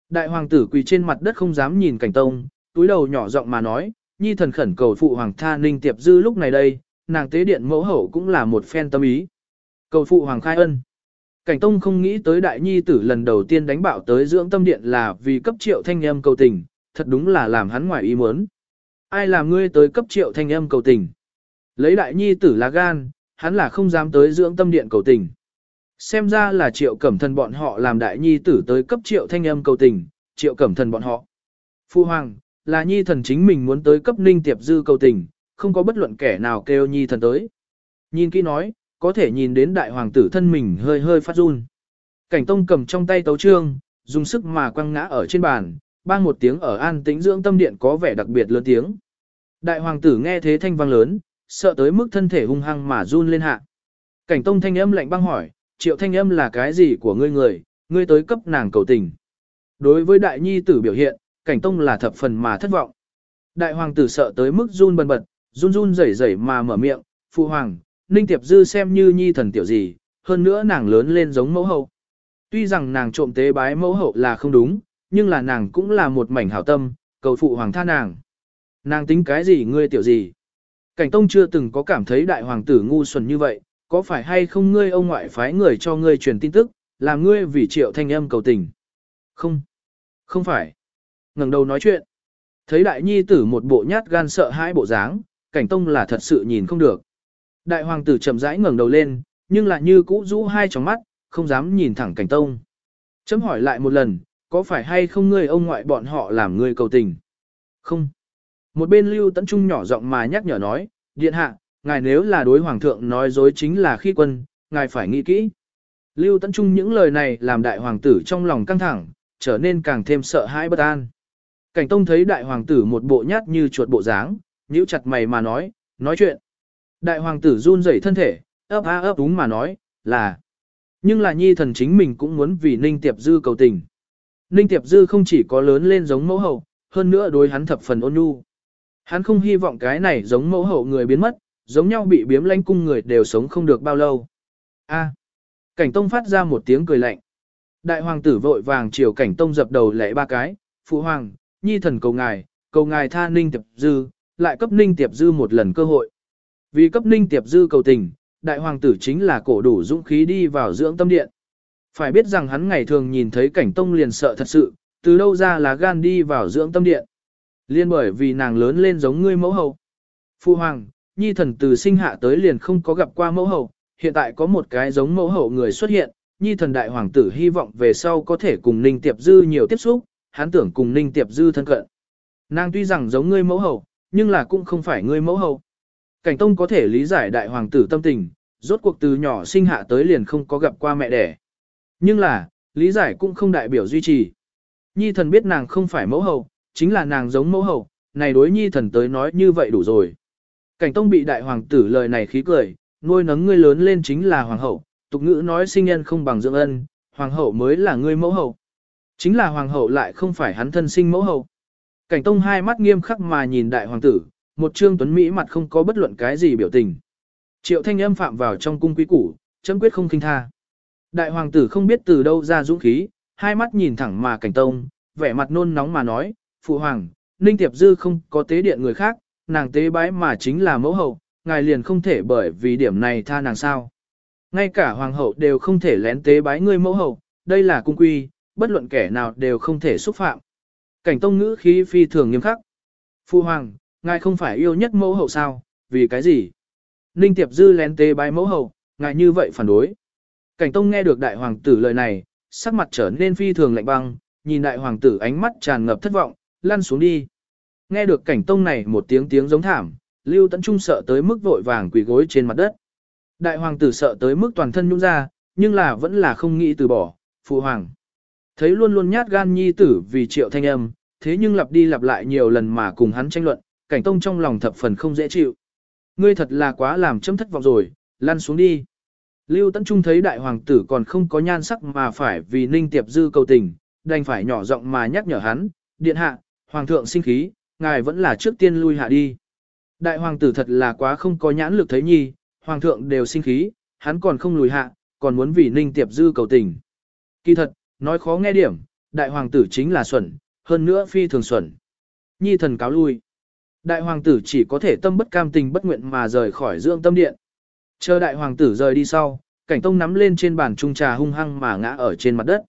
Đại hoàng tử quỳ trên mặt đất không dám nhìn cảnh tông, túi đầu nhỏ giọng mà nói, nhi thần khẩn cầu phụ hoàng tha ninh tiệp dư lúc này đây, nàng tế điện mẫu hậu cũng là một phen tâm ý. Cầu phụ hoàng khai ân. Cảnh Tông không nghĩ tới đại nhi tử lần đầu tiên đánh bạo tới dưỡng tâm điện là vì cấp triệu thanh âm cầu tình, thật đúng là làm hắn ngoài ý muốn. Ai làm ngươi tới cấp triệu thanh âm cầu tình? Lấy đại nhi tử là gan, hắn là không dám tới dưỡng tâm điện cầu tình. Xem ra là triệu cẩm thần bọn họ làm đại nhi tử tới cấp triệu thanh âm cầu tình, triệu cẩm thần bọn họ. Phu hoàng, là nhi thần chính mình muốn tới cấp ninh tiệp dư cầu tình, không có bất luận kẻ nào kêu nhi thần tới. Nhìn kỹ nói, có thể nhìn đến đại hoàng tử thân mình hơi hơi phát run. Cảnh tông cầm trong tay tấu trương, dùng sức mà quăng ngã ở trên bàn, bang một tiếng ở an tĩnh dưỡng tâm điện có vẻ đặc biệt lớn tiếng. Đại hoàng tử nghe thế thanh vang lớn, sợ tới mức thân thể hung hăng mà run lên hạ. Cảnh tông thanh âm lạnh băng hỏi, triệu thanh âm là cái gì của ngươi người, ngươi tới cấp nàng cầu tình. Đối với đại nhi tử biểu hiện, cảnh tông là thập phần mà thất vọng. Đại hoàng tử sợ tới mức run bần bật, run run rẩy rẩy mà mở miệng, phụ hoàng, ninh tiệp dư xem như nhi thần tiểu gì, hơn nữa nàng lớn lên giống mẫu hậu. Tuy rằng nàng trộm tế bái mẫu hậu là không đúng, nhưng là nàng cũng là một mảnh hảo tâm, cầu phụ hoàng tha nàng. Nàng tính cái gì ngươi tiểu gì? Cảnh Tông chưa từng có cảm thấy đại hoàng tử ngu xuẩn như vậy, có phải hay không ngươi ông ngoại phái người cho ngươi truyền tin tức, làm ngươi vì triệu thanh âm cầu tình? Không, không phải. ngẩng đầu nói chuyện. Thấy đại nhi tử một bộ nhát gan sợ hãi bộ dáng, cảnh tông là thật sự nhìn không được. Đại hoàng tử chậm rãi ngẩng đầu lên, nhưng lại như cũ rũ hai tròng mắt, không dám nhìn thẳng cảnh tông. Chấm hỏi lại một lần, có phải hay không ngươi ông ngoại bọn họ làm ngươi cầu tình? Không. Một bên lưu tấn trung nhỏ giọng mà nhắc nhở nói, điện hạ, ngài nếu là đối hoàng thượng nói dối chính là khi quân, ngài phải nghĩ kỹ. Lưu tấn trung những lời này làm đại hoàng tử trong lòng căng thẳng, trở nên càng thêm sợ hãi bất an. Cảnh tông thấy đại hoàng tử một bộ nhát như chuột bộ dáng, nhíu chặt mày mà nói, nói chuyện. Đại hoàng tử run rẩy thân thể, ấp a ấp đúng mà nói, là. Nhưng là nhi thần chính mình cũng muốn vì Ninh Tiệp Dư cầu tình. Ninh Tiệp Dư không chỉ có lớn lên giống mẫu hậu, hơn nữa đối hắn thập phần ôn nhu. Hắn không hy vọng cái này giống mẫu hậu người biến mất, giống nhau bị biếm lanh cung người đều sống không được bao lâu. A. cảnh tông phát ra một tiếng cười lạnh. Đại hoàng tử vội vàng chiều cảnh tông dập đầu lễ ba cái, phụ hoàng, nhi thần cầu ngài, cầu ngài tha ninh tiệp dư, lại cấp ninh tiệp dư một lần cơ hội. Vì cấp ninh tiệp dư cầu tình, đại hoàng tử chính là cổ đủ dũng khí đi vào dưỡng tâm điện. Phải biết rằng hắn ngày thường nhìn thấy cảnh tông liền sợ thật sự, từ đâu ra là gan đi vào dưỡng tâm điện. Liên bởi vì nàng lớn lên giống ngươi mẫu hậu. Phu hoàng, nhi thần từ sinh hạ tới liền không có gặp qua mẫu hậu, hiện tại có một cái giống mẫu hậu người xuất hiện, nhi thần đại hoàng tử hy vọng về sau có thể cùng Ninh Tiệp Dư nhiều tiếp xúc, hắn tưởng cùng Ninh Tiệp Dư thân cận. Nàng tuy rằng giống ngươi mẫu hậu, nhưng là cũng không phải ngươi mẫu hậu. Cảnh Tông có thể lý giải đại hoàng tử tâm tình, rốt cuộc từ nhỏ sinh hạ tới liền không có gặp qua mẹ đẻ. Nhưng là, lý giải cũng không đại biểu duy trì. Nhi thần biết nàng không phải mẫu hậu, chính là nàng giống mẫu hậu, này đối nhi thần tới nói như vậy đủ rồi. Cảnh Tông bị đại hoàng tử lời này khí cười, nuôi nấng ngươi lớn lên chính là hoàng hậu, tục ngữ nói sinh nhân không bằng dưỡng ân, hoàng hậu mới là ngươi mẫu hậu. Chính là hoàng hậu lại không phải hắn thân sinh mẫu hậu. Cảnh Tông hai mắt nghiêm khắc mà nhìn đại hoàng tử, một trương tuấn Mỹ mặt không có bất luận cái gì biểu tình. Triệu thanh âm phạm vào trong cung quý củ, chấm quyết không kinh tha. Đại hoàng tử không biết từ đâu ra dũng khí, hai mắt nhìn thẳng mà cảnh tông, vẻ mặt nôn nóng mà nói, phụ hoàng, ninh tiệp dư không có tế điện người khác, nàng tế bái mà chính là mẫu hậu, ngài liền không thể bởi vì điểm này tha nàng sao. Ngay cả hoàng hậu đều không thể lén tế bái ngươi mẫu hậu, đây là cung quy, bất luận kẻ nào đều không thể xúc phạm. Cảnh tông ngữ khí phi thường nghiêm khắc. Phu hoàng, ngài không phải yêu nhất mẫu hậu sao, vì cái gì? Ninh Tiệp Dư lén tế bái mẫu hậu, ngài như vậy phản đối. Cảnh tông nghe được đại hoàng tử lời này, sắc mặt trở nên phi thường lạnh băng, nhìn đại hoàng tử ánh mắt tràn ngập thất vọng, lăn xuống đi. Nghe được cảnh tông này một tiếng tiếng giống thảm, Lưu Tấn Trung sợ tới mức vội vàng quỳ gối trên mặt đất. Đại hoàng tử sợ tới mức toàn thân nhũn ra, nhưng là vẫn là không nghĩ từ bỏ, phụ hoàng. Thấy luôn luôn nhát gan nhi tử vì triệu thanh âm, thế nhưng lặp đi lặp lại nhiều lần mà cùng hắn tranh luận, cảnh tông trong lòng thập phần không dễ chịu. Ngươi thật là quá làm chấm thất vọng rồi, lăn xuống đi. Lưu Tấn Trung thấy đại hoàng tử còn không có nhan sắc mà phải vì ninh tiệp dư cầu tình, đành phải nhỏ giọng mà nhắc nhở hắn, điện hạ, hoàng thượng sinh khí, ngài vẫn là trước tiên lui hạ đi. Đại hoàng tử thật là quá không có nhãn lực thấy nhi, hoàng thượng đều sinh khí, hắn còn không lùi hạ, còn muốn vì ninh tiệp dư cầu tình. Kỳ thật, nói khó nghe điểm, đại hoàng tử chính là xuẩn, hơn nữa phi thường xuẩn. Nhi thần cáo lui. Đại hoàng tử chỉ có thể tâm bất cam tình bất nguyện mà rời khỏi dưỡng tâm điện. Chờ đại hoàng tử rời đi sau, cảnh tông nắm lên trên bàn trung trà hung hăng mà ngã ở trên mặt đất.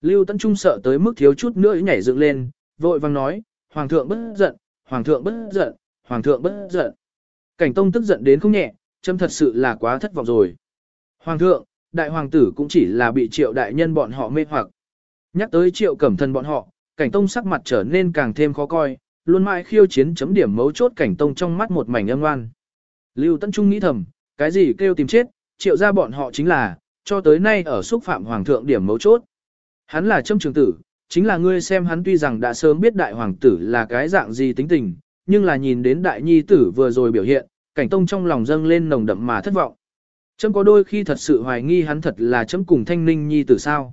Lưu Tấn Trung sợ tới mức thiếu chút nữa nhảy dựng lên, vội vang nói, Hoàng thượng bất giận, Hoàng thượng bất giận, Hoàng thượng bất giận. Cảnh tông tức giận đến không nhẹ, châm thật sự là quá thất vọng rồi. Hoàng thượng, đại hoàng tử cũng chỉ là bị triệu đại nhân bọn họ mê hoặc. Nhắc tới triệu cẩm thân bọn họ, cảnh tông sắc mặt trở nên càng thêm khó coi, luôn mãi khiêu chiến chấm điểm mấu chốt cảnh tông trong mắt một mảnh âm ngoan. Lưu Tấn Trung nghĩ thầm, Cái gì kêu tìm chết, triệu ra bọn họ chính là, cho tới nay ở xúc phạm hoàng thượng điểm mấu chốt. Hắn là châm trường tử, chính là ngươi xem hắn tuy rằng đã sớm biết đại hoàng tử là cái dạng gì tính tình, nhưng là nhìn đến đại nhi tử vừa rồi biểu hiện, cảnh tông trong lòng dâng lên nồng đậm mà thất vọng. Chấm có đôi khi thật sự hoài nghi hắn thật là chấm cùng thanh ninh nhi tử sao.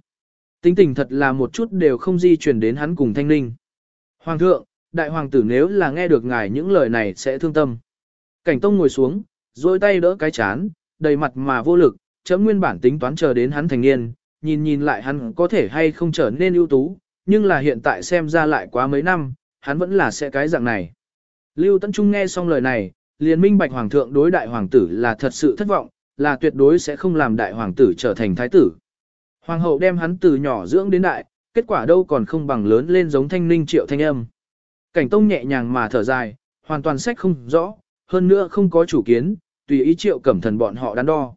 Tính tình thật là một chút đều không di truyền đến hắn cùng thanh ninh. Hoàng thượng, đại hoàng tử nếu là nghe được ngài những lời này sẽ thương tâm. Cảnh tông ngồi xuống, dôi tay đỡ cái chán, đầy mặt mà vô lực, chấm nguyên bản tính toán chờ đến hắn thành niên, nhìn nhìn lại hắn có thể hay không trở nên ưu tú, nhưng là hiện tại xem ra lại quá mấy năm, hắn vẫn là sẽ cái dạng này. Lưu Tấn Trung nghe xong lời này, liền minh bạch hoàng thượng đối đại hoàng tử là thật sự thất vọng, là tuyệt đối sẽ không làm đại hoàng tử trở thành thái tử. Hoàng hậu đem hắn từ nhỏ dưỡng đến đại, kết quả đâu còn không bằng lớn lên giống thanh ninh triệu thanh âm. Cảnh tông nhẹ nhàng mà thở dài, hoàn toàn sách không rõ, hơn nữa không có chủ kiến, tùy ý triệu cẩm thần bọn họ đắn đo.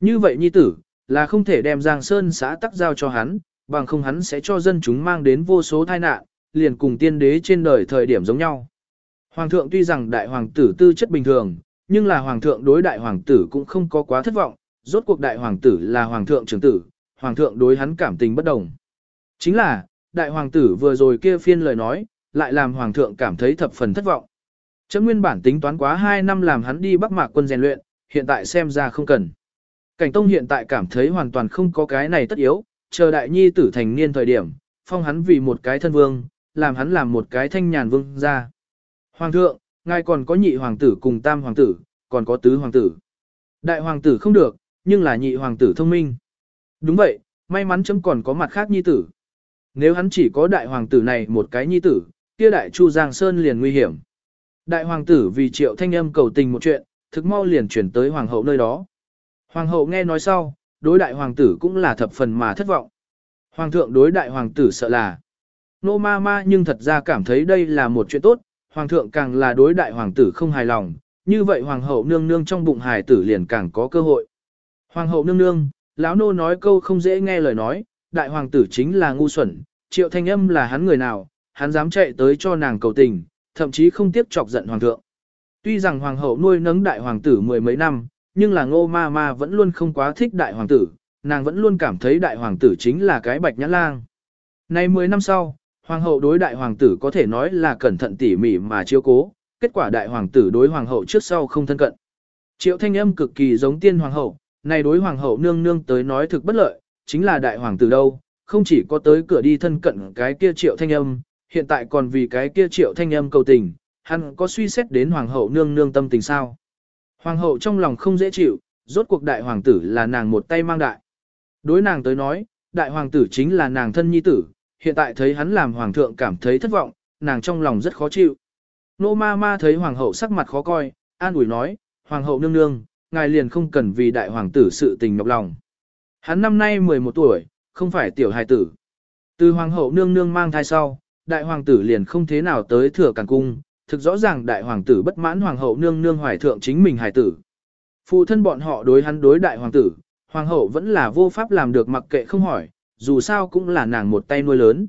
Như vậy nhi tử, là không thể đem Giang Sơn xã tắc giao cho hắn, bằng không hắn sẽ cho dân chúng mang đến vô số tai nạn, liền cùng tiên đế trên đời thời điểm giống nhau. Hoàng thượng tuy rằng đại hoàng tử tư chất bình thường, nhưng là hoàng thượng đối đại hoàng tử cũng không có quá thất vọng, rốt cuộc đại hoàng tử là hoàng thượng trưởng tử, hoàng thượng đối hắn cảm tình bất đồng. Chính là, đại hoàng tử vừa rồi kia phiên lời nói, lại làm hoàng thượng cảm thấy thập phần thất vọng. Chấm nguyên bản tính toán quá 2 năm làm hắn đi bắc mạc quân rèn luyện, hiện tại xem ra không cần. Cảnh Tông hiện tại cảm thấy hoàn toàn không có cái này tất yếu, chờ đại nhi tử thành niên thời điểm, phong hắn vì một cái thân vương, làm hắn làm một cái thanh nhàn vương ra. Hoàng thượng, ngài còn có nhị hoàng tử cùng tam hoàng tử, còn có tứ hoàng tử. Đại hoàng tử không được, nhưng là nhị hoàng tử thông minh. Đúng vậy, may mắn chấm còn có mặt khác nhi tử. Nếu hắn chỉ có đại hoàng tử này một cái nhi tử, kia đại chu Giang Sơn liền nguy hiểm. Đại hoàng tử vì triệu thanh âm cầu tình một chuyện, thực mau liền chuyển tới hoàng hậu nơi đó. Hoàng hậu nghe nói sau, đối đại hoàng tử cũng là thập phần mà thất vọng. Hoàng thượng đối đại hoàng tử sợ là nô ma ma nhưng thật ra cảm thấy đây là một chuyện tốt, hoàng thượng càng là đối đại hoàng tử không hài lòng, như vậy hoàng hậu nương nương trong bụng hài tử liền càng có cơ hội. Hoàng hậu nương nương, lão nô nói câu không dễ nghe lời nói, đại hoàng tử chính là ngu xuẩn, triệu thanh âm là hắn người nào, hắn dám chạy tới cho nàng cầu tình, thậm chí không tiếp chọc giận hoàng thượng. Tuy rằng hoàng hậu nuôi nấng đại hoàng tử mười mấy năm, nhưng là ngô ma ma vẫn luôn không quá thích đại hoàng tử, nàng vẫn luôn cảm thấy đại hoàng tử chính là cái bạch nhãn lang. Nay 10 năm sau, hoàng hậu đối đại hoàng tử có thể nói là cẩn thận tỉ mỉ mà chiếu cố, kết quả đại hoàng tử đối hoàng hậu trước sau không thân cận. Triệu thanh âm cực kỳ giống tiên hoàng hậu, này đối hoàng hậu nương nương tới nói thực bất lợi, chính là đại hoàng tử đâu, không chỉ có tới cửa đi thân cận cái kia triệu thanh âm, hiện tại còn vì cái kia triệu thanh âm cầu tình, hắn có suy xét đến hoàng hậu nương nương tâm tình sao. Hoàng hậu trong lòng không dễ chịu, rốt cuộc đại hoàng tử là nàng một tay mang đại. Đối nàng tới nói, đại hoàng tử chính là nàng thân nhi tử, hiện tại thấy hắn làm hoàng thượng cảm thấy thất vọng, nàng trong lòng rất khó chịu. Nô ma ma thấy hoàng hậu sắc mặt khó coi, an ủi nói, hoàng hậu nương nương, ngài liền không cần vì đại hoàng tử sự tình nhọc lòng. Hắn năm nay 11 tuổi, không phải tiểu hài tử. Từ hoàng hậu nương nương mang thai sau, đại hoàng tử liền không thế nào tới thừa càng cung, thực rõ ràng đại hoàng tử bất mãn hoàng hậu nương nương hoài thượng chính mình hài tử. Phụ thân bọn họ đối hắn đối đại hoàng tử, hoàng hậu vẫn là vô pháp làm được mặc kệ không hỏi, dù sao cũng là nàng một tay nuôi lớn.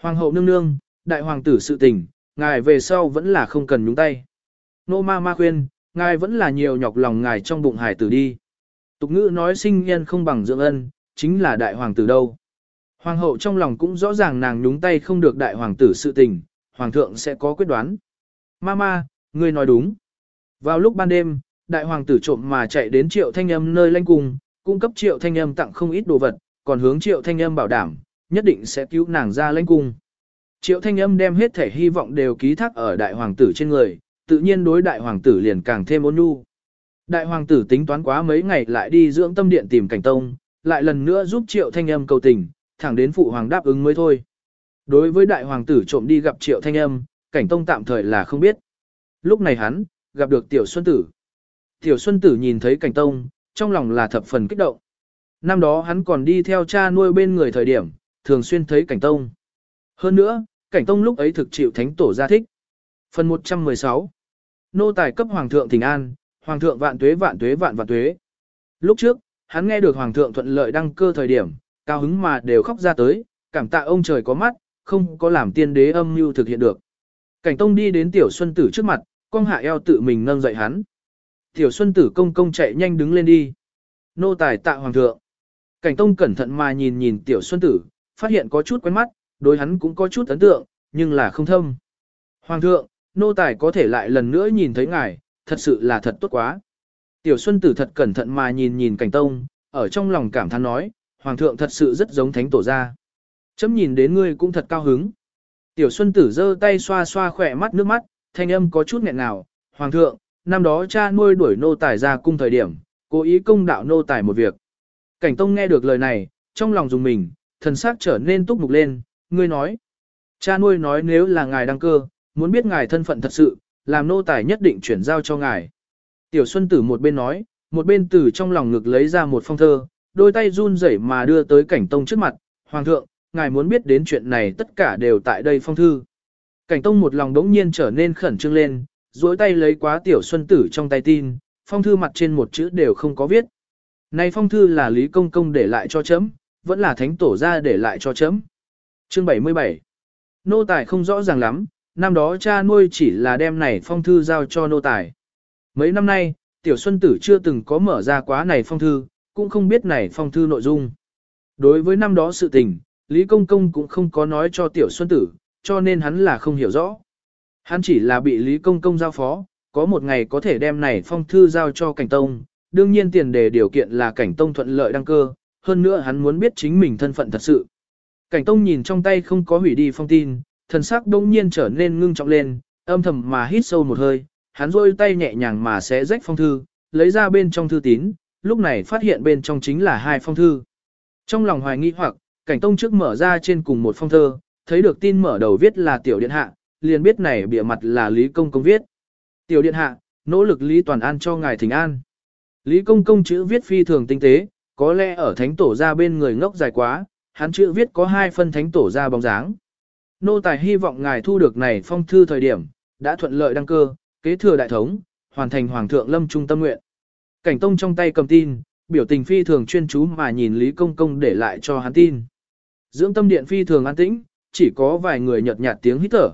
Hoàng hậu nương nương, đại hoàng tử sự tình, ngài về sau vẫn là không cần nhúng tay. Nô ma ma khuyên, ngài vẫn là nhiều nhọc lòng ngài trong bụng hài tử đi. Tục ngữ nói sinh nhân không bằng dưỡng ân, chính là đại hoàng tử đâu. Hoàng hậu trong lòng cũng rõ ràng nàng nhúng tay không được đại hoàng tử sự tình, hoàng thượng sẽ có quyết đoán. Mama, ngươi nói đúng. Vào lúc ban đêm, đại hoàng tử trộm mà chạy đến triệu thanh âm nơi lanh cung, cung cấp triệu thanh âm tặng không ít đồ vật, còn hướng triệu thanh âm bảo đảm, nhất định sẽ cứu nàng ra lãnh cung. Triệu thanh âm đem hết thể hy vọng đều ký thác ở đại hoàng tử trên người, tự nhiên đối đại hoàng tử liền càng thêm ôn nhu. Đại hoàng tử tính toán quá mấy ngày lại đi dưỡng tâm điện tìm cảnh tông, lại lần nữa giúp triệu thanh âm cầu tình, thẳng đến phụ hoàng đáp ứng mới thôi. Đối với đại hoàng tử trộm đi gặp triệu thanh âm, cảnh tông tạm thời là không biết. Lúc này hắn, gặp được tiểu xuân tử. Tiểu xuân tử nhìn thấy cảnh tông, trong lòng là thập phần kích động. Năm đó hắn còn đi theo cha nuôi bên người thời điểm, thường xuyên thấy cảnh tông. Hơn nữa, cảnh tông lúc ấy thực chịu thánh tổ gia thích. Phần 116 Nô tài cấp hoàng thượng thỉnh an, hoàng thượng vạn tuế vạn tuế vạn vạn tuế. Lúc trước, hắn nghe được hoàng thượng thuận lợi đăng cơ thời điểm, cao hứng mà đều khóc ra tới, cảm tạ ông trời có mắt, không có làm tiên đế âm mưu thực hiện được. Cảnh tông đi đến tiểu xuân tử trước mặt, con hạ eo tự mình nâng dậy hắn. Tiểu Xuân Tử công công chạy nhanh đứng lên đi. Nô tài tạ hoàng thượng. Cảnh Tông cẩn thận mà nhìn nhìn Tiểu Xuân Tử, phát hiện có chút quen mắt, đối hắn cũng có chút ấn tượng, nhưng là không thâm. Hoàng thượng, nô tài có thể lại lần nữa nhìn thấy ngài, thật sự là thật tốt quá. Tiểu Xuân Tử thật cẩn thận mà nhìn nhìn Cảnh Tông, ở trong lòng cảm thán nói, Hoàng thượng thật sự rất giống thánh tổ gia. Chấm nhìn đến ngươi cũng thật cao hứng. Tiểu Xuân Tử giơ tay xoa xoa khỏe mắt nước mắt, thanh âm có chút nghẹn ngào. Hoàng thượng, năm đó cha nuôi đuổi nô tài ra cung thời điểm, cố ý công đạo nô tài một việc. Cảnh Tông nghe được lời này, trong lòng dùng mình, thần sắc trở nên túc mục lên, ngươi nói. Cha nuôi nói nếu là ngài đăng cơ, muốn biết ngài thân phận thật sự, làm nô tài nhất định chuyển giao cho ngài. Tiểu Xuân Tử một bên nói, một bên từ trong lòng ngực lấy ra một phong thơ, đôi tay run rẩy mà đưa tới cảnh tông trước mặt, Hoàng thượng, ngài muốn biết đến chuyện này tất cả đều tại đây phong thư. Cảnh tông một lòng đống nhiên trở nên khẩn trương lên, duỗi tay lấy quá Tiểu Xuân Tử trong tay tin, phong thư mặt trên một chữ đều không có viết. Này phong thư là Lý Công Công để lại cho chấm, vẫn là thánh tổ ra để lại cho chấm. Chương 77 Nô tài không rõ ràng lắm, năm đó cha nuôi chỉ là đem này phong thư giao cho nô tài. Mấy năm nay, Tiểu Xuân Tử chưa từng có mở ra quá này phong thư, cũng không biết này phong thư nội dung. Đối với năm đó sự tình, Lý Công Công cũng không có nói cho Tiểu Xuân Tử, cho nên hắn là không hiểu rõ. Hắn chỉ là bị Lý Công Công giao phó, có một ngày có thể đem này phong thư giao cho Cảnh Tông, đương nhiên tiền đề điều kiện là Cảnh Tông thuận lợi đăng cơ, hơn nữa hắn muốn biết chính mình thân phận thật sự. Cảnh Tông nhìn trong tay không có hủy đi phong tin, thần sắc đông nhiên trở nên ngưng trọng lên, âm thầm mà hít sâu một hơi, hắn rôi tay nhẹ nhàng mà xé rách phong thư, lấy ra bên trong thư tín, lúc này phát hiện bên trong chính là hai phong thư. Trong lòng hoài nghi hoặc, cảnh tông trước mở ra trên cùng một phong thơ, thấy được tin mở đầu viết là tiểu điện hạ, liền biết này bịa mặt là Lý Công Công viết. Tiểu điện hạ, nỗ lực Lý Toàn An cho ngài thỉnh an. Lý Công Công chữ viết phi thường tinh tế, có lẽ ở thánh tổ ra bên người ngốc dài quá, hắn chữ viết có hai phân thánh tổ ra bóng dáng. Nô tài hy vọng ngài thu được này phong thư thời điểm, đã thuận lợi đăng cơ, kế thừa đại thống, hoàn thành hoàng thượng lâm trung tâm nguyện. Cảnh tông trong tay cầm tin, biểu tình phi thường chuyên chú mà nhìn Lý Công Công để lại cho hắn tin. Dưỡng tâm điện phi thường an tĩnh, chỉ có vài người nhợt nhạt tiếng hít thở.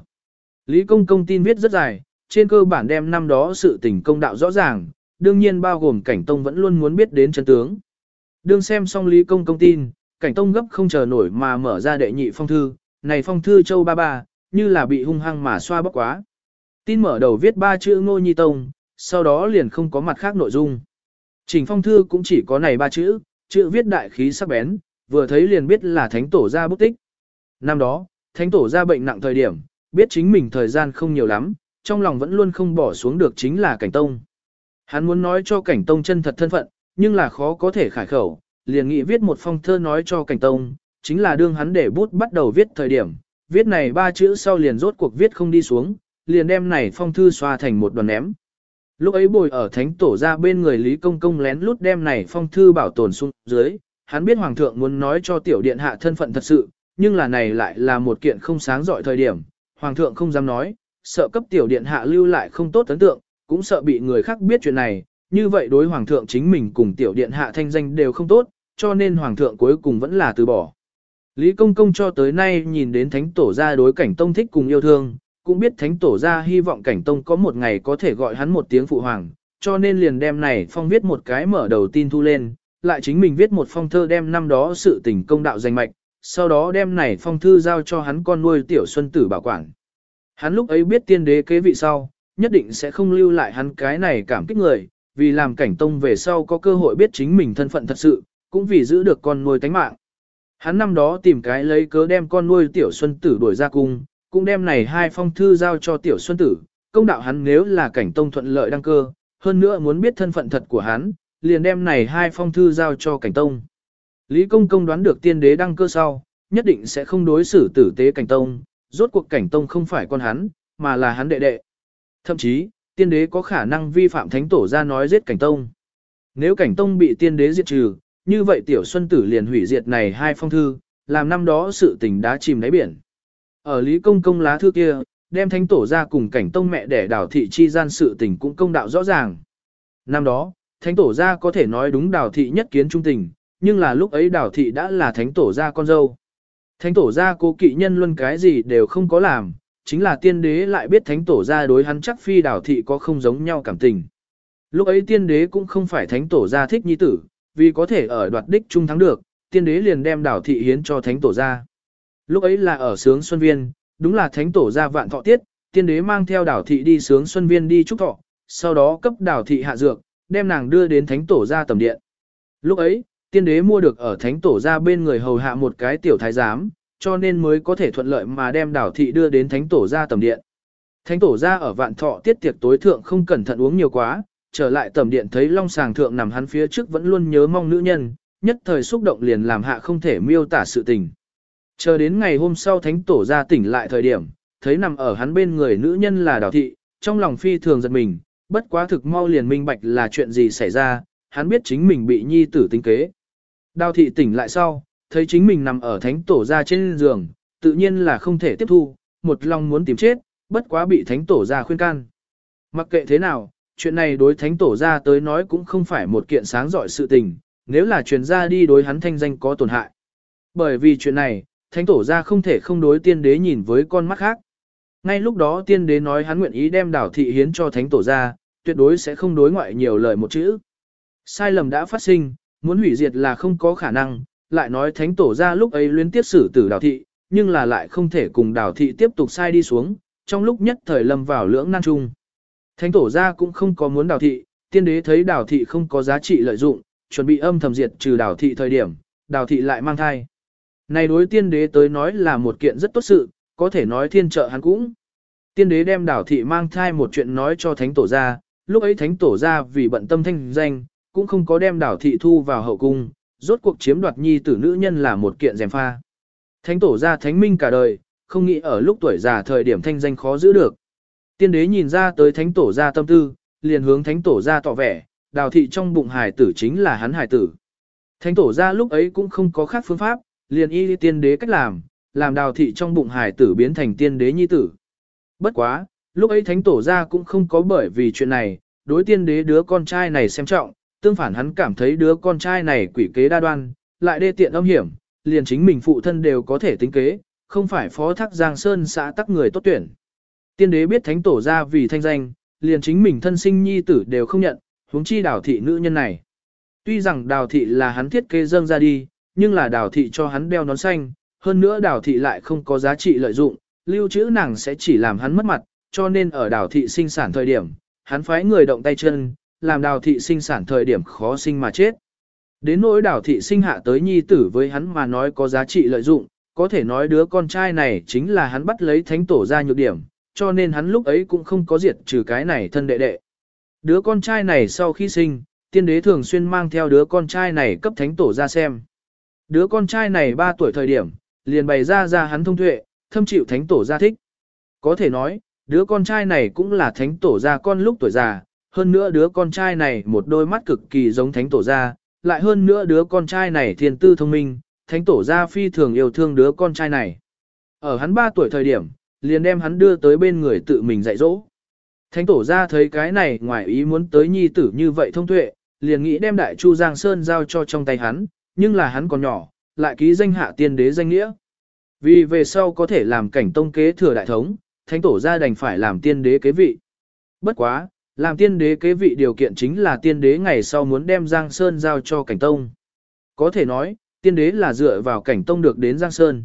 Lý Công Công tin viết rất dài, trên cơ bản đem năm đó sự tình công đạo rõ ràng, đương nhiên bao gồm cảnh tông vẫn luôn muốn biết đến chân tướng. Đương xem xong Lý Công Công tin, cảnh tông gấp không chờ nổi mà mở ra đệ nhị phong thư, này phong thư châu ba ba, như là bị hung hăng mà xoa bóc quá. Tin mở đầu viết ba chữ Ngô Nhi Tông, sau đó liền không có mặt khác nội dung. Trình phong thư cũng chỉ có này ba chữ, chữ viết đại khí sắc bén, vừa thấy liền biết là thánh tổ ra bút tích. Năm đó, thánh tổ ra bệnh nặng thời điểm, biết chính mình thời gian không nhiều lắm, trong lòng vẫn luôn không bỏ xuống được chính là cảnh tông. Hắn muốn nói cho cảnh tông chân thật thân phận, nhưng là khó có thể khải khẩu, liền nghĩ viết một phong thơ nói cho cảnh tông, chính là đương hắn để bút bắt đầu viết thời điểm, viết này ba chữ sau liền rốt cuộc viết không đi xuống, liền đem này phong thư xoa thành một đoàn ném. Lúc ấy bồi ở thánh tổ ra bên người Lý Công Công lén lút đem này phong thư bảo tồn xuống dưới, hắn biết Hoàng thượng muốn nói cho tiểu điện hạ thân phận thật sự, nhưng là này lại là một kiện không sáng giỏi thời điểm, Hoàng thượng không dám nói, sợ cấp tiểu điện hạ lưu lại không tốt ấn tượng, cũng sợ bị người khác biết chuyện này, như vậy đối Hoàng thượng chính mình cùng tiểu điện hạ thanh danh đều không tốt, cho nên Hoàng thượng cuối cùng vẫn là từ bỏ. Lý Công Công cho tới nay nhìn đến thánh tổ ra đối cảnh tông thích cùng yêu thương, cũng biết thánh tổ ra hy vọng cảnh tông có một ngày có thể gọi hắn một tiếng phụ hoàng, cho nên liền đem này phong viết một cái mở đầu tin thu lên, lại chính mình viết một phong thơ đem năm đó sự tình công đạo danh mạch, sau đó đem này phong thư giao cho hắn con nuôi tiểu xuân tử bảo quản. Hắn lúc ấy biết tiên đế kế vị sau, nhất định sẽ không lưu lại hắn cái này cảm kích người, vì làm cảnh tông về sau có cơ hội biết chính mình thân phận thật sự, cũng vì giữ được con nuôi tánh mạng. Hắn năm đó tìm cái lấy cớ đem con nuôi tiểu xuân tử đuổi ra cung, cũng đem này hai phong thư giao cho tiểu xuân tử, công đạo hắn nếu là cảnh tông thuận lợi đăng cơ, hơn nữa muốn biết thân phận thật của hắn, liền đem này hai phong thư giao cho cảnh tông. Lý công công đoán được tiên đế đăng cơ sau, nhất định sẽ không đối xử tử tế cảnh tông, rốt cuộc cảnh tông không phải con hắn, mà là hắn đệ đệ. Thậm chí, tiên đế có khả năng vi phạm thánh tổ ra nói giết cảnh tông. Nếu cảnh tông bị tiên đế diệt trừ, như vậy tiểu xuân tử liền hủy diệt này hai phong thư, làm năm đó sự tình đã chìm đáy biển. Ở Lý Công Công lá thư kia, đem thánh tổ ra cùng cảnh tông mẹ để đảo thị chi gian sự tình cũng công đạo rõ ràng. Năm đó, thánh tổ ra có thể nói đúng đảo thị nhất kiến trung tình, nhưng là lúc ấy đảo thị đã là thánh tổ ra con dâu. Thánh tổ ra cố kỵ nhân luân cái gì đều không có làm, chính là tiên đế lại biết thánh tổ ra đối hắn chắc phi đảo thị có không giống nhau cảm tình. Lúc ấy tiên đế cũng không phải thánh tổ gia thích nhi tử, vì có thể ở đoạt đích trung thắng được, tiên đế liền đem đảo thị hiến cho thánh tổ gia. Lúc ấy là ở sướng Xuân Viên, đúng là thánh tổ gia vạn thọ tiết, tiên đế mang theo đảo thị đi sướng Xuân Viên đi chúc thọ, sau đó cấp đảo thị hạ dược, đem nàng đưa đến thánh tổ gia tầm điện. Lúc ấy, tiên đế mua được ở thánh tổ gia bên người hầu hạ một cái tiểu thái giám, cho nên mới có thể thuận lợi mà đem đảo thị đưa đến thánh tổ gia tầm điện. Thánh tổ gia ở vạn thọ tiết tiệc tối thượng không cẩn thận uống nhiều quá, trở lại tầm điện thấy long sàng thượng nằm hắn phía trước vẫn luôn nhớ mong nữ nhân, nhất thời xúc động liền làm hạ không thể miêu tả sự tình. Chờ đến ngày hôm sau thánh tổ ra tỉnh lại thời điểm, thấy nằm ở hắn bên người nữ nhân là đào thị, trong lòng phi thường giật mình, bất quá thực mau liền minh bạch là chuyện gì xảy ra, hắn biết chính mình bị nhi tử tinh kế. Đào thị tỉnh lại sau, thấy chính mình nằm ở thánh tổ ra trên giường, tự nhiên là không thể tiếp thu, một lòng muốn tìm chết, bất quá bị thánh tổ ra khuyên can. Mặc kệ thế nào, chuyện này đối thánh tổ ra tới nói cũng không phải một kiện sáng giỏi sự tình, nếu là truyền ra đi đối hắn thanh danh có tổn hại. Bởi vì chuyện này, thánh tổ gia không thể không đối tiên đế nhìn với con mắt khác. Ngay lúc đó tiên đế nói hắn nguyện ý đem đảo thị hiến cho thánh tổ gia, tuyệt đối sẽ không đối ngoại nhiều lời một chữ. Sai lầm đã phát sinh, muốn hủy diệt là không có khả năng, lại nói thánh tổ gia lúc ấy luyến tiếp xử tử đảo thị, nhưng là lại không thể cùng đảo thị tiếp tục sai đi xuống, trong lúc nhất thời lâm vào lưỡng nan chung. Thánh tổ gia cũng không có muốn đảo thị, tiên đế thấy đảo thị không có giá trị lợi dụng, chuẩn bị âm thầm diệt trừ đảo thị thời điểm, đảo thị lại mang thai. Này đối tiên đế tới nói là một kiện rất tốt sự, có thể nói thiên trợ hắn cũng. Tiên đế đem đảo thị mang thai một chuyện nói cho thánh tổ gia, lúc ấy thánh tổ gia vì bận tâm thanh danh, cũng không có đem đảo thị thu vào hậu cung, rốt cuộc chiếm đoạt nhi tử nữ nhân là một kiện dèm pha. Thánh tổ gia thánh minh cả đời, không nghĩ ở lúc tuổi già thời điểm thanh danh khó giữ được. Tiên đế nhìn ra tới thánh tổ gia tâm tư, liền hướng thánh tổ gia tỏ vẻ, đào thị trong bụng hài tử chính là hắn hài tử. Thánh tổ gia lúc ấy cũng không có khác phương pháp, liền y tiên đế cách làm, làm đào thị trong bụng hải tử biến thành tiên đế nhi tử. Bất quá, lúc ấy thánh tổ gia cũng không có bởi vì chuyện này, đối tiên đế đứa con trai này xem trọng, tương phản hắn cảm thấy đứa con trai này quỷ kế đa đoan, lại đê tiện âm hiểm, liền chính mình phụ thân đều có thể tính kế, không phải phó thác Giang Sơn xã tắc người tốt tuyển. Tiên đế biết thánh tổ ra vì thanh danh, liền chính mình thân sinh nhi tử đều không nhận, huống chi đào thị nữ nhân này. Tuy rằng đào thị là hắn thiết kế dâng ra đi, nhưng là đào thị cho hắn đeo nón xanh, hơn nữa đào thị lại không có giá trị lợi dụng, lưu trữ nàng sẽ chỉ làm hắn mất mặt, cho nên ở đào thị sinh sản thời điểm, hắn phái người động tay chân, làm đào thị sinh sản thời điểm khó sinh mà chết. Đến nỗi đào thị sinh hạ tới nhi tử với hắn mà nói có giá trị lợi dụng, có thể nói đứa con trai này chính là hắn bắt lấy thánh tổ ra nhược điểm, cho nên hắn lúc ấy cũng không có diệt trừ cái này thân đệ đệ. Đứa con trai này sau khi sinh, tiên đế thường xuyên mang theo đứa con trai này cấp thánh tổ ra xem. Đứa con trai này 3 tuổi thời điểm, liền bày ra ra hắn thông tuệ, thâm chịu thánh tổ gia thích. Có thể nói, đứa con trai này cũng là thánh tổ gia con lúc tuổi già, hơn nữa đứa con trai này một đôi mắt cực kỳ giống thánh tổ gia, lại hơn nữa đứa con trai này thiên tư thông minh, thánh tổ gia phi thường yêu thương đứa con trai này. Ở hắn 3 tuổi thời điểm, liền đem hắn đưa tới bên người tự mình dạy dỗ. Thánh tổ gia thấy cái này ngoài ý muốn tới nhi tử như vậy thông tuệ, liền nghĩ đem đại chu Giang Sơn giao cho trong tay hắn, nhưng là hắn còn nhỏ, lại ký danh hạ tiên đế danh nghĩa. Vì về sau có thể làm cảnh tông kế thừa đại thống, thánh tổ gia đành phải làm tiên đế kế vị. Bất quá, làm tiên đế kế vị điều kiện chính là tiên đế ngày sau muốn đem Giang Sơn giao cho cảnh tông. Có thể nói, tiên đế là dựa vào cảnh tông được đến Giang Sơn.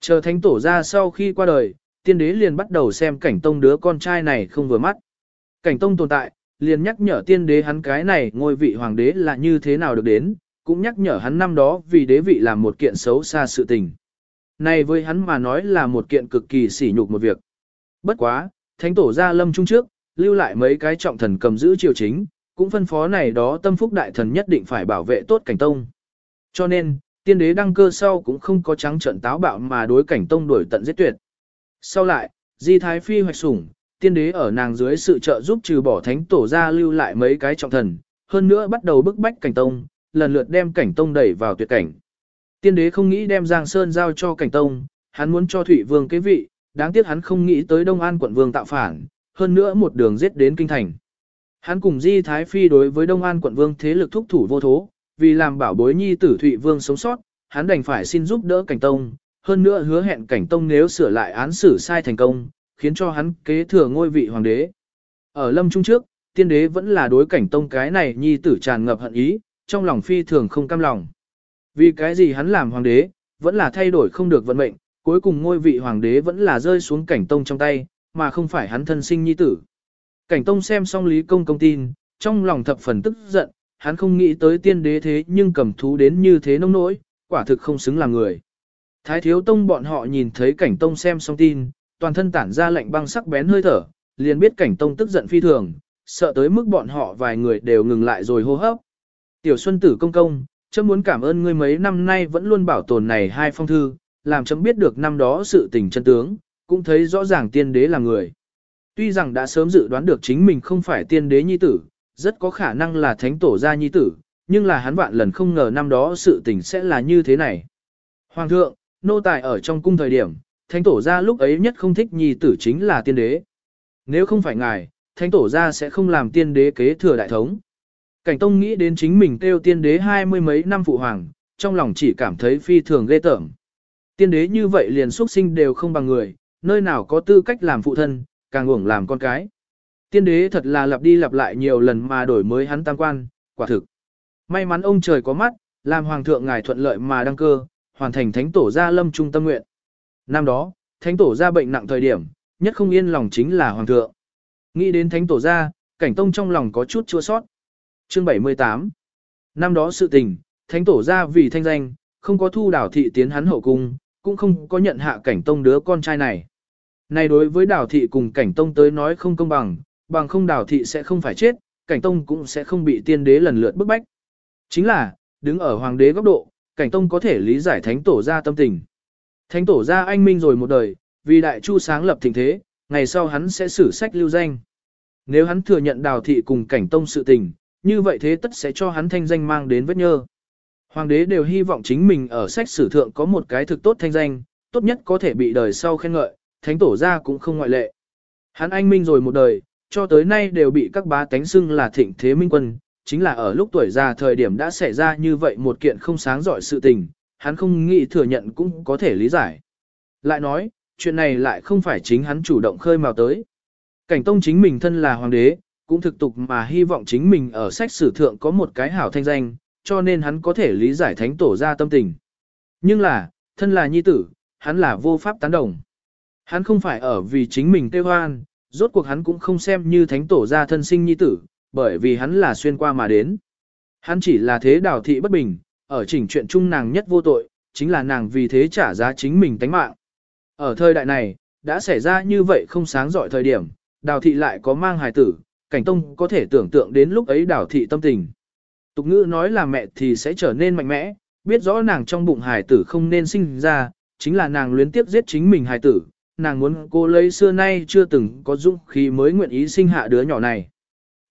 Chờ thánh tổ ra sau khi qua đời, tiên đế liền bắt đầu xem cảnh tông đứa con trai này không vừa mắt. Cảnh tông tồn tại, liền nhắc nhở tiên đế hắn cái này ngôi vị hoàng đế là như thế nào được đến, cũng nhắc nhở hắn năm đó vì đế vị làm một kiện xấu xa sự tình. Này với hắn mà nói là một kiện cực kỳ sỉ nhục một việc. Bất quá, thánh tổ ra lâm trung trước, lưu lại mấy cái trọng thần cầm giữ triều chính, cũng phân phó này đó tâm phúc đại thần nhất định phải bảo vệ tốt cảnh tông. Cho nên, tiên đế đăng cơ sau cũng không có trắng trận táo bạo mà đối cảnh tông đuổi tận giết tuyệt. Sau lại, Di Thái Phi hoạch sủng, tiên đế ở nàng dưới sự trợ giúp trừ bỏ thánh tổ ra lưu lại mấy cái trọng thần, hơn nữa bắt đầu bức bách cảnh tông, lần lượt đem cảnh tông đẩy vào tuyệt cảnh. Tiên đế không nghĩ đem Giang Sơn giao cho cảnh tông, hắn muốn cho Thủy Vương kế vị, đáng tiếc hắn không nghĩ tới Đông An quận vương tạo phản, hơn nữa một đường giết đến kinh thành. Hắn cùng Di Thái Phi đối với Đông An quận vương thế lực thúc thủ vô thố, vì làm bảo bối nhi tử Thụy Vương sống sót, hắn đành phải xin giúp đỡ cảnh tông, hơn nữa hứa hẹn cảnh tông nếu sửa lại án xử sai thành công, khiến cho hắn kế thừa ngôi vị hoàng đế. Ở lâm trung trước, tiên đế vẫn là đối cảnh tông cái này nhi tử tràn ngập hận ý, trong lòng phi thường không cam lòng. Vì cái gì hắn làm hoàng đế, vẫn là thay đổi không được vận mệnh, cuối cùng ngôi vị hoàng đế vẫn là rơi xuống cảnh tông trong tay, mà không phải hắn thân sinh nhi tử. Cảnh tông xem xong lý công công tin, trong lòng thập phần tức giận, hắn không nghĩ tới tiên đế thế nhưng cầm thú đến như thế nông nỗi, quả thực không xứng là người. Thái thiếu tông bọn họ nhìn thấy cảnh tông xem xong tin, toàn thân tản ra lạnh băng sắc bén hơi thở, liền biết cảnh tông tức giận phi thường, sợ tới mức bọn họ vài người đều ngừng lại rồi hô hấp. Tiểu Xuân Tử công công, chấm muốn cảm ơn ngươi mấy năm nay vẫn luôn bảo tồn này hai phong thư, làm chấm biết được năm đó sự tình chân tướng, cũng thấy rõ ràng tiên đế là người. Tuy rằng đã sớm dự đoán được chính mình không phải tiên đế nhi tử, rất có khả năng là thánh tổ gia nhi tử, nhưng là hắn vạn lần không ngờ năm đó sự tình sẽ là như thế này. Hoàng thượng, nô tài ở trong cung thời điểm, thánh tổ gia lúc ấy nhất không thích nhi tử chính là tiên đế. Nếu không phải ngài, thánh tổ gia sẽ không làm tiên đế kế thừa đại thống. Cảnh Tông nghĩ đến chính mình kêu tiên đế hai mươi mấy năm phụ hoàng, trong lòng chỉ cảm thấy phi thường ghê tởm. Tiên đế như vậy liền xuất sinh đều không bằng người, nơi nào có tư cách làm phụ thân, càng uổng làm con cái. Tiên đế thật là lặp đi lặp lại nhiều lần mà đổi mới hắn tam quan, quả thực. May mắn ông trời có mắt, làm hoàng thượng ngài thuận lợi mà đăng cơ, hoàn thành thánh tổ gia lâm trung tâm nguyện. Năm đó, thánh tổ gia bệnh nặng thời điểm, nhất không yên lòng chính là hoàng thượng. Nghĩ đến thánh tổ gia, cảnh tông trong lòng có chút chua sót. Chương 78 Năm đó sự tình, thánh tổ ra vì thanh danh, không có thu đảo thị tiến hắn hậu cung, cũng không có nhận hạ cảnh tông đứa con trai này. Này đối với đảo thị cùng cảnh tông tới nói không công bằng, bằng không đảo thị sẽ không phải chết, cảnh tông cũng sẽ không bị tiên đế lần lượt bức bách. Chính là, đứng ở hoàng đế góc độ, cảnh tông có thể lý giải thánh tổ ra tâm tình. Thánh tổ ra anh minh rồi một đời, vì đại chu sáng lập thịnh thế, ngày sau hắn sẽ xử sách lưu danh. Nếu hắn thừa nhận đào thị cùng cảnh tông sự tình, như vậy thế tất sẽ cho hắn thanh danh mang đến vết nhơ. Hoàng đế đều hy vọng chính mình ở sách sử thượng có một cái thực tốt thanh danh, tốt nhất có thể bị đời sau khen ngợi, thánh tổ gia cũng không ngoại lệ. Hắn anh minh rồi một đời, cho tới nay đều bị các bá tánh xưng là thịnh thế minh quân, chính là ở lúc tuổi già thời điểm đã xảy ra như vậy một kiện không sáng giỏi sự tình, hắn không nghĩ thừa nhận cũng có thể lý giải. Lại nói, chuyện này lại không phải chính hắn chủ động khơi mào tới. Cảnh tông chính mình thân là hoàng đế, cũng thực tục mà hy vọng chính mình ở sách sử thượng có một cái hảo thanh danh, cho nên hắn có thể lý giải thánh tổ ra tâm tình. Nhưng là, thân là nhi tử, hắn là vô pháp tán đồng. Hắn không phải ở vì chính mình tê hoan, rốt cuộc hắn cũng không xem như thánh tổ ra thân sinh nhi tử, bởi vì hắn là xuyên qua mà đến. Hắn chỉ là thế đào thị bất bình, ở chỉnh chuyện chung nàng nhất vô tội, chính là nàng vì thế trả giá chính mình tánh mạng. Ở thời đại này, đã xảy ra như vậy không sáng giỏi thời điểm, đào thị lại có mang hài tử, cảnh tông có thể tưởng tượng đến lúc ấy đào thị tâm tình. Tục ngữ nói là mẹ thì sẽ trở nên mạnh mẽ, biết rõ nàng trong bụng hài tử không nên sinh ra, chính là nàng luyến tiếp giết chính mình hài tử, nàng muốn cô lấy xưa nay chưa từng có dũng khí mới nguyện ý sinh hạ đứa nhỏ này.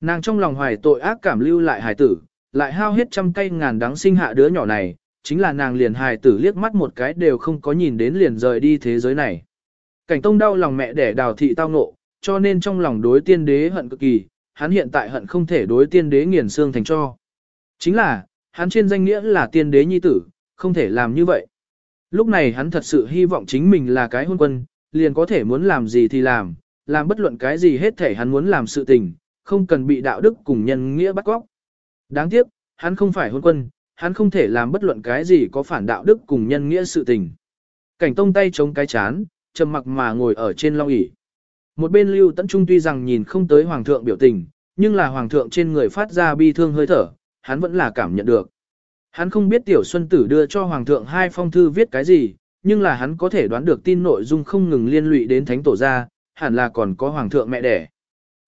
Nàng trong lòng hoài tội ác cảm lưu lại hài tử, lại hao hết trăm cây ngàn đắng sinh hạ đứa nhỏ này, chính là nàng liền hài tử liếc mắt một cái đều không có nhìn đến liền rời đi thế giới này. Cảnh tông đau lòng mẹ để đào thị tao ngộ, cho nên trong lòng đối tiên đế hận cực kỳ, hắn hiện tại hận không thể đối tiên đế nghiền xương thành cho. Chính là, hắn trên danh nghĩa là tiên đế nhi tử, không thể làm như vậy. Lúc này hắn thật sự hy vọng chính mình là cái hôn quân, liền có thể muốn làm gì thì làm, làm bất luận cái gì hết thể hắn muốn làm sự tình, không cần bị đạo đức cùng nhân nghĩa bắt cóc. Đáng tiếc, hắn không phải hôn quân, hắn không thể làm bất luận cái gì có phản đạo đức cùng nhân nghĩa sự tình. Cảnh tông tay chống cái chán, trầm mặc mà ngồi ở trên long ỷ. Một bên lưu tấn trung tuy rằng nhìn không tới hoàng thượng biểu tình, nhưng là hoàng thượng trên người phát ra bi thương hơi thở, hắn vẫn là cảm nhận được. Hắn không biết tiểu xuân tử đưa cho hoàng thượng hai phong thư viết cái gì, nhưng là hắn có thể đoán được tin nội dung không ngừng liên lụy đến thánh tổ gia, hẳn là còn có hoàng thượng mẹ đẻ.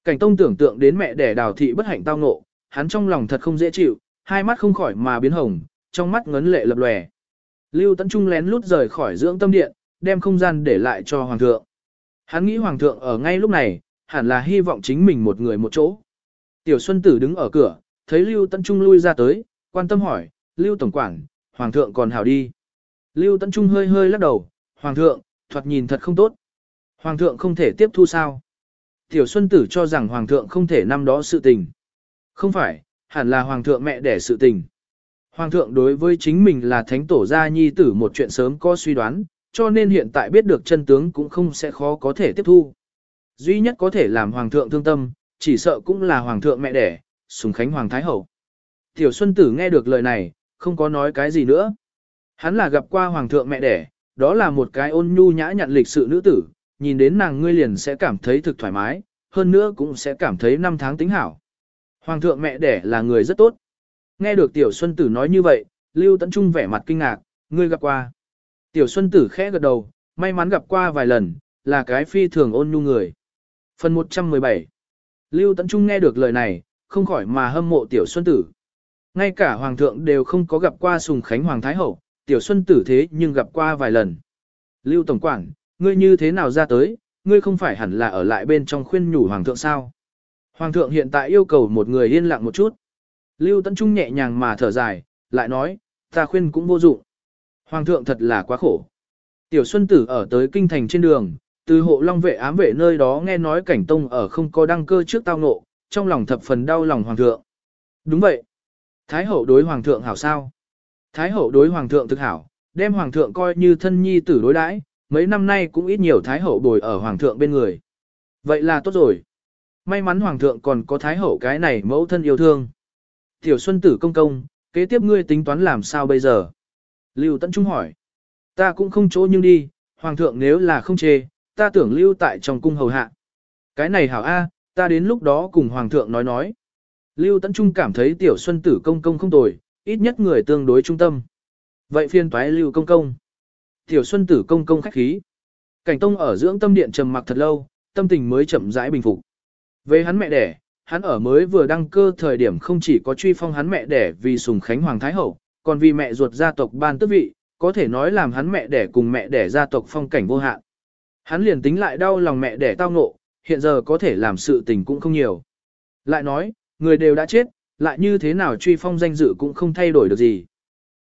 Cảnh tông tưởng tượng đến mẹ đẻ đào thị bất hạnh tao ngộ, hắn trong lòng thật không dễ chịu, hai mắt không khỏi mà biến hồng, trong mắt ngấn lệ lập lòe. Lưu Tấn Trung lén lút rời khỏi dưỡng tâm điện, đem không gian để lại cho hoàng thượng. Hắn nghĩ hoàng thượng ở ngay lúc này, hẳn là hy vọng chính mình một người một chỗ. Tiểu Xuân Tử đứng ở cửa, thấy Lưu Tấn Trung lui ra tới, quan tâm hỏi, Lưu Tổng quảng hoàng thượng còn hảo đi. Lưu Tấn Trung hơi hơi lắc đầu, hoàng thượng, thoạt nhìn thật không tốt. Hoàng thượng không thể tiếp thu sao. Tiểu Xuân Tử cho rằng hoàng thượng không thể năm đó sự tình. Không phải, hẳn là hoàng thượng mẹ đẻ sự tình. Hoàng thượng đối với chính mình là thánh tổ gia nhi tử một chuyện sớm có suy đoán, cho nên hiện tại biết được chân tướng cũng không sẽ khó có thể tiếp thu. Duy nhất có thể làm hoàng thượng thương tâm, chỉ sợ cũng là hoàng thượng mẹ đẻ, sùng khánh hoàng thái hậu. Tiểu Xuân Tử nghe được lời này, không có nói cái gì nữa. Hắn là gặp qua hoàng thượng mẹ đẻ, đó là một cái ôn nhu nhã nhặn lịch sự nữ tử, nhìn đến nàng ngươi liền sẽ cảm thấy thực thoải mái, hơn nữa cũng sẽ cảm thấy năm tháng tính hảo. Hoàng thượng mẹ đẻ là người rất tốt. Nghe được Tiểu Xuân Tử nói như vậy, Lưu Tấn Trung vẻ mặt kinh ngạc, ngươi gặp qua. Tiểu Xuân Tử khẽ gật đầu, may mắn gặp qua vài lần, là cái phi thường ôn nhu người. Phần 117 Lưu Tấn Trung nghe được lời này, không khỏi mà hâm mộ Tiểu Xuân Tử. Ngay cả Hoàng thượng đều không có gặp qua Sùng Khánh Hoàng Thái Hậu, Tiểu Xuân Tử thế nhưng gặp qua vài lần. Lưu Tổng Quảng, ngươi như thế nào ra tới, ngươi không phải hẳn là ở lại bên trong khuyên nhủ Hoàng thượng sao? Hoàng thượng hiện tại yêu cầu một người yên lặng một chút. Lưu Tấn Trung nhẹ nhàng mà thở dài, lại nói, ta khuyên cũng vô dụng. Hoàng thượng thật là quá khổ. Tiểu Xuân Tử ở tới kinh thành trên đường, từ hộ long vệ ám vệ nơi đó nghe nói cảnh tông ở không có đăng cơ trước tao ngộ, trong lòng thập phần đau lòng Hoàng thượng. Đúng vậy. Thái hậu đối Hoàng thượng hảo sao? Thái hậu đối Hoàng thượng thực hảo, đem Hoàng thượng coi như thân nhi tử đối đãi, mấy năm nay cũng ít nhiều Thái hậu bồi ở Hoàng thượng bên người. Vậy là tốt rồi. May mắn Hoàng thượng còn có Thái hậu cái này mẫu thân yêu thương. Tiểu Xuân Tử công công, kế tiếp ngươi tính toán làm sao bây giờ? Lưu Tấn Trung hỏi. Ta cũng không chỗ nhưng đi, Hoàng thượng nếu là không chê, ta tưởng lưu tại trong cung hầu hạ. Cái này hảo A, ta đến lúc đó cùng Hoàng thượng nói nói. Lưu Tấn Trung cảm thấy Tiểu Xuân Tử công công không tồi, ít nhất người tương đối trung tâm. Vậy phiên toái Lưu công công. Tiểu Xuân Tử công công khách khí. Cảnh Tông ở dưỡng tâm điện trầm mặc thật lâu, tâm tình mới chậm rãi bình phục. Về hắn mẹ đẻ, hắn ở mới vừa đăng cơ thời điểm không chỉ có truy phong hắn mẹ đẻ vì sùng khánh hoàng thái hậu, còn vì mẹ ruột gia tộc ban tước vị, có thể nói làm hắn mẹ đẻ cùng mẹ đẻ gia tộc phong cảnh vô hạn. Hắn liền tính lại đau lòng mẹ đẻ tao ngộ, hiện giờ có thể làm sự tình cũng không nhiều. Lại nói, người đều đã chết, lại như thế nào truy phong danh dự cũng không thay đổi được gì.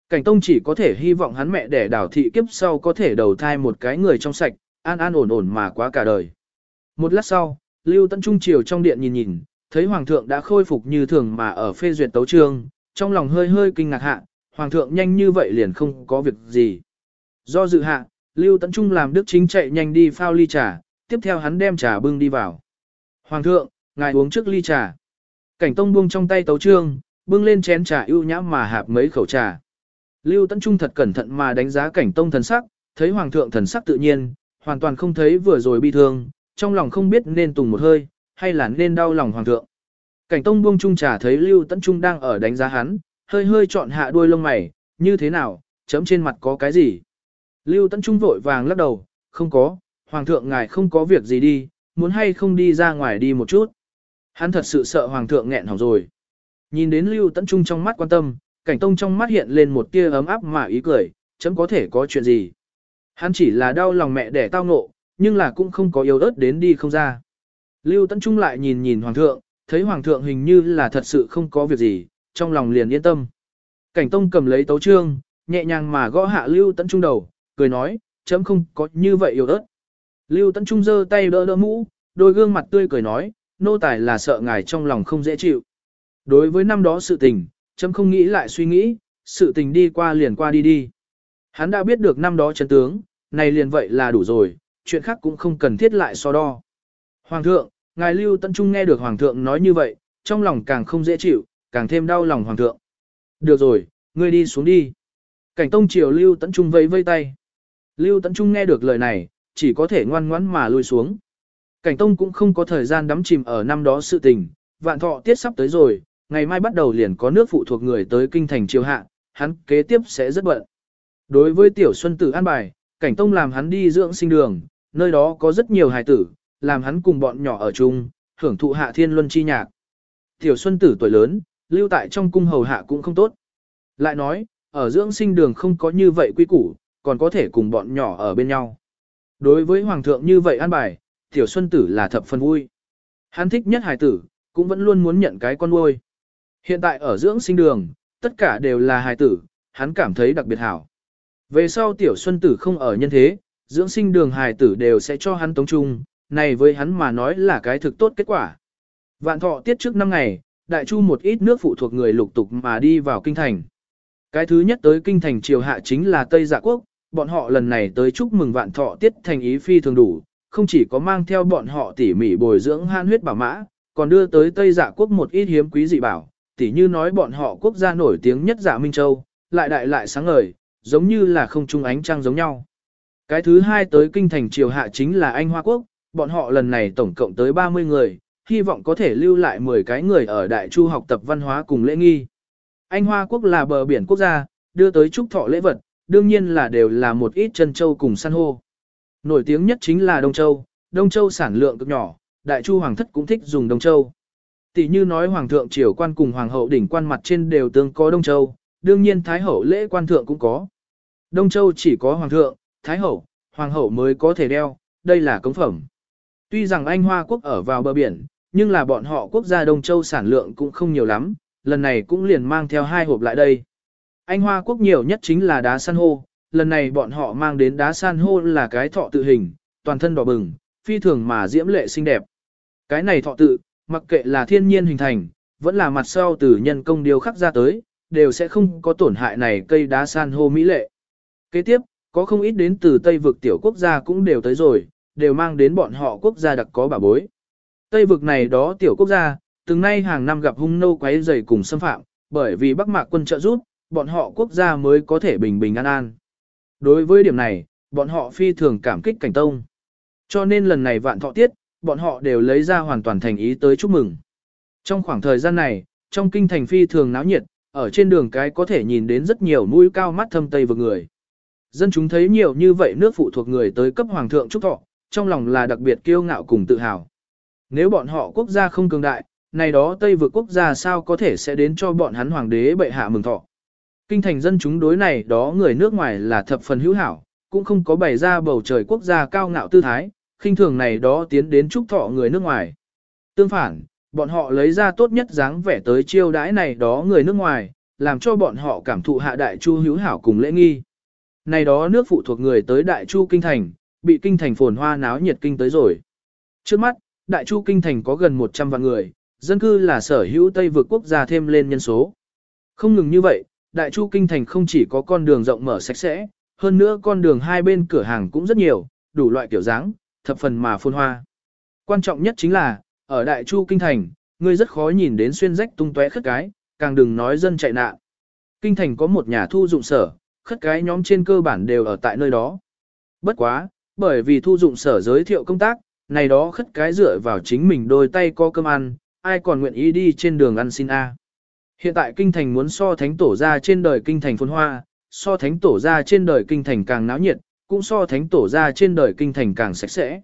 Cảnh Tông chỉ có thể hy vọng hắn mẹ đẻ đảo thị kiếp sau có thể đầu thai một cái người trong sạch, an an ổn ổn mà quá cả đời. Một lát sau, Lưu Tấn Trung Triều trong điện nhìn nhìn, thấy Hoàng thượng đã khôi phục như thường mà ở phê duyệt tấu trương, trong lòng hơi hơi kinh ngạc hạ, Hoàng thượng nhanh như vậy liền không có việc gì. Do dự hạ, Lưu Tấn Trung làm đức chính chạy nhanh đi phao ly trà, tiếp theo hắn đem trà bưng đi vào. Hoàng thượng, ngài uống trước ly trà. Cảnh Tông buông trong tay tấu trương, bưng lên chén trà ưu nhã mà hạp mấy khẩu trà. Lưu Tấn Trung thật cẩn thận mà đánh giá Cảnh Tông thần sắc, thấy Hoàng thượng thần sắc tự nhiên, hoàn toàn không thấy vừa rồi bi thương, trong lòng không biết nên tùng một hơi, hay là nên đau lòng Hoàng thượng. Cảnh Tông buông chung trà thấy Lưu Tấn Trung đang ở đánh giá hắn, hơi hơi chọn hạ đuôi lông mày, như thế nào, chấm trên mặt có cái gì. Lưu Tấn Trung vội vàng lắc đầu, không có, Hoàng thượng ngài không có việc gì đi, muốn hay không đi ra ngoài đi một chút. Hắn thật sự sợ Hoàng thượng nghẹn hỏng rồi. Nhìn đến Lưu Tấn Trung trong mắt quan tâm, cảnh tông trong mắt hiện lên một tia ấm áp mà ý cười, chấm có thể có chuyện gì. Hắn chỉ là đau lòng mẹ để tao ngộ, nhưng là cũng không có yếu ớt đến đi không ra. Lưu Tấn Trung lại nhìn nhìn Hoàng thượng, thấy Hoàng thượng hình như là thật sự không có việc gì, trong lòng liền yên tâm. Cảnh Tông cầm lấy tấu trương, nhẹ nhàng mà gõ hạ Lưu Tấn Trung đầu, cười nói, chấm không có như vậy yếu ớt. Lưu Tấn Trung giơ tay đỡ đỡ mũ, đôi gương mặt tươi cười nói, nô tài là sợ ngài trong lòng không dễ chịu. Đối với năm đó sự tình, chấm không nghĩ lại suy nghĩ, sự tình đi qua liền qua đi đi. Hắn đã biết được năm đó chân tướng, này liền vậy là đủ rồi, chuyện khác cũng không cần thiết lại so đo. Hoàng thượng, ngài Lưu Tấn Trung nghe được Hoàng thượng nói như vậy, trong lòng càng không dễ chịu, càng thêm đau lòng Hoàng thượng. Được rồi, ngươi đi xuống đi. Cảnh Tông Triều Lưu Tấn Trung vẫy vây tay. Lưu Tấn Trung nghe được lời này, chỉ có thể ngoan ngoãn mà lui xuống. Cảnh Tông cũng không có thời gian đắm chìm ở năm đó sự tình, vạn thọ tiết sắp tới rồi, ngày mai bắt đầu liền có nước phụ thuộc người tới kinh thành triều hạ, hắn kế tiếp sẽ rất bận. Đối với tiểu xuân tử an bài, Cảnh Tông làm hắn đi dưỡng sinh đường, nơi đó có rất nhiều hài tử, làm hắn cùng bọn nhỏ ở chung, hưởng thụ hạ thiên luân chi nhạc. Tiểu xuân tử tuổi lớn, lưu tại trong cung hầu hạ cũng không tốt. Lại nói, ở dưỡng sinh đường không có như vậy quy củ, còn có thể cùng bọn nhỏ ở bên nhau. Đối với hoàng thượng như vậy an bài, tiểu xuân tử là thập phần vui. Hắn thích nhất hài tử, cũng vẫn luôn muốn nhận cái con nuôi. Hiện tại ở dưỡng sinh đường, tất cả đều là hài tử, hắn cảm thấy đặc biệt hảo. Về sau tiểu xuân tử không ở nhân thế, dưỡng sinh đường hài tử đều sẽ cho hắn tống trung, này với hắn mà nói là cái thực tốt kết quả. Vạn thọ tiết trước năm ngày, đại chu một ít nước phụ thuộc người lục tục mà đi vào kinh thành. Cái thứ nhất tới kinh thành triều hạ chính là Tây Dạ Quốc, bọn họ lần này tới chúc mừng vạn thọ tiết thành ý phi thường đủ, không chỉ có mang theo bọn họ tỉ mỉ bồi dưỡng han huyết bảo mã, còn đưa tới Tây Dạ quốc một ít hiếm quý dị bảo, tỉ như nói bọn họ quốc gia nổi tiếng nhất Dạ Minh Châu, lại đại lại sáng ngời, giống như là không trung ánh trăng giống nhau. Cái thứ hai tới kinh thành triều hạ chính là Anh Hoa Quốc, bọn họ lần này tổng cộng tới 30 người, hy vọng có thể lưu lại 10 cái người ở Đại Chu học tập văn hóa cùng lễ nghi. Anh Hoa Quốc là bờ biển quốc gia, đưa tới chúc thọ lễ vật, đương nhiên là đều là một ít chân châu cùng san hô. Nổi tiếng nhất chính là Đông Châu, Đông Châu sản lượng cực nhỏ, Đại Chu Hoàng thất cũng thích dùng Đông Châu. Tỷ như nói Hoàng thượng triều quan cùng Hoàng hậu đỉnh quan mặt trên đều tương có Đông Châu, đương nhiên Thái hậu lễ quan thượng cũng có. Đông Châu chỉ có Hoàng thượng, Thái hậu, Hoàng hậu mới có thể đeo, đây là cống phẩm. Tuy rằng Anh Hoa quốc ở vào bờ biển, nhưng là bọn họ quốc gia Đông Châu sản lượng cũng không nhiều lắm, lần này cũng liền mang theo hai hộp lại đây. Anh Hoa quốc nhiều nhất chính là đá san hô, lần này bọn họ mang đến đá san hô là cái thọ tự hình, toàn thân đỏ bừng, phi thường mà diễm lệ xinh đẹp. Cái này thọ tự, mặc kệ là thiên nhiên hình thành, vẫn là mặt sau từ nhân công điều khắc ra tới, đều sẽ không có tổn hại này cây đá san hô mỹ lệ. Kế tiếp, có không ít đến từ Tây vực tiểu quốc gia cũng đều tới rồi, đều mang đến bọn họ quốc gia đặc có bảo bối. Tây vực này đó tiểu quốc gia, từng nay hàng năm gặp hung nô quấy rầy cùng xâm phạm, bởi vì Bắc Mạc quân trợ giúp, bọn họ quốc gia mới có thể bình bình an an. Đối với điểm này, bọn họ phi thường cảm kích cảnh tông. Cho nên lần này vạn thọ tiết, bọn họ đều lấy ra hoàn toàn thành ý tới chúc mừng. Trong khoảng thời gian này, trong kinh thành phi thường náo nhiệt, ở trên đường cái có thể nhìn đến rất nhiều mũi cao mắt thâm tây vực người. Dân chúng thấy nhiều như vậy nước phụ thuộc người tới cấp hoàng thượng chúc thọ, trong lòng là đặc biệt kiêu ngạo cùng tự hào. Nếu bọn họ quốc gia không cường đại, này đó Tây vực quốc gia sao có thể sẽ đến cho bọn hắn hoàng đế bệ hạ mừng thọ. Kinh thành dân chúng đối này đó người nước ngoài là thập phần hữu hảo, cũng không có bày ra bầu trời quốc gia cao ngạo tư thái, khinh thường này đó tiến đến chúc thọ người nước ngoài. Tương phản, bọn họ lấy ra tốt nhất dáng vẻ tới chiêu đãi này đó người nước ngoài, làm cho bọn họ cảm thụ hạ đại chu hữu hảo cùng lễ nghi. Này đó nước phụ thuộc người tới đại chu kinh thành, bị kinh thành phồn hoa náo nhiệt kinh tới rồi. Trước mắt, đại chu kinh thành có gần 100 vạn người, dân cư là sở hữu Tây vực quốc gia thêm lên nhân số. Không ngừng như vậy, đại chu kinh thành không chỉ có con đường rộng mở sạch sẽ, hơn nữa con đường hai bên cửa hàng cũng rất nhiều, đủ loại kiểu dáng, thập phần mà phồn hoa. Quan trọng nhất chính là, ở đại chu kinh thành, người rất khó nhìn đến xuyên rách tung tóe khất cái, càng đừng nói dân chạy nạn. Kinh thành có một nhà thu dụng sở, khất cái nhóm trên cơ bản đều ở tại nơi đó. Bất quá, bởi vì thu dụng sở giới thiệu công tác, này đó khất cái dựa vào chính mình đôi tay có cơm ăn, ai còn nguyện ý đi trên đường ăn xin a. Hiện tại kinh thành muốn so thánh tổ ra trên đời kinh thành phồn hoa, so thánh tổ ra trên đời kinh thành càng náo nhiệt, cũng so thánh tổ ra trên đời kinh thành càng sạch sẽ.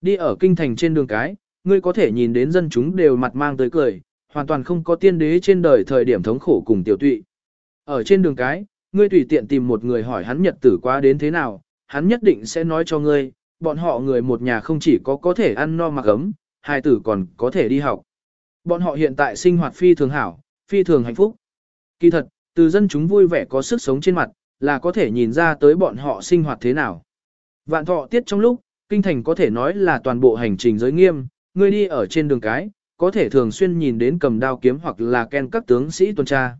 Đi ở kinh thành trên đường cái, ngươi có thể nhìn đến dân chúng đều mặt mang tới cười, hoàn toàn không có tiên đế trên đời thời điểm thống khổ cùng tiểu tụy. Ở trên đường cái, ngươi tùy tiện tìm một người hỏi hắn nhật tử quá đến thế nào, hắn nhất định sẽ nói cho ngươi, bọn họ người một nhà không chỉ có có thể ăn no mặc ấm, hai tử còn có thể đi học. Bọn họ hiện tại sinh hoạt phi thường hảo, phi thường hạnh phúc. Kỳ thật, từ dân chúng vui vẻ có sức sống trên mặt, là có thể nhìn ra tới bọn họ sinh hoạt thế nào. Vạn thọ tiết trong lúc, kinh thành có thể nói là toàn bộ hành trình giới nghiêm, người đi ở trên đường cái, có thể thường xuyên nhìn đến cầm đao kiếm hoặc là ken các tướng sĩ tuần tra.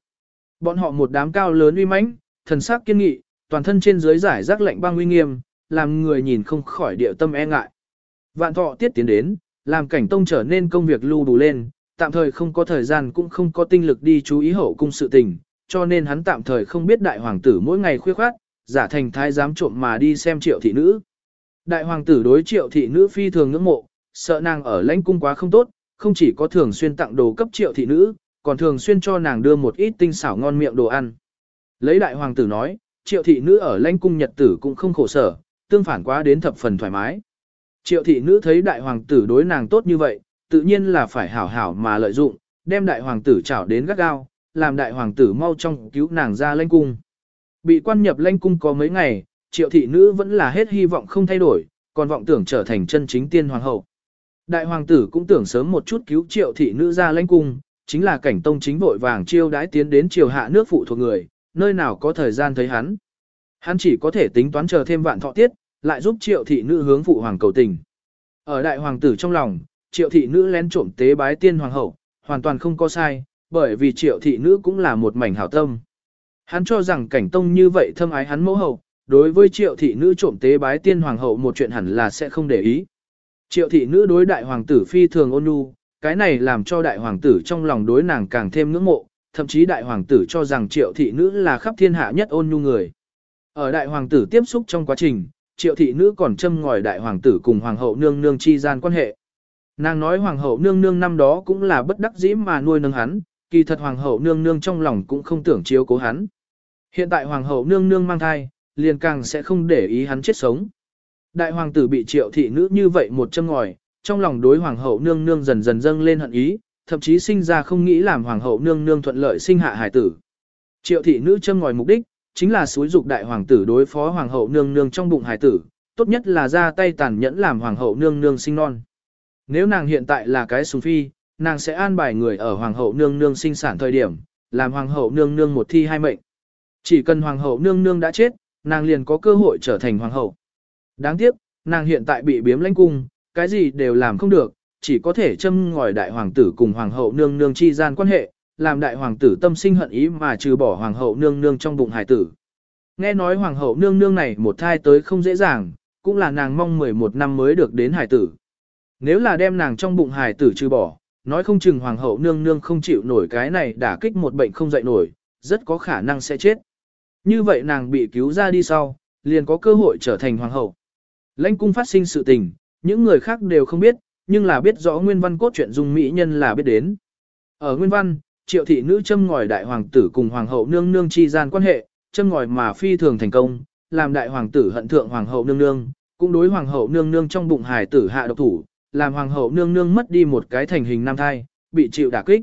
Bọn họ một đám cao lớn uy mãnh, thần sắc kiên nghị, toàn thân trên dưới giải rác lạnh băng uy nghiêm, làm người nhìn không khỏi điệu tâm e ngại. Vạn thọ tiết tiến đến, làm cảnh tông trở nên công việc lưu đủ lên, tạm thời không có thời gian cũng không có tinh lực đi chú ý hậu cung sự tình, cho nên hắn tạm thời không biết đại hoàng tử mỗi ngày khuya khoát, giả thành thái giám trộm mà đi xem triệu thị nữ. Đại hoàng tử đối triệu thị nữ phi thường ngưỡng mộ, sợ nàng ở lãnh cung quá không tốt, không chỉ có thường xuyên tặng đồ cấp triệu thị nữ, còn thường xuyên cho nàng đưa một ít tinh xảo ngon miệng đồ ăn. Lấy đại hoàng tử nói, triệu thị nữ ở lãnh cung nhật tử cũng không khổ sở, tương phản quá đến thập phần thoải mái. Triệu thị nữ thấy đại hoàng tử đối nàng tốt như vậy, tự nhiên là phải hảo hảo mà lợi dụng, đem đại hoàng tử trảo đến gắt gao, làm đại hoàng tử mau trong cứu nàng ra lãnh cung. Bị quan nhập lãnh cung có mấy ngày, triệu thị nữ vẫn là hết hy vọng không thay đổi, còn vọng tưởng trở thành chân chính tiên hoàng hậu. Đại hoàng tử cũng tưởng sớm một chút cứu triệu thị nữ ra lãnh cung, chính là cảnh tông chính vội vàng chiêu đãi tiến đến triều hạ nước phụ thuộc người, nơi nào có thời gian thấy hắn. Hắn chỉ có thể tính toán chờ thêm vạn thọ tiết, lại giúp triệu thị nữ hướng phụ hoàng cầu tình. Ở đại hoàng tử trong lòng, triệu thị nữ lén trộm tế bái tiên hoàng hậu, hoàn toàn không có sai, bởi vì triệu thị nữ cũng là một mảnh hảo tâm. Hắn cho rằng cảnh tông như vậy thâm ái hắn mẫu hậu, đối với triệu thị nữ trộm tế bái tiên hoàng hậu một chuyện hẳn là sẽ không để ý. Triệu thị nữ đối đại hoàng tử phi thường ôn nhu, cái này làm cho đại hoàng tử trong lòng đối nàng càng thêm ngưỡng mộ, thậm chí đại hoàng tử cho rằng triệu thị nữ là khắp thiên hạ nhất ôn nhu người. Ở đại hoàng tử tiếp xúc trong quá trình, triệu thị nữ còn châm ngòi đại hoàng tử cùng hoàng hậu nương nương chi gian quan hệ. Nàng nói hoàng hậu nương nương năm đó cũng là bất đắc dĩ mà nuôi nâng hắn, kỳ thật hoàng hậu nương nương trong lòng cũng không tưởng chiếu cố hắn. Hiện tại hoàng hậu nương nương mang thai, liền càng sẽ không để ý hắn chết sống. Đại hoàng tử bị triệu thị nữ như vậy một châm ngòi, trong lòng đối hoàng hậu nương nương dần dần dâng lên hận ý, thậm chí sinh ra không nghĩ làm hoàng hậu nương nương thuận lợi sinh hạ hải tử. Triệu thị nữ châm ngòi mục đích, chính là xúi dục đại hoàng tử đối phó hoàng hậu nương nương trong bụng hải tử, tốt nhất là ra tay tàn nhẫn làm hoàng hậu nương nương sinh non. Nếu nàng hiện tại là cái sùng phi, nàng sẽ an bài người ở hoàng hậu nương nương sinh sản thời điểm, làm hoàng hậu nương nương một thi hai mệnh. Chỉ cần hoàng hậu nương nương đã chết, nàng liền có cơ hội trở thành hoàng hậu. Đáng tiếc, nàng hiện tại bị biếm lãnh cung, cái gì đều làm không được, chỉ có thể châm ngòi đại hoàng tử cùng hoàng hậu nương nương chi gian quan hệ, làm đại hoàng tử tâm sinh hận ý mà trừ bỏ hoàng hậu nương nương trong bụng hải tử. Nghe nói hoàng hậu nương nương này một thai tới không dễ dàng, cũng là nàng mong 11 năm mới được đến hải tử. Nếu là đem nàng trong bụng hải tử trừ bỏ, nói không chừng hoàng hậu nương nương không chịu nổi cái này đả kích một bệnh không dậy nổi, rất có khả năng sẽ chết. Như vậy nàng bị cứu ra đi sau, liền có cơ hội trở thành hoàng hậu. Lãnh cung phát sinh sự tình, những người khác đều không biết, nhưng là biết rõ nguyên văn cốt truyện dung mỹ nhân là biết đến. Ở nguyên văn, triệu thị nữ châm ngòi đại hoàng tử cùng hoàng hậu nương nương chi gian quan hệ, châm ngòi mà phi thường thành công, làm đại hoàng tử hận thượng hoàng hậu nương nương, cũng đối hoàng hậu nương nương trong bụng hài tử hạ độc thủ, làm hoàng hậu nương nương mất đi một cái thành hình nam thai, bị chịu đả kích.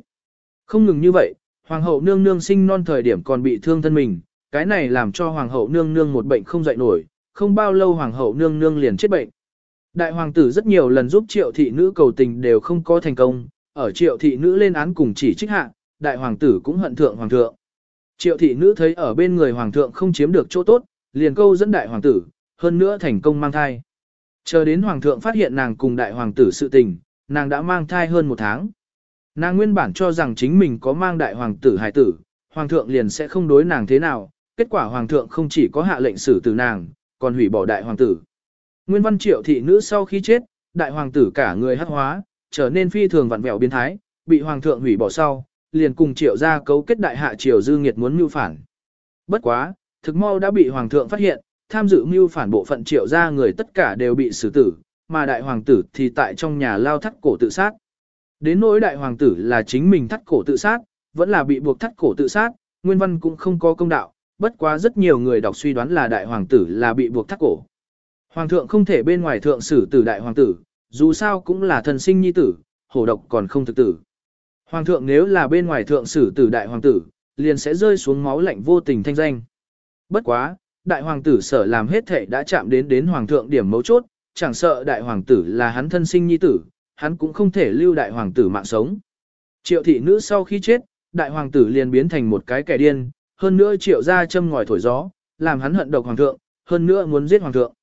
Không ngừng như vậy, hoàng hậu nương nương sinh non thời điểm còn bị thương thân mình, cái này làm cho hoàng hậu nương nương một bệnh không dậy nổi, không bao lâu hoàng hậu nương nương liền chết bệnh. Đại hoàng tử rất nhiều lần giúp triệu thị nữ cầu tình đều không có thành công, ở triệu thị nữ lên án cùng chỉ trích hạ, đại hoàng tử cũng hận thượng hoàng thượng. Triệu thị nữ thấy ở bên người hoàng thượng không chiếm được chỗ tốt, liền câu dẫn đại hoàng tử, hơn nữa thành công mang thai. Chờ đến hoàng thượng phát hiện nàng cùng đại hoàng tử sự tình, nàng đã mang thai hơn một tháng. Nàng nguyên bản cho rằng chính mình có mang đại hoàng tử hài tử, hoàng thượng liền sẽ không đối nàng thế nào, kết quả hoàng thượng không chỉ có hạ lệnh xử tử nàng, còn hủy bỏ đại hoàng tử. Nguyên văn triệu thị nữ sau khi chết, đại hoàng tử cả người hắc hóa, trở nên phi thường vặn vẹo biến thái, bị hoàng thượng hủy bỏ sau, liền cùng triệu gia cấu kết đại hạ triều dư nghiệt muốn mưu phản. Bất quá, thực mau đã bị hoàng thượng phát hiện, tham dự mưu phản bộ phận triệu gia người tất cả đều bị xử tử, mà đại hoàng tử thì tại trong nhà lao thắt cổ tự sát. Đến nỗi đại hoàng tử là chính mình thắt cổ tự sát, vẫn là bị buộc thắt cổ tự sát, nguyên văn cũng không có công đạo, bất quá rất nhiều người đọc suy đoán là đại hoàng tử là bị buộc thắt cổ. Hoàng thượng không thể bên ngoài thượng xử tử đại hoàng tử, dù sao cũng là thần sinh nhi tử, hổ độc còn không thực tử. Hoàng thượng nếu là bên ngoài thượng sử tử đại hoàng tử, liền sẽ rơi xuống máu lạnh vô tình thanh danh. Bất quá, đại hoàng tử sở làm hết thể đã chạm đến đến hoàng thượng điểm mấu chốt, chẳng sợ đại hoàng tử là hắn thân sinh nhi tử, hắn cũng không thể lưu đại hoàng tử mạng sống. Triệu thị nữ sau khi chết, đại hoàng tử liền biến thành một cái kẻ điên, hơn nữa triệu ra châm ngòi thổi gió, làm hắn hận độc hoàng thượng, hơn nữa muốn giết hoàng thượng.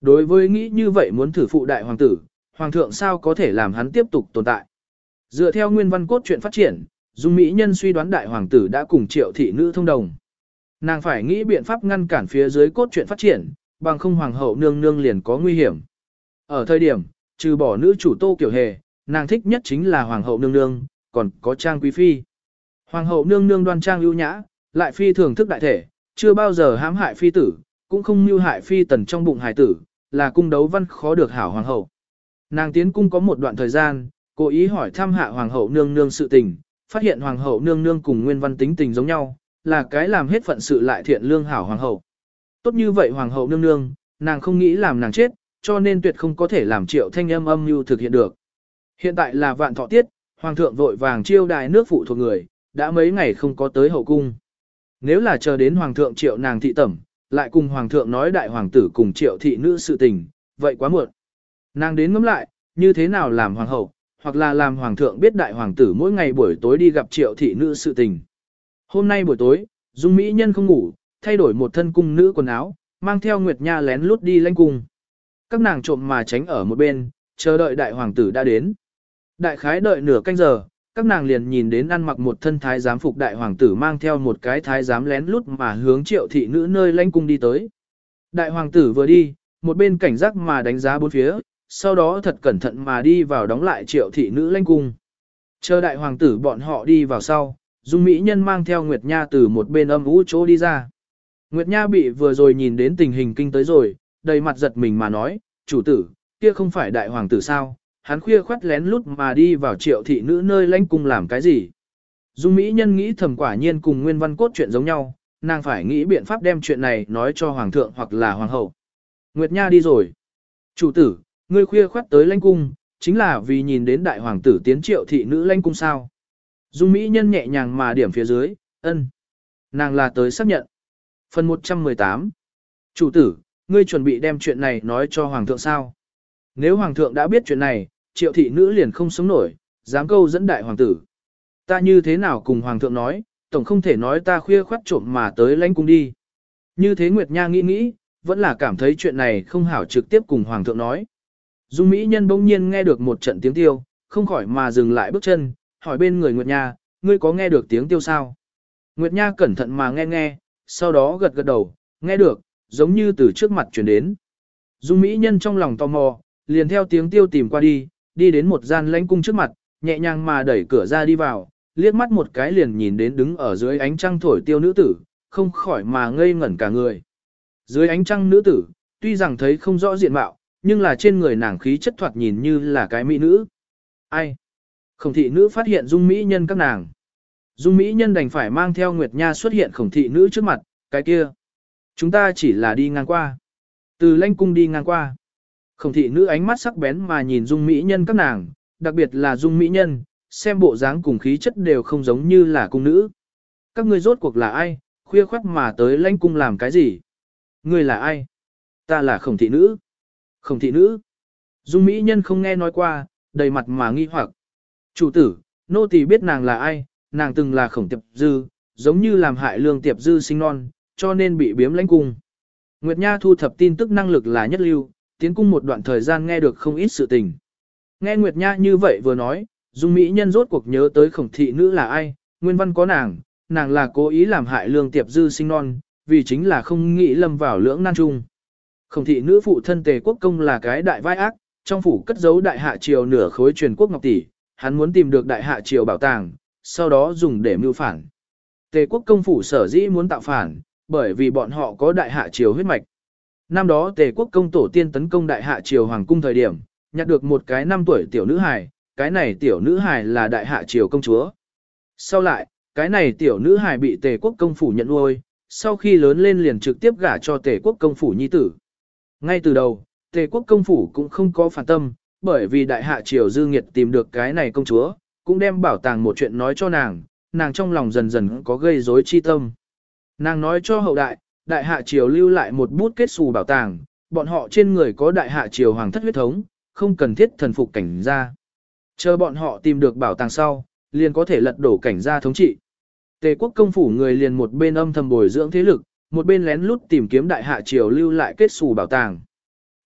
Đối với nghĩ như vậy muốn thử phụ đại hoàng tử, hoàng thượng sao có thể làm hắn tiếp tục tồn tại. Dựa theo nguyên văn cốt truyện phát triển, Dung Mỹ Nhân suy đoán đại hoàng tử đã cùng triệu thị nữ thông đồng. Nàng phải nghĩ biện pháp ngăn cản phía dưới cốt truyện phát triển, bằng không hoàng hậu nương nương liền có nguy hiểm. Ở thời điểm, trừ bỏ nữ chủ tô kiểu hề, nàng thích nhất chính là hoàng hậu nương nương, còn có trang quý phi. Hoàng hậu nương nương đoan trang ưu nhã, lại phi thường thức đại thể, chưa bao giờ hãm hại phi tử, cũng không mưu hại phi tần trong bụng hài tử, là cung đấu văn khó được hảo hoàng hậu. Nàng tiến cung có một đoạn thời gian, cố ý hỏi thăm hạ hoàng hậu nương nương sự tình, phát hiện hoàng hậu nương nương cùng nguyên văn tính tình giống nhau, là cái làm hết phận sự lại thiện lương hảo hoàng hậu. Tốt như vậy hoàng hậu nương nương, nàng không nghĩ làm nàng chết, cho nên tuyệt không có thể làm triệu thanh âm âm mưu thực hiện được. Hiện tại là vạn thọ tiết, hoàng thượng vội vàng chiêu đài nước phụ thuộc người, đã mấy ngày không có tới hậu cung. Nếu là chờ đến hoàng thượng triệu nàng thị tẩm, lại cùng hoàng thượng nói đại hoàng tử cùng triệu thị nữ sự tình, vậy quá muộn. Nàng đến ngẫm lại, như thế nào làm hoàng hậu, hoặc là làm hoàng thượng biết đại hoàng tử mỗi ngày buổi tối đi gặp triệu thị nữ sự tình. Hôm nay buổi tối, Dung Mỹ Nhân không ngủ, thay đổi một thân cung nữ quần áo, mang theo Nguyệt Nha lén lút đi lãnh cung. Các nàng trộm mà tránh ở một bên, chờ đợi đại hoàng tử đã đến. Đại khái đợi nửa canh giờ, các nàng liền nhìn đến ăn mặc một thân thái giám phục đại hoàng tử mang theo một cái thái giám lén lút mà hướng triệu thị nữ nơi lãnh cung đi tới. Đại hoàng tử vừa đi, một bên cảnh giác mà đánh giá bốn phía, sau đó thật cẩn thận mà đi vào đóng lại triệu thị nữ lãnh cung. Chờ đại hoàng tử bọn họ đi vào sau, Dung Mỹ Nhân mang theo Nguyệt Nha từ một bên âm ú chỗ đi ra. Nguyệt Nha bị vừa rồi nhìn đến tình hình kinh tới rồi, đầy mặt giật mình mà nói, chủ tử, kia không phải đại hoàng tử sao, hắn khuya khoát lén lút mà đi vào triệu thị nữ nơi lãnh cung làm cái gì. Dung Mỹ Nhân nghĩ thầm quả nhiên cùng Nguyên Văn Cốt chuyện giống nhau, nàng phải nghĩ biện pháp đem chuyện này nói cho Hoàng thượng hoặc là Hoàng hậu. Nguyệt Nha đi rồi. Chủ tử, ngươi khuya khoát tới lãnh cung, chính là vì nhìn đến đại hoàng tử tiến triệu thị nữ lãnh cung sao. Dung Mỹ Nhân nhẹ nhàng mà điểm phía dưới, ân. Nàng là tới xác nhận. Phần 118 Chủ tử, ngươi chuẩn bị đem chuyện này nói cho Hoàng thượng sao? Nếu Hoàng thượng đã biết chuyện này, triệu thị nữ liền không sống nổi, dám câu dẫn đại hoàng tử. Ta như thế nào cùng Hoàng thượng nói, tổng không thể nói ta khuya khoát trộm mà tới lãnh cung đi. Như thế Nguyệt Nha nghĩ nghĩ, vẫn là cảm thấy chuyện này không hảo trực tiếp cùng Hoàng thượng nói. Dung Mỹ Nhân bỗng nhiên nghe được một trận tiếng tiêu, không khỏi mà dừng lại bước chân, hỏi bên người Nguyệt Nha, ngươi có nghe được tiếng tiêu sao? Nguyệt Nha cẩn thận mà nghe nghe, sau đó gật gật đầu, nghe được, giống như từ trước mặt chuyển đến. Dung Mỹ Nhân trong lòng tò mò, liền theo tiếng tiêu tìm qua đi, đi đến một gian lãnh cung trước mặt, nhẹ nhàng mà đẩy cửa ra đi vào, liếc mắt một cái liền nhìn đến đứng ở dưới ánh trăng thổi tiêu nữ tử, không khỏi mà ngây ngẩn cả người. Dưới ánh trăng nữ tử, tuy rằng thấy không rõ diện mạo, nhưng là trên người nàng khí chất thoạt nhìn như là cái mỹ nữ. Ai? Khổng thị nữ phát hiện dung mỹ nhân các nàng. Dung mỹ nhân đành phải mang theo Nguyệt Nha xuất hiện khổng thị nữ trước mặt, cái kia. Chúng ta chỉ là đi ngang qua. Từ lanh cung đi ngang qua. Khổng thị nữ ánh mắt sắc bén mà nhìn dung mỹ nhân các nàng, đặc biệt là dung mỹ nhân, xem bộ dáng cùng khí chất đều không giống như là cung nữ. Các ngươi rốt cuộc là ai, khuya khoắt mà tới lãnh cung làm cái gì? Ngươi là ai? Ta là khổng thị nữ. Khổng thị nữ. Dung mỹ nhân không nghe nói qua, đầy mặt mà nghi hoặc. Chủ tử, nô tỳ biết nàng là ai, nàng từng là khổng tiệp dư, giống như làm hại lương tiệp dư sinh non, cho nên bị biếm lãnh cung. Nguyệt Nha thu thập tin tức năng lực là nhất lưu, tiến cung một đoạn thời gian nghe được không ít sự tình. Nghe Nguyệt Nha như vậy vừa nói, Dung Mỹ nhân rốt cuộc nhớ tới khổng thị nữ là ai, nguyên văn có nàng, nàng là cố ý làm hại lương tiệp dư sinh non, vì chính là không nghĩ lâm vào lưỡng nan chung. Khổng thị nữ phụ thân tề quốc công là cái đại vai ác, trong phủ cất giấu đại hạ triều nửa khối truyền quốc ngọc tỷ, hắn muốn tìm được đại hạ triều bảo tàng, sau đó dùng để mưu phản. Tề quốc công phủ sở dĩ muốn tạo phản, bởi vì bọn họ có đại hạ triều huyết mạch. Năm đó tề quốc công tổ tiên tấn công đại hạ triều hoàng cung thời điểm, nhặt được một cái năm tuổi tiểu nữ hài, cái này tiểu nữ hài là đại hạ triều công chúa. Sau lại, cái này tiểu nữ hài bị tề quốc công phủ nhận nuôi, sau khi lớn lên liền trực tiếp gả cho tề quốc công phủ nhi tử. Ngay từ đầu, tề quốc công phủ cũng không có phản tâm, bởi vì đại hạ triều dư nghiệt tìm được cái này công chúa, cũng đem bảo tàng một chuyện nói cho nàng, nàng trong lòng dần dần có gây rối chi tâm. Nàng nói cho hậu đại, đại hạ triều lưu lại một bút kết xù bảo tàng, bọn họ trên người có đại hạ triều hoàng thất huyết thống, không cần thiết thần phục cảnh gia. Chờ bọn họ tìm được bảo tàng sau, liền có thể lật đổ cảnh gia thống trị. Tề quốc công phủ người liền một bên âm thầm bồi dưỡng thế lực, một bên lén lút tìm kiếm đại hạ triều lưu lại kết xù bảo tàng.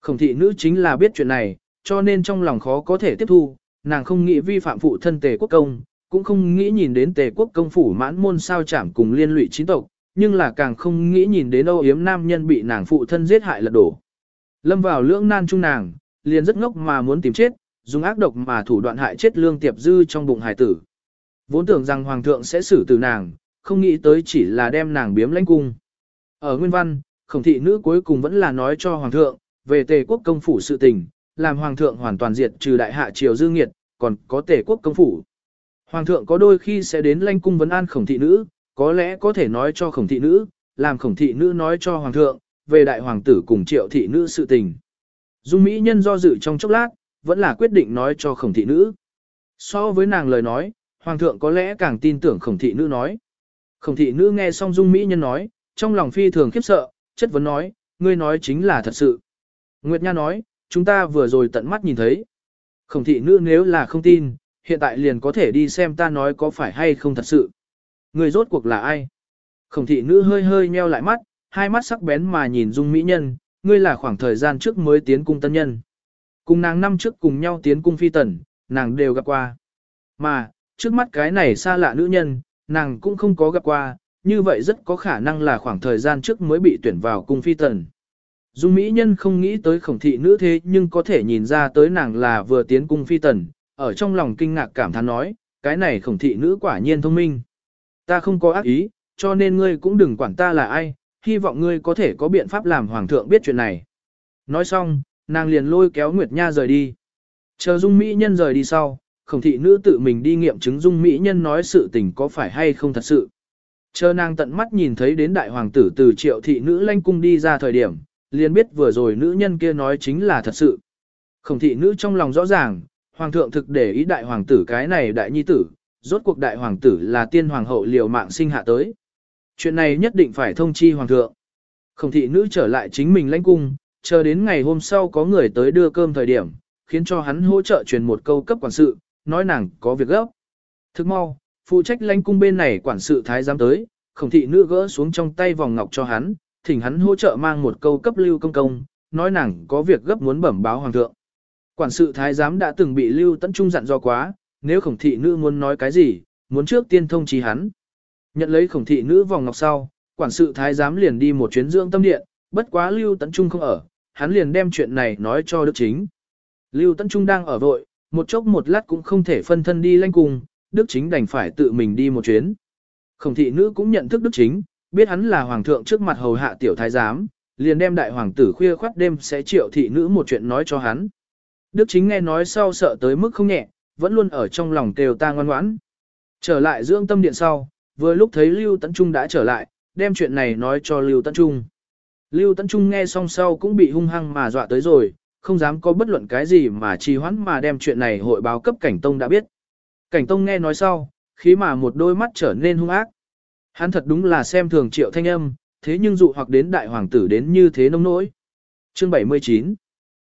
Khổng thị nữ chính là biết chuyện này, cho nên trong lòng khó có thể tiếp thu, nàng không nghĩ vi phạm phụ thân tề quốc công, cũng không nghĩ nhìn đến tề quốc công phủ mãn môn sao chảm cùng liên lụy chính tộc, nhưng là càng không nghĩ nhìn đến âu yếm nam nhân bị nàng phụ thân giết hại lật đổ. Lâm vào lưỡng nan chung nàng, liền rất ngốc mà muốn tìm chết, dùng ác độc mà thủ đoạn hại chết lương tiệp dư trong bụng hải tử. Vốn tưởng rằng hoàng thượng sẽ xử tử nàng, không nghĩ tới chỉ là đem nàng biếm lãnh cung. Ở nguyên văn, khổng thị nữ cuối cùng vẫn là nói cho hoàng thượng, về tề quốc công phủ sự tình, làm hoàng thượng hoàn toàn diệt trừ đại hạ triều dư nghiệt, còn có tề quốc công phủ. Hoàng thượng có đôi khi sẽ đến lanh cung vấn an khổng thị nữ, có lẽ có thể nói cho khổng thị nữ, làm khổng thị nữ nói cho hoàng thượng, về đại hoàng tử cùng triệu thị nữ sự tình. Dung Mỹ nhân do dự trong chốc lát, vẫn là quyết định nói cho khổng thị nữ. So với nàng lời nói, hoàng thượng có lẽ càng tin tưởng khổng thị nữ nói. Khổng thị nữ nghe xong Dung Mỹ nhân nói, trong lòng phi thường khiếp sợ, chất vấn nói, ngươi nói chính là thật sự. Nguyệt Nha nói, chúng ta vừa rồi tận mắt nhìn thấy. Khổng thị nữ nếu là không tin, hiện tại liền có thể đi xem ta nói có phải hay không thật sự. Người rốt cuộc là ai? Khổng thị nữ hơi hơi nheo lại mắt, hai mắt sắc bén mà nhìn dung mỹ nhân, ngươi là khoảng thời gian trước mới tiến cung tân nhân. Cùng nàng năm trước cùng nhau tiến cung phi tần, nàng đều gặp qua. Mà, trước mắt cái này xa lạ nữ nhân, nàng cũng không có gặp qua, như vậy rất có khả năng là khoảng thời gian trước mới bị tuyển vào cung phi tần. Dung Mỹ Nhân không nghĩ tới khổng thị nữ thế nhưng có thể nhìn ra tới nàng là vừa tiến cung phi tần, ở trong lòng kinh ngạc cảm thán nói, cái này khổng thị nữ quả nhiên thông minh. Ta không có ác ý, cho nên ngươi cũng đừng quản ta là ai, hy vọng ngươi có thể có biện pháp làm hoàng thượng biết chuyện này. Nói xong, nàng liền lôi kéo Nguyệt Nha rời đi. Chờ dung mỹ nhân rời đi sau, khổng thị nữ tự mình đi nghiệm chứng dung mỹ nhân nói sự tình có phải hay không thật sự. Chờ nàng tận mắt nhìn thấy đến đại hoàng tử từ triệu thị nữ lanh cung đi ra thời điểm, liền biết vừa rồi nữ nhân kia nói chính là thật sự. Khổng thị nữ trong lòng rõ ràng, hoàng thượng thực để ý đại hoàng tử cái này đại nhi tử, rốt cuộc đại hoàng tử là tiên hoàng hậu liều mạng sinh hạ tới. Chuyện này nhất định phải thông chi hoàng thượng. Khổng thị nữ trở lại chính mình lãnh cung, chờ đến ngày hôm sau có người tới đưa cơm thời điểm, khiến cho hắn hỗ trợ truyền một câu cấp quản sự, nói nàng có việc gấp. Thức mau, phụ trách lãnh cung bên này quản sự thái giám tới, khổng thị nữ gỡ xuống trong tay vòng ngọc cho hắn, thỉnh hắn hỗ trợ mang một câu cấp lưu công công, nói nàng có việc gấp muốn bẩm báo hoàng thượng. Quản sự thái giám đã từng bị lưu tấn trung dặn do quá, nếu khổng thị nữ muốn nói cái gì, muốn trước tiên thông trí hắn. Nhận lấy khổng thị nữ vòng ngọc sau, quản sự thái giám liền đi một chuyến dưỡng tâm điện, bất quá lưu tấn trung không ở, hắn liền đem chuyện này nói cho đức chính. Lưu tấn trung đang ở vội, một chốc một lát cũng không thể phân thân đi lanh cùng, đức chính đành phải tự mình đi một chuyến. Khổng thị nữ cũng nhận thức đức chính, biết hắn là hoàng thượng trước mặt hầu hạ tiểu thái giám, liền đem đại hoàng tử khuya khoát đêm sẽ triệu thị nữ một chuyện nói cho hắn. Đức chính nghe nói sau sợ tới mức không nhẹ, vẫn luôn ở trong lòng kêu ta ngoan ngoãn. Trở lại dưỡng tâm điện sau, vừa lúc thấy Lưu Tấn Trung đã trở lại, đem chuyện này nói cho Lưu Tấn Trung. Lưu Tấn Trung nghe xong sau cũng bị hung hăng mà dọa tới rồi, không dám có bất luận cái gì mà trì hoãn mà đem chuyện này hội báo cấp Cảnh Tông đã biết. Cảnh Tông nghe nói sau, khí mà một đôi mắt trở nên hung ác. Hắn thật đúng là xem thường triệu thanh âm, thế nhưng dụ hoặc đến đại hoàng tử đến như thế nông nỗi. Chương 79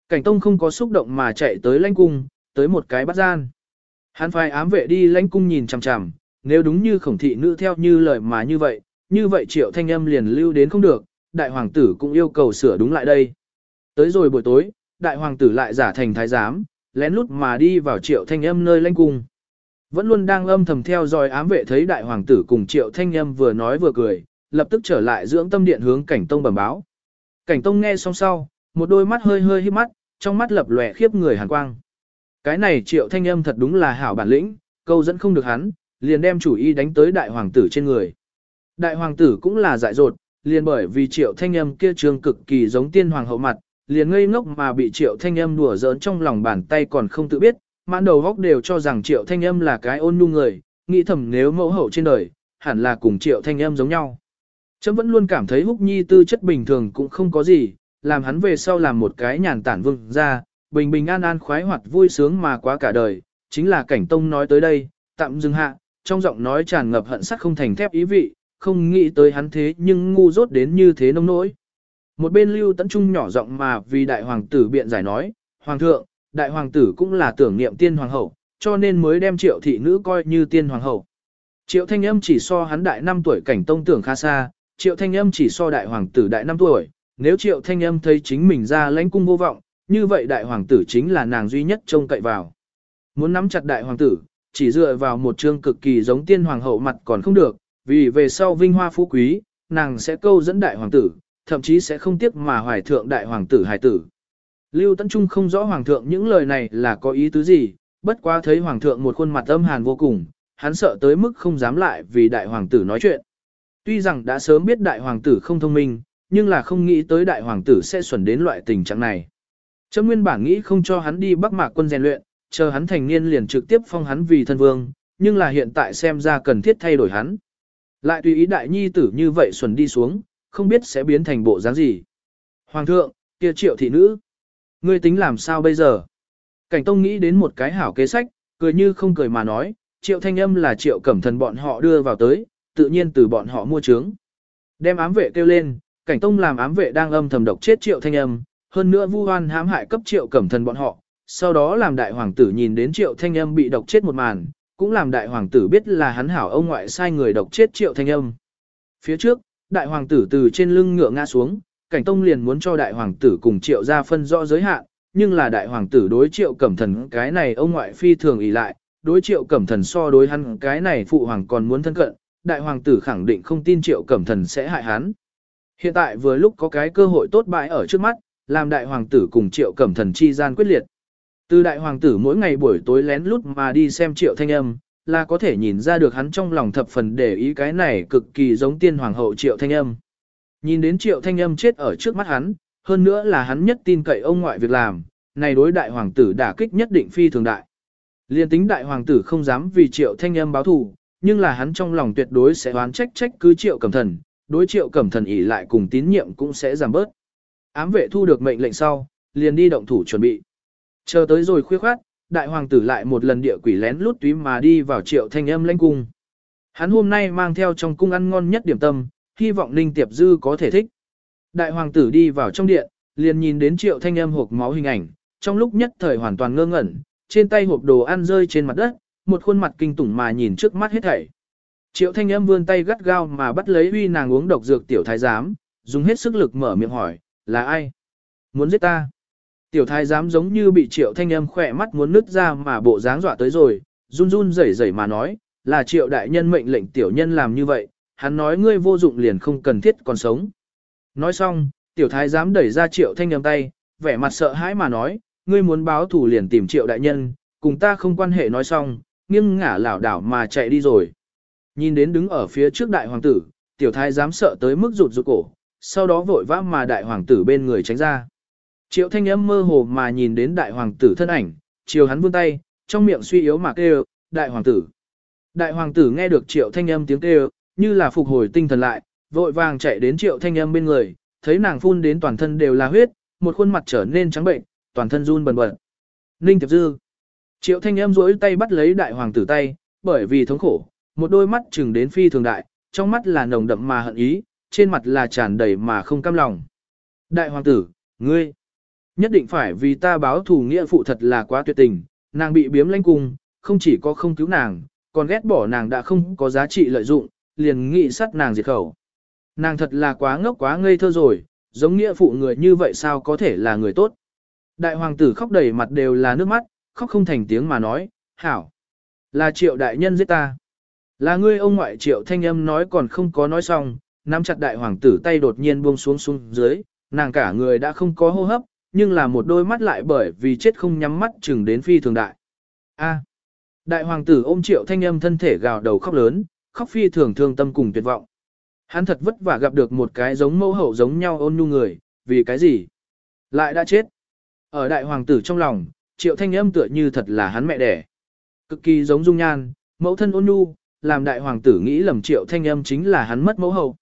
Cảnh Tông không có xúc động mà chạy tới lãnh cung, tới một cái bắt gian. Hắn phải ám vệ đi lãnh cung nhìn chằm chằm, nếu đúng như khổng thị nữ theo như lời mà như vậy, như vậy triệu thanh âm liền lưu đến không được, đại hoàng tử cũng yêu cầu sửa đúng lại đây. Tới rồi buổi tối, đại hoàng tử lại giả thành thái giám, lén lút mà đi vào triệu thanh âm nơi lãnh cung. Vẫn luôn đang âm thầm theo dõi ám vệ thấy đại hoàng tử cùng triệu thanh âm vừa nói vừa cười, lập tức trở lại dưỡng tâm điện hướng cảnh tông bẩm báo. Cảnh tông nghe xong sau, một đôi mắt hơi hơi híp mắt, trong mắt lập lòe khiếp người hàn quang. Cái này triệu thanh âm thật đúng là hảo bản lĩnh, câu dẫn không được hắn, liền đem chủ ý đánh tới đại hoàng tử trên người. Đại hoàng tử cũng là dại dột, liền bởi vì triệu thanh âm kia trường cực kỳ giống tiên hoàng hậu mặt, liền ngây ngốc mà bị triệu thanh âm đùa giỡn trong lòng bàn tay còn không tự biết, mãn đầu góc đều cho rằng triệu thanh âm là cái ôn nhu người, nghĩ thầm nếu mẫu hậu trên đời, hẳn là cùng triệu thanh âm giống nhau. Chấm vẫn luôn cảm thấy húc nhi tư chất bình thường cũng không có gì, làm hắn về sau làm một cái nhàn tản vương ra, bình bình an an khoái hoạt vui sướng mà quá cả đời, chính là cảnh tông nói tới đây, tạm dừng hạ, trong giọng nói tràn ngập hận sắc không thành thép ý vị, không nghĩ tới hắn thế nhưng ngu dốt đến như thế nông nỗi. Một bên lưu tấn trung nhỏ giọng mà vì đại hoàng tử biện giải nói, hoàng thượng, đại hoàng tử cũng là tưởng niệm tiên hoàng hậu, cho nên mới đem triệu thị nữ coi như tiên hoàng hậu. Triệu thanh âm chỉ so hắn đại 5 tuổi cảnh tông tưởng khá xa, triệu thanh âm chỉ so đại hoàng tử đại 5 tuổi, nếu triệu thanh âm thấy chính mình ra lãnh cung vô vọng, như vậy đại hoàng tử chính là nàng duy nhất trông cậy vào. Muốn nắm chặt đại hoàng tử, chỉ dựa vào một chương cực kỳ giống tiên hoàng hậu mặt còn không được, vì về sau vinh hoa phú quý, nàng sẽ câu dẫn đại hoàng tử, thậm chí sẽ không tiếc mà hoài thượng đại hoàng tử hài tử. Lưu Tấn Trung không rõ hoàng thượng những lời này là có ý tứ gì, bất quá thấy hoàng thượng một khuôn mặt âm hàn vô cùng, hắn sợ tới mức không dám lại vì đại hoàng tử nói chuyện. Tuy rằng đã sớm biết đại hoàng tử không thông minh, nhưng là không nghĩ tới đại hoàng tử sẽ xuẩn đến loại tình trạng này. Trâm nguyên bản nghĩ không cho hắn đi bắc mạc quân rèn luyện, chờ hắn thành niên liền trực tiếp phong hắn vì thân vương, nhưng là hiện tại xem ra cần thiết thay đổi hắn. Lại tùy ý đại nhi tử như vậy xuẩn đi xuống, không biết sẽ biến thành bộ dáng gì. Hoàng thượng, kia triệu thị nữ. Ngươi tính làm sao bây giờ? Cảnh Tông nghĩ đến một cái hảo kế sách, cười như không cười mà nói, triệu thanh âm là triệu cẩm thần bọn họ đưa vào tới, tự nhiên từ bọn họ mua trướng. Đem ám vệ kêu lên, cảnh tông làm ám vệ đang âm thầm độc chết triệu thanh âm, hơn nữa vu hoan hãm hại cấp triệu cẩm thần bọn họ, sau đó làm đại hoàng tử nhìn đến triệu thanh âm bị độc chết một màn, cũng làm đại hoàng tử biết là hắn hảo ông ngoại sai người độc chết triệu thanh âm. Phía trước, đại hoàng tử từ trên lưng ngựa ngã xuống, cảnh tông liền muốn cho đại hoàng tử cùng triệu gia phân rõ giới hạn, nhưng là đại hoàng tử đối triệu cẩm thần cái này ông ngoại phi thường ý lại, đối triệu cẩm thần so đối hắn cái này phụ hoàng còn muốn thân cận, đại hoàng tử khẳng định không tin triệu cẩm thần sẽ hại hắn. Hiện tại vừa lúc có cái cơ hội tốt bại ở trước mắt, làm đại hoàng tử cùng triệu cẩm thần chi gian quyết liệt. Từ đại hoàng tử mỗi ngày buổi tối lén lút mà đi xem triệu thanh âm, là có thể nhìn ra được hắn trong lòng thập phần để ý cái này cực kỳ giống tiên hoàng hậu triệu thanh âm. Nhìn đến triệu thanh âm chết ở trước mắt hắn, hơn nữa là hắn nhất tin cậy ông ngoại việc làm, này đối đại hoàng tử đả kích nhất định phi thường đại. Liên tính đại hoàng tử không dám vì triệu thanh âm báo thù, nhưng là hắn trong lòng tuyệt đối sẽ oán trách trách cứ triệu cẩm thần, đối triệu cẩm thần ỉ lại cùng tín nhiệm cũng sẽ giảm bớt. Ám vệ thu được mệnh lệnh sau, liền đi động thủ chuẩn bị. Chờ tới rồi khuya khoát, đại hoàng tử lại một lần địa quỷ lén lút túy mà đi vào triệu thanh âm lãnh cung. Hắn hôm nay mang theo trong cung ăn ngon nhất điểm tâm, hy vọng Ninh Tiệp Dư có thể thích. Đại hoàng tử đi vào trong điện, liền nhìn đến triệu thanh âm hộp máu hình ảnh, trong lúc nhất thời hoàn toàn ngơ ngẩn, trên tay hộp đồ ăn rơi trên mặt đất, một khuôn mặt kinh tủng mà nhìn trước mắt hết thảy. Triệu thanh âm vươn tay gắt gao mà bắt lấy uy nàng uống độc dược tiểu thái giám, dùng hết sức lực mở miệng hỏi, là ai? Muốn giết ta? Tiểu thái giám giống như bị triệu thanh âm khỏe mắt muốn nứt ra mà bộ dáng dọa tới rồi, run run rẩy rẩy mà nói, là triệu đại nhân mệnh lệnh tiểu nhân làm như vậy, hắn nói ngươi vô dụng liền không cần thiết còn sống. Nói xong, tiểu thái giám đẩy ra triệu thanh âm tay, vẻ mặt sợ hãi mà nói, ngươi muốn báo thủ liền tìm triệu đại nhân, cùng ta không quan hệ nói xong, nghiêng ngả lảo đảo mà chạy đi rồi. Nhìn đến đứng ở phía trước đại hoàng tử, tiểu thái giám sợ tới mức rụt rụt cổ, sau đó vội vã mà đại hoàng tử bên người tránh ra. Triệu thanh âm mơ hồ mà nhìn đến đại hoàng tử thân ảnh, chiều hắn vươn tay, trong miệng suy yếu mà kêu, đại hoàng tử. Đại hoàng tử nghe được triệu thanh âm tiếng kêu, như là phục hồi tinh thần lại, vội vàng chạy đến triệu thanh âm bên người, thấy nàng phun đến toàn thân đều là huyết, một khuôn mặt trở nên trắng bệnh, toàn thân run bần bật. Ninh Thiệp Dư. Triệu thanh âm rỗi tay bắt lấy đại hoàng tử tay, bởi vì thống khổ, một đôi mắt chừng đến phi thường đại, trong mắt là nồng đậm mà hận ý, trên mặt là tràn đầy mà không cam lòng. Đại hoàng tử, ngươi, nhất định phải vì ta báo thù nghĩa phụ thật là quá tuyệt tình, nàng bị biếm lãnh cung, không chỉ có không cứu nàng, còn ghét bỏ nàng đã không có giá trị lợi dụng, liền nghị sát nàng diệt khẩu. Nàng thật là quá ngốc quá ngây thơ rồi, giống nghĩa phụ người như vậy sao có thể là người tốt. Đại hoàng tử khóc đầy mặt đều là nước mắt, khóc không thành tiếng mà nói, hảo. Là triệu đại nhân giết ta. Là ngươi ông ngoại triệu thanh âm nói còn không có nói xong, nắm chặt đại hoàng tử tay đột nhiên buông xuống xuống dưới, nàng cả người đã không có hô hấp, nhưng là một đôi mắt lại bởi vì chết không nhắm mắt chừng đến phi thường đại. A. Đại hoàng tử ôm triệu thanh âm thân thể gào đầu khóc lớn, khóc phi thường thương tâm cùng tuyệt vọng. Hắn thật vất vả gặp được một cái giống mẫu hậu giống nhau ôn nhu người, vì cái gì? Lại đã chết. Ở đại hoàng tử trong lòng, triệu thanh âm tựa như thật là hắn mẹ đẻ. Cực kỳ giống dung nhan, mẫu thân ôn nhu, làm đại hoàng tử nghĩ lầm triệu thanh âm chính là hắn mất mẫu hậu.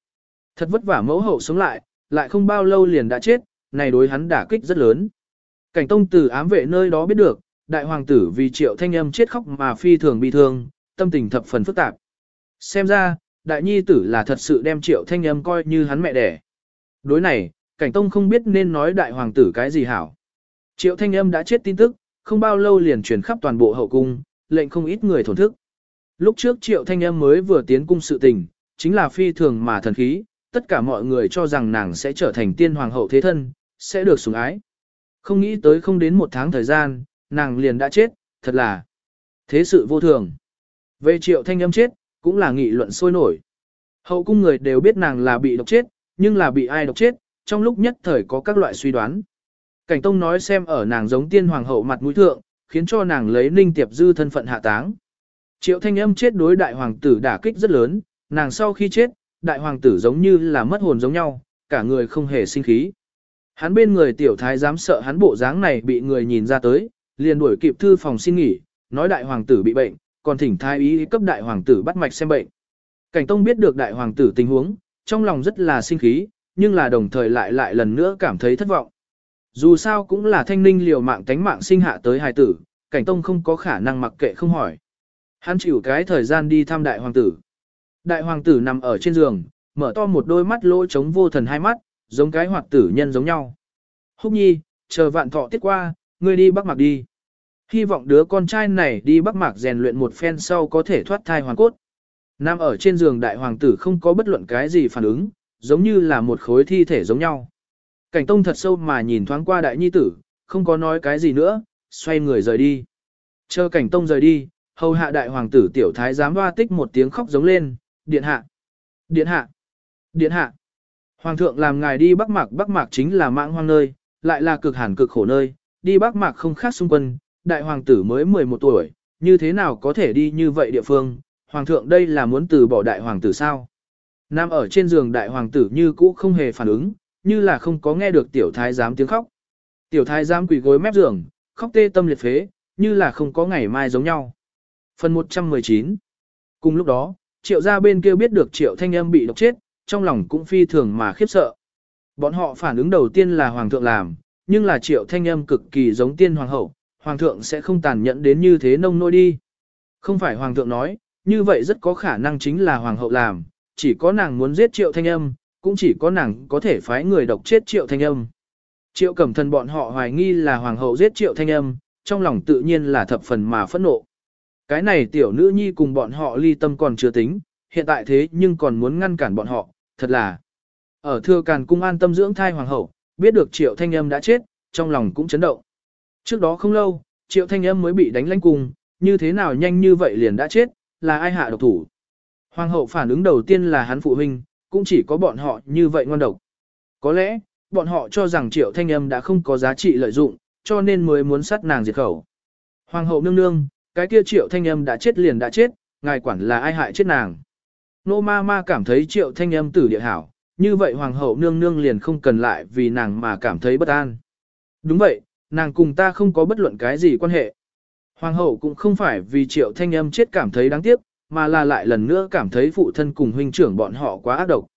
Thật vất vả mẫu hậu sống lại, lại không bao lâu liền đã chết, này đối hắn đả kích rất lớn. Cảnh tông tử ám vệ nơi đó biết được, đại hoàng tử vì triệu thanh âm chết khóc mà phi thường bị thương, tâm tình thập phần phức tạp. Xem ra, đại nhi tử là thật sự đem triệu thanh âm coi như hắn mẹ đẻ. Đối này, cảnh tông không biết nên nói đại hoàng tử cái gì hảo. Triệu thanh âm đã chết tin tức, không bao lâu liền truyền khắp toàn bộ hậu cung, lệnh không ít người thổn thức. Lúc trước triệu thanh âm mới vừa tiến cung sự tình, chính là phi thường mà thần khí, tất cả mọi người cho rằng nàng sẽ trở thành tiên hoàng hậu thế thân, sẽ được sủng ái. Không nghĩ tới không đến một tháng thời gian, nàng liền đã chết, thật là thế sự vô thường. Về triệu thanh âm chết, cũng là nghị luận sôi nổi. Hậu cung người đều biết nàng là bị độc chết, nhưng là bị ai độc chết, trong lúc nhất thời có các loại suy đoán. Cảnh Tông nói xem ở nàng giống tiên hoàng hậu mặt mũi thượng, khiến cho nàng lấy ninh tiệp dư thân phận hạ táng. Triệu thanh âm chết đối đại hoàng tử đả kích rất lớn, nàng sau khi chết, đại hoàng tử giống như là mất hồn giống nhau, cả người không hề sinh khí. Hắn bên người tiểu thái dám sợ hắn bộ dáng này bị người nhìn ra tới, liền đuổi kịp thư phòng xin nghỉ, nói đại hoàng tử bị bệnh, còn thỉnh thái ý cấp đại hoàng tử bắt mạch xem bệnh. Cảnh Tông biết được đại hoàng tử tình huống, trong lòng rất là sinh khí, nhưng là đồng thời lại lại lần nữa cảm thấy thất vọng. Dù sao cũng là thanh ninh liều mạng tánh mạng sinh hạ tới hài tử, Cảnh Tông không có khả năng mặc kệ không hỏi. Hắn chịu cái thời gian đi thăm đại hoàng tử. Đại hoàng tử nằm ở trên giường, mở to một đôi mắt lỗ trống vô thần hai mắt, giống cái hoạt tử nhân giống nhau. Húc nhi, chờ vạn thọ tiết qua, ngươi đi bắc mặc đi. Hy vọng đứa con trai này đi bắc mạc rèn luyện một phen sau có thể thoát thai hoàn cốt. Nam ở trên giường đại hoàng tử không có bất luận cái gì phản ứng, giống như là một khối thi thể giống nhau. Cảnh tông thật sâu mà nhìn thoáng qua đại nhi tử, không có nói cái gì nữa, xoay người rời đi. Chờ cảnh tông rời đi, hầu hạ đại hoàng tử tiểu thái giám hoa tích một tiếng khóc giống lên, điện hạ, điện hạ, điện hạ. Hoàng thượng làm ngài đi bắc mạc bắc mạc chính là mạng hoang nơi, lại là cực hẳn cực khổ nơi, đi bắc mạc không khác xung quân, đại hoàng tử mới 11 tuổi, như thế nào có thể đi như vậy địa phương, hoàng thượng đây là muốn từ bỏ đại hoàng tử sao. Nam ở trên giường đại hoàng tử như cũ không hề phản ứng, như là không có nghe được tiểu thái giám tiếng khóc. Tiểu thái giám quỳ gối mép giường, khóc tê tâm liệt phế, như là không có ngày mai giống nhau. Phần 119 Cùng lúc đó, triệu gia bên kia biết được triệu thanh âm bị độc chết, trong lòng cũng phi thường mà khiếp sợ. Bọn họ phản ứng đầu tiên là hoàng thượng làm, nhưng là triệu thanh âm cực kỳ giống tiên hoàng hậu, hoàng thượng sẽ không tàn nhẫn đến như thế nông nỗi đi. Không phải hoàng thượng nói, như vậy rất có khả năng chính là hoàng hậu làm, chỉ có nàng muốn giết triệu thanh âm, cũng chỉ có nàng có thể phái người độc chết triệu thanh âm. Triệu cẩm thần bọn họ hoài nghi là hoàng hậu giết triệu thanh âm, trong lòng tự nhiên là thập phần mà phẫn nộ. Cái này tiểu nữ nhi cùng bọn họ ly tâm còn chưa tính, hiện tại thế nhưng còn muốn ngăn cản bọn họ, thật là. Ở thừa càn cung an tâm dưỡng thai hoàng hậu, biết được triệu thanh âm đã chết, trong lòng cũng chấn động. Trước đó không lâu, triệu thanh âm mới bị đánh lanh cung, như thế nào nhanh như vậy liền đã chết, là ai hạ độc thủ. Hoàng hậu phản ứng đầu tiên là hắn phụ huynh, cũng chỉ có bọn họ như vậy ngon độc. Có lẽ, bọn họ cho rằng triệu thanh âm đã không có giá trị lợi dụng, cho nên mới muốn sát nàng diệt khẩu. Hoàng hậu nương nương, cái kia triệu thanh âm đã chết liền đã chết, ngài quản là ai hại chết nàng. Nô ma ma cảm thấy triệu thanh âm tử địa hảo, như vậy hoàng hậu nương nương liền không cần lại vì nàng mà cảm thấy bất an. Đúng vậy, nàng cùng ta không có bất luận cái gì quan hệ. Hoàng hậu cũng không phải vì triệu thanh âm chết cảm thấy đáng tiếc, mà là lại lần nữa cảm thấy phụ thân cùng huynh trưởng bọn họ quá ác độc.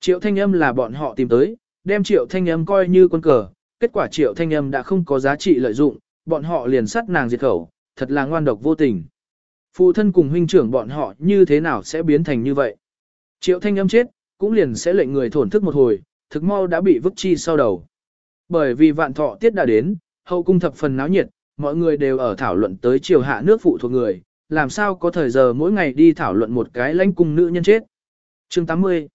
Triệu thanh âm là bọn họ tìm tới, đem triệu thanh âm coi như con cờ, kết quả triệu thanh âm đã không có giá trị lợi dụng, bọn họ liền sát nàng diệt khẩu, thật là ngoan độc vô tình. Phụ thân cùng huynh trưởng bọn họ như thế nào sẽ biến thành như vậy? Triệu thanh âm chết, cũng liền sẽ lệnh người thổn thức một hồi, thực mau đã bị vứt chi sau đầu. Bởi vì vạn thọ tiết đã đến, hậu cung thập phần náo nhiệt, mọi người đều ở thảo luận tới triều hạ nước phụ thuộc người, làm sao có thời giờ mỗi ngày đi thảo luận một cái lãnh cung nữ nhân chết. Chương 80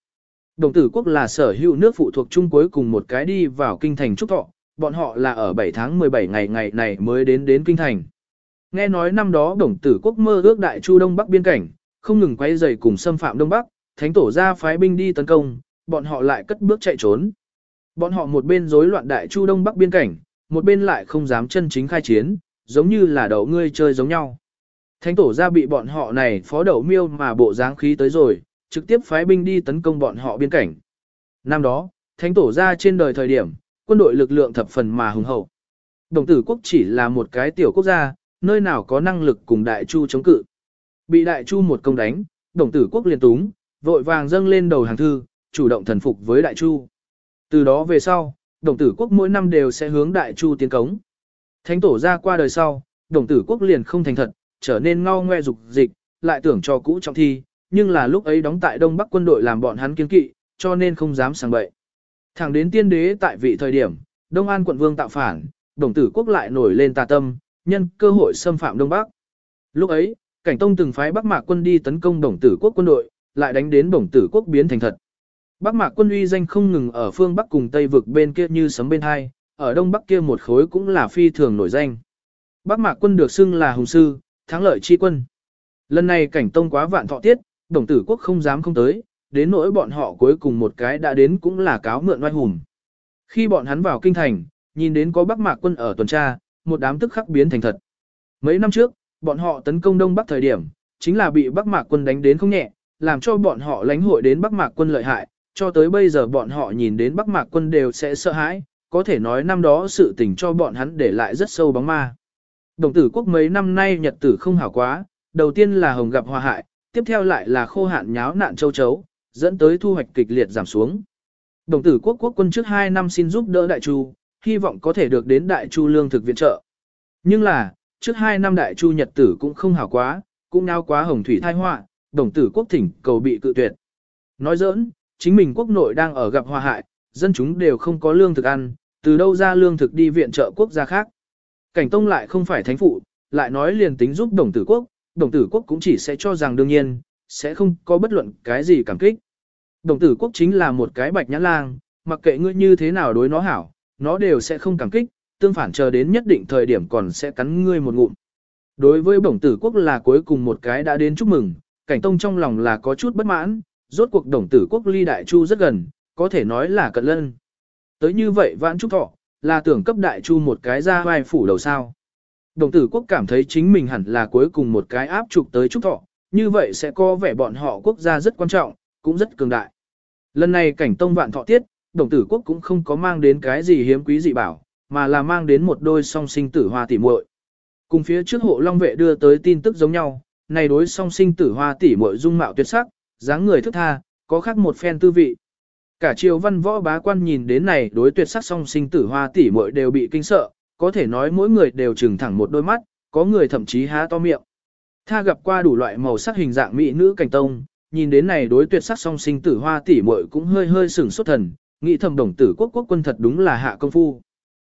Đồng tử quốc là sở hữu nước phụ thuộc chung cuối cùng một cái đi vào kinh thành Trúc Thọ, bọn họ là ở 7 tháng 17 ngày ngày này mới đến đến kinh thành. Nghe nói năm đó đồng tử quốc mơ ước đại chu đông bắc biên cảnh, không ngừng quay dày cùng xâm phạm đông bắc, thánh tổ ra phái binh đi tấn công, bọn họ lại cất bước chạy trốn. Bọn họ một bên rối loạn đại chu đông bắc biên cảnh, một bên lại không dám chân chính khai chiến, giống như là đậu ngươi chơi giống nhau. Thánh tổ ra bị bọn họ này phó đậu miêu mà bộ dáng khí tới rồi, trực tiếp phái binh đi tấn công bọn họ biên cảnh. Năm đó, thánh tổ ra trên đời thời điểm, quân đội lực lượng thập phần mà hùng hậu. Đồng tử quốc chỉ là một cái tiểu quốc gia, nơi nào có năng lực cùng đại chu chống cự. Bị đại chu một công đánh, đồng tử quốc liền túng, vội vàng dâng lên đầu hàng thư, chủ động thần phục với đại chu. Từ đó về sau, đồng tử quốc mỗi năm đều sẽ hướng đại chu tiến cống. Thánh tổ ra qua đời sau, đồng tử quốc liền không thành thật, trở nên ngao ngoe dục dịch, lại tưởng cho cũ trọng thi, nhưng là lúc ấy đóng tại Đông Bắc quân đội làm bọn hắn kiên kỵ, cho nên không dám sang bậy. Thẳng đến tiên đế tại vị thời điểm, Đông An quận vương tạo phản, đồng tử quốc lại nổi lên tà tâm, nhân cơ hội xâm phạm Đông Bắc. Lúc ấy, cảnh tông từng phái Bắc Mạc quân đi tấn công đồng tử quốc quân đội, lại đánh đến đồng tử quốc biến thành thật. Bắc Mạc quân uy danh không ngừng ở phương Bắc cùng Tây vực bên kia như sấm bên hai, ở Đông Bắc kia một khối cũng là phi thường nổi danh. Bắc Mạc quân được xưng là hùng sư, thắng lợi chi quân. Lần này cảnh tông quá vạn thọ tiết, đồng tử quốc không dám không tới, đến nỗi bọn họ cuối cùng một cái đã đến cũng là cáo mượn oai hùng. Khi bọn hắn vào kinh thành, nhìn đến có Bắc Mạc quân ở tuần tra, một đám tức khắc biến thành thật. Mấy năm trước, bọn họ tấn công Đông Bắc thời điểm, chính là bị Bắc Mạc quân đánh đến không nhẹ, làm cho bọn họ lãnh hội đến Bắc Mạc quân lợi hại, cho tới bây giờ bọn họ nhìn đến Bắc Mạc quân đều sẽ sợ hãi, có thể nói năm đó sự tình cho bọn hắn để lại rất sâu bóng ma. Đồng tử quốc mấy năm nay nhật tử không hảo quá, đầu tiên là hồng gặp hòa hại, tiếp theo lại là khô hạn nháo nạn châu chấu, dẫn tới thu hoạch kịch liệt giảm xuống. Đồng tử quốc quốc quân trước 2 năm xin giúp đỡ Đại Chu, hy vọng có thể được đến Đại Chu lương thực viện trợ. Nhưng là, trước 2 năm Đại Chu nhật tử cũng không hảo quá, cũng nao quá hồng thủy thai họa, đồng tử quốc thỉnh cầu bị cự tuyệt. Nói giỡn, chính mình quốc nội đang ở gặp hòa hại, dân chúng đều không có lương thực ăn, từ đâu ra lương thực đi viện trợ quốc gia khác. Cảnh Tông lại không phải thánh phụ, lại nói liền tính giúp đồng tử quốc, đồng tử quốc cũng chỉ sẽ cho rằng đương nhiên, sẽ không có bất luận cái gì cảm kích. Đồng tử quốc chính là một cái bạch nhãn lang, mặc kệ ngươi như thế nào đối nó hảo, nó đều sẽ không cảm kích, tương phản chờ đến nhất định thời điểm còn sẽ cắn ngươi một ngụm. Đối với đồng tử quốc là cuối cùng một cái đã đến chúc mừng, cảnh tông trong lòng là có chút bất mãn, rốt cuộc đồng tử quốc ly đại chu rất gần, có thể nói là cận lân. Tới như vậy vãn trúc thọ, là tưởng cấp đại chu một cái ra vai phủ đầu sao. Đồng tử quốc cảm thấy chính mình hẳn là cuối cùng một cái áp trục tới trúc thọ, như vậy sẽ có vẻ bọn họ quốc gia rất quan trọng, cũng rất cường đại. Lần này cảnh tông vạn thọ tiết, đồng tử quốc cũng không có mang đến cái gì hiếm quý dị bảo, mà là mang đến một đôi song sinh tử hoa tỉ muội. Cùng phía trước hộ long vệ đưa tới tin tức giống nhau, này đối song sinh tử hoa tỉ muội dung mạo tuyệt sắc, dáng người thức tha, có khác một phen tư vị. Cả triều văn võ bá quan nhìn đến này đối tuyệt sắc song sinh tử hoa tỷ muội đều bị kinh sợ, có thể nói mỗi người đều trừng thẳng một đôi mắt, có người thậm chí há to miệng. Tha gặp qua đủ loại màu sắc hình dạng mỹ nữ cảnh tông, nhìn đến này đối tuyệt sắc song sinh tử hoa tỷ muội cũng hơi hơi sửng sốt thần, nghĩ thầm đồng tử quốc quốc quân thật đúng là hạ công phu.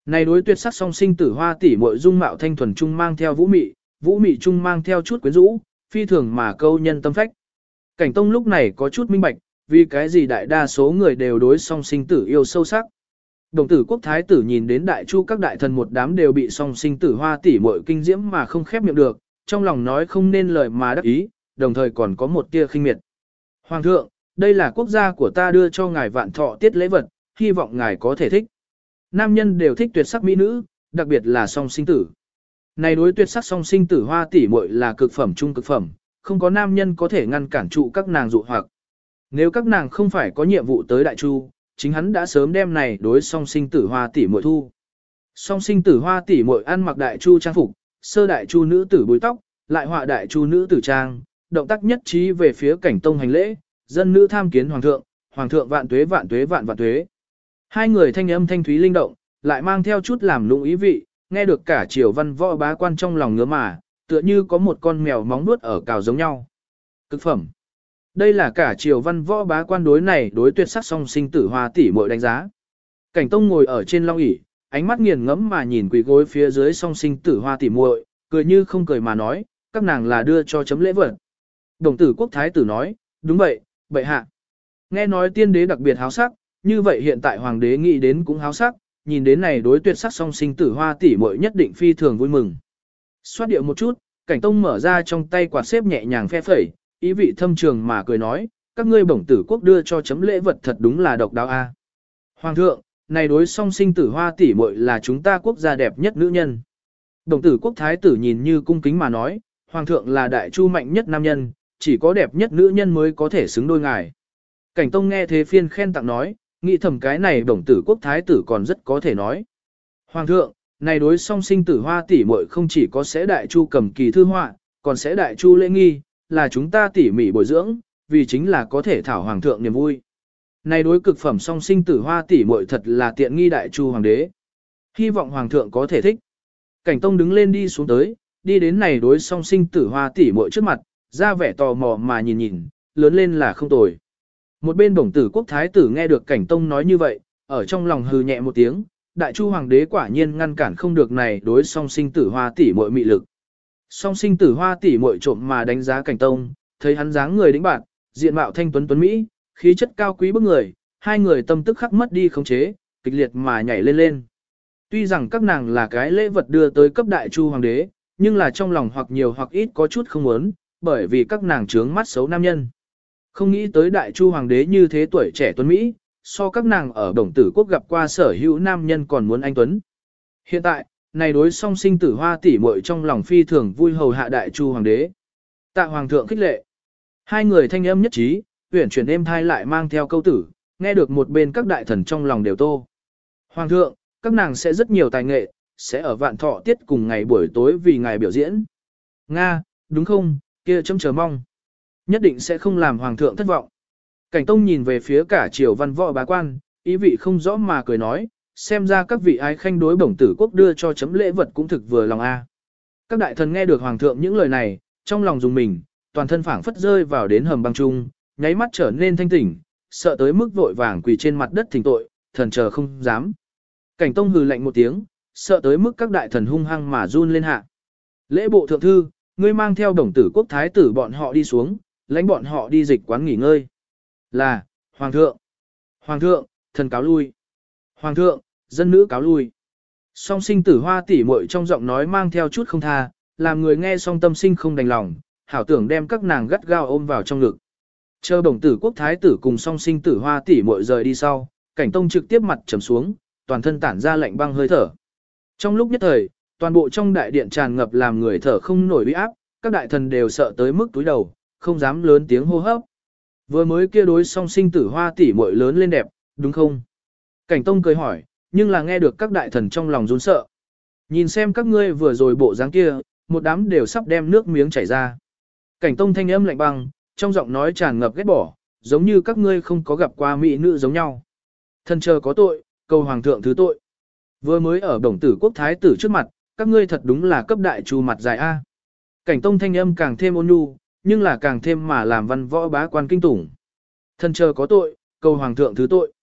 Này đối tuyệt sắc song sinh tử hoa tỷ muội dung mạo thanh thuần trung mang theo vũ mị, vũ mị trung mang theo chút quyến rũ, phi thường mà câu nhân tâm phách. Cảnh tông lúc này có chút minh bạch, vì cái gì đại đa số người đều đối song sinh tử yêu sâu sắc. Đồng tử quốc thái tử nhìn đến đại chu các đại thần một đám đều bị song sinh tử hoa tỉ muội kinh diễm mà không khép miệng được, trong lòng nói không nên lời mà đắc ý, đồng thời còn có một tia khinh miệt. Hoàng thượng, đây là quốc gia của ta đưa cho ngài vạn thọ tiết lễ vật, hy vọng ngài có thể thích. Nam nhân đều thích tuyệt sắc mỹ nữ, đặc biệt là song sinh tử. Này đối tuyệt sắc song sinh tử hoa tỷ muội là cực phẩm trung cực phẩm, không có nam nhân có thể ngăn cản trụ các nàng dụ hoặc. Nếu các nàng không phải có nhiệm vụ tới đại chu, chính hắn đã sớm đem này đối song sinh tử hoa tỷ muội thu. Song sinh tử hoa tỷ muội ăn mặc đại chu trang phục, sơ đại chu nữ tử búi tóc, lại họa đại chu nữ tử trang, động tác nhất trí về phía cảnh tông hành lễ, dân nữ tham kiến hoàng thượng, hoàng thượng vạn tuế vạn tuế vạn vạn tuế. Hai người thanh âm thanh thúy linh động, lại mang theo chút làm lung ý vị, nghe được cả triều văn võ bá quan trong lòng ngứa mà, tựa như có một con mèo móng nuốt ở cào giống nhau. Cực phẩm. Đây là cả triều văn võ bá quan đối này đối tuyệt sắc song sinh tử hoa tỷ muội đánh giá. Cảnh Tông ngồi ở trên long ỷ, ánh mắt nghiền ngẫm mà nhìn quỳ gối phía dưới song sinh tử hoa tỷ muội, cười như không cười mà nói, các nàng là đưa cho chấm lễ vật. Đồng tử quốc thái tử nói, đúng vậy, bệ hạ. Nghe nói tiên đế đặc biệt háo sắc, như vậy hiện tại hoàng đế nghĩ đến cũng háo sắc, nhìn đến này đối tuyệt sắc song sinh tử hoa tỷ muội nhất định phi thường vui mừng. Xoát điệu một chút, cảnh tông mở ra trong tay quạt xếp nhẹ nhàng phe phẩy, ý vị thâm trường mà cười nói, các ngươi bổng tử quốc đưa cho chấm lễ vật thật đúng là độc đáo a. Hoàng thượng, này đối song sinh tử hoa tỷ muội là chúng ta quốc gia đẹp nhất nữ nhân. Đồng tử quốc thái tử nhìn như cung kính mà nói, Hoàng thượng là đại chu mạnh nhất nam nhân, chỉ có đẹp nhất nữ nhân mới có thể xứng đôi ngài. Cảnh Tông nghe thế phiên khen tặng nói, nghĩ thầm cái này đồng tử quốc thái tử còn rất có thể nói. Hoàng thượng, này đối song sinh tử hoa tỷ muội không chỉ có sẽ đại chu cầm kỳ thư họa, còn sẽ đại chu lễ nghi, là chúng ta tỉ mỉ bồi dưỡng, vì chính là có thể thảo hoàng thượng niềm vui. Này đối cực phẩm song sinh tử hoa tỷ muội thật là tiện nghi đại chu hoàng đế. Hy vọng hoàng thượng có thể thích. Cảnh Tông đứng lên đi xuống tới, đi đến này đối song sinh tử hoa tỷ muội trước mặt, ra vẻ tò mò mà nhìn nhìn, lớn lên là không tồi. Một bên bổng tử quốc thái tử nghe được cảnh tông nói như vậy, ở trong lòng hừ nhẹ một tiếng, đại chu hoàng đế quả nhiên ngăn cản không được này đối song sinh tử hoa tỷ muội mị lực. Song sinh tử hoa tỷ muội trộm mà đánh giá cảnh tông, thấy hắn dáng người đĩnh bạn, diện mạo thanh tuấn tuấn mỹ, khí chất cao quý bức người, hai người tâm tức khắc mất đi khống chế, kịch liệt mà nhảy lên lên. Tuy rằng các nàng là cái lễ vật đưa tới cấp đại chu hoàng đế, nhưng là trong lòng hoặc nhiều hoặc ít có chút không muốn, bởi vì các nàng trướng mắt xấu nam nhân. Không nghĩ tới đại chu hoàng đế như thế tuổi trẻ tuấn Mỹ, so các nàng ở đồng tử quốc gặp qua sở hữu nam nhân còn muốn anh tuấn. Hiện tại, này đối song sinh tử hoa tỷ muội trong lòng phi thường vui hầu hạ đại chu hoàng đế. Tạ hoàng thượng khích lệ. Hai người thanh âm nhất trí, uyển chuyển êm thai lại mang theo câu tử, nghe được một bên các đại thần trong lòng đều tô. Hoàng thượng, các nàng sẽ rất nhiều tài nghệ, sẽ ở vạn thọ tiết cùng ngày buổi tối vì ngài biểu diễn. Nga, đúng không, kia chấm chờ mong. Nhất định sẽ không làm hoàng thượng thất vọng. Cảnh Tông nhìn về phía cả triều văn võ bá quan, ý vị không rõ mà cười nói, xem ra các vị ái khanh đối bổng tử quốc đưa cho chấm lễ vật cũng thực vừa lòng a. Các đại thần nghe được hoàng thượng những lời này, trong lòng dùng mình, toàn thân phảng phất rơi vào đến hầm băng trung, nháy mắt trở nên thanh tỉnh, sợ tới mức vội vàng quỳ trên mặt đất thỉnh tội, thần chờ không dám. Cảnh Tông hừ lạnh một tiếng, sợ tới mức các đại thần hung hăng mà run lên hạ. Lễ bộ thượng thư, ngươi mang theo đồng tử quốc thái tử bọn họ đi xuống, lãnh bọn họ đi dịch quán nghỉ ngơi. Là, Hoàng thượng, Hoàng thượng, thần cáo lui. Hoàng thượng, dân nữ cáo lui. Song sinh tử hoa tỉ muội trong giọng nói mang theo chút không tha, làm người nghe song tâm sinh không đành lòng, hảo tưởng đem các nàng gắt gao ôm vào trong ngực. Chờ đồng tử quốc thái tử cùng song sinh tử hoa tỉ muội rời đi sau, cảnh tông trực tiếp mặt trầm xuống, toàn thân tản ra lạnh băng hơi thở. Trong lúc nhất thời, Toàn bộ trong đại điện tràn ngập làm người thở không nổi uy áp, các đại thần đều sợ tới mức túi đầu, không dám lớn tiếng hô hấp. Vừa mới kia đối song sinh tử hoa tỷ muội lớn lên đẹp, đúng không? Cảnh Tông cười hỏi, nhưng là nghe được các đại thần trong lòng run sợ. Nhìn xem các ngươi vừa rồi bộ dáng kia, một đám đều sắp đem nước miếng chảy ra. Cảnh Tông thanh âm lạnh băng, trong giọng nói tràn ngập ghét bỏ, giống như các ngươi không có gặp qua mỹ nữ giống nhau. thần chờ có tội, cầu hoàng thượng thứ tội. Vừa mới ở đồng tử quốc thái tử trước mặt, các ngươi thật đúng là cấp đại trù mặt dài A. Cảnh tông thanh âm càng thêm ôn nhu, nhưng là càng thêm mà làm văn võ bá quan kinh tủng. Thân chờ có tội, cầu hoàng thượng thứ tội.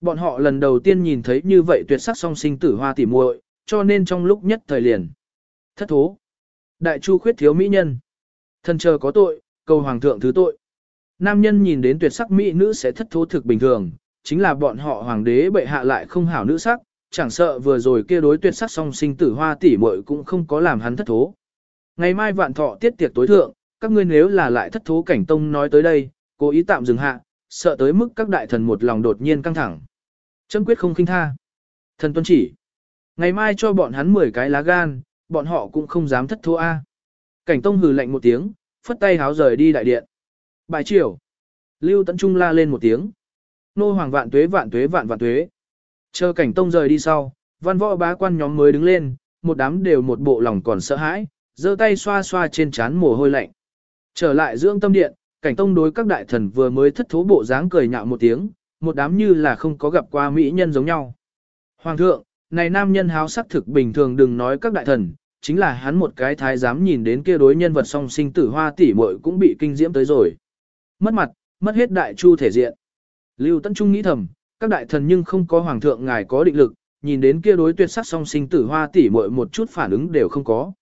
Bọn họ lần đầu tiên nhìn thấy như vậy tuyệt sắc song sinh tử hoa tỉ muội, cho nên trong lúc nhất thời liền. Thất thố. Đại chu khuyết thiếu mỹ nhân. Thân chờ có tội, cầu hoàng thượng thứ tội. Nam nhân nhìn đến tuyệt sắc mỹ nữ sẽ thất thố thực bình thường, chính là bọn họ hoàng đế bệ hạ lại không hảo nữ sắc, chẳng sợ vừa rồi kia đối tuyệt sắc song sinh tử hoa tỷ muội cũng không có làm hắn thất thố. Ngày mai vạn thọ tiết tiệc tối thượng, các ngươi nếu là lại thất thố cảnh tông nói tới đây, cố ý tạm dừng hạ, sợ tới mức các đại thần một lòng đột nhiên căng thẳng. Chấm quyết không khinh tha. Thần tuân chỉ. Ngày mai cho bọn hắn 10 cái lá gan, bọn họ cũng không dám thất thố A. Cảnh tông hừ lạnh một tiếng, phất tay háo rời đi đại điện. Bài triều. Lưu Tấn Trung la lên một tiếng. Nô hoàng vạn tuế vạn tuế vạn vạn tuế. Chờ cảnh tông rời đi sau, văn võ bá quan nhóm mới đứng lên, một đám đều một bộ lòng còn sợ hãi, giơ tay xoa xoa trên trán mồ hôi lạnh. Trở lại dưỡng tâm điện, cảnh tông đối các đại thần vừa mới thất thố bộ dáng cười nhạo một tiếng, một đám như là không có gặp qua mỹ nhân giống nhau. Hoàng thượng, này nam nhân háo sắc thực bình thường đừng nói các đại thần, chính là hắn một cái thái dám nhìn đến kia đối nhân vật song sinh tử hoa tỷ muội cũng bị kinh diễm tới rồi. Mất mặt, mất hết đại chu thể diện. Lưu Tấn Trung nghĩ thầm, các đại thần nhưng không có hoàng thượng ngài có định lực, nhìn đến kia đối tuyệt sắc song sinh tử hoa tỷ muội một chút phản ứng đều không có.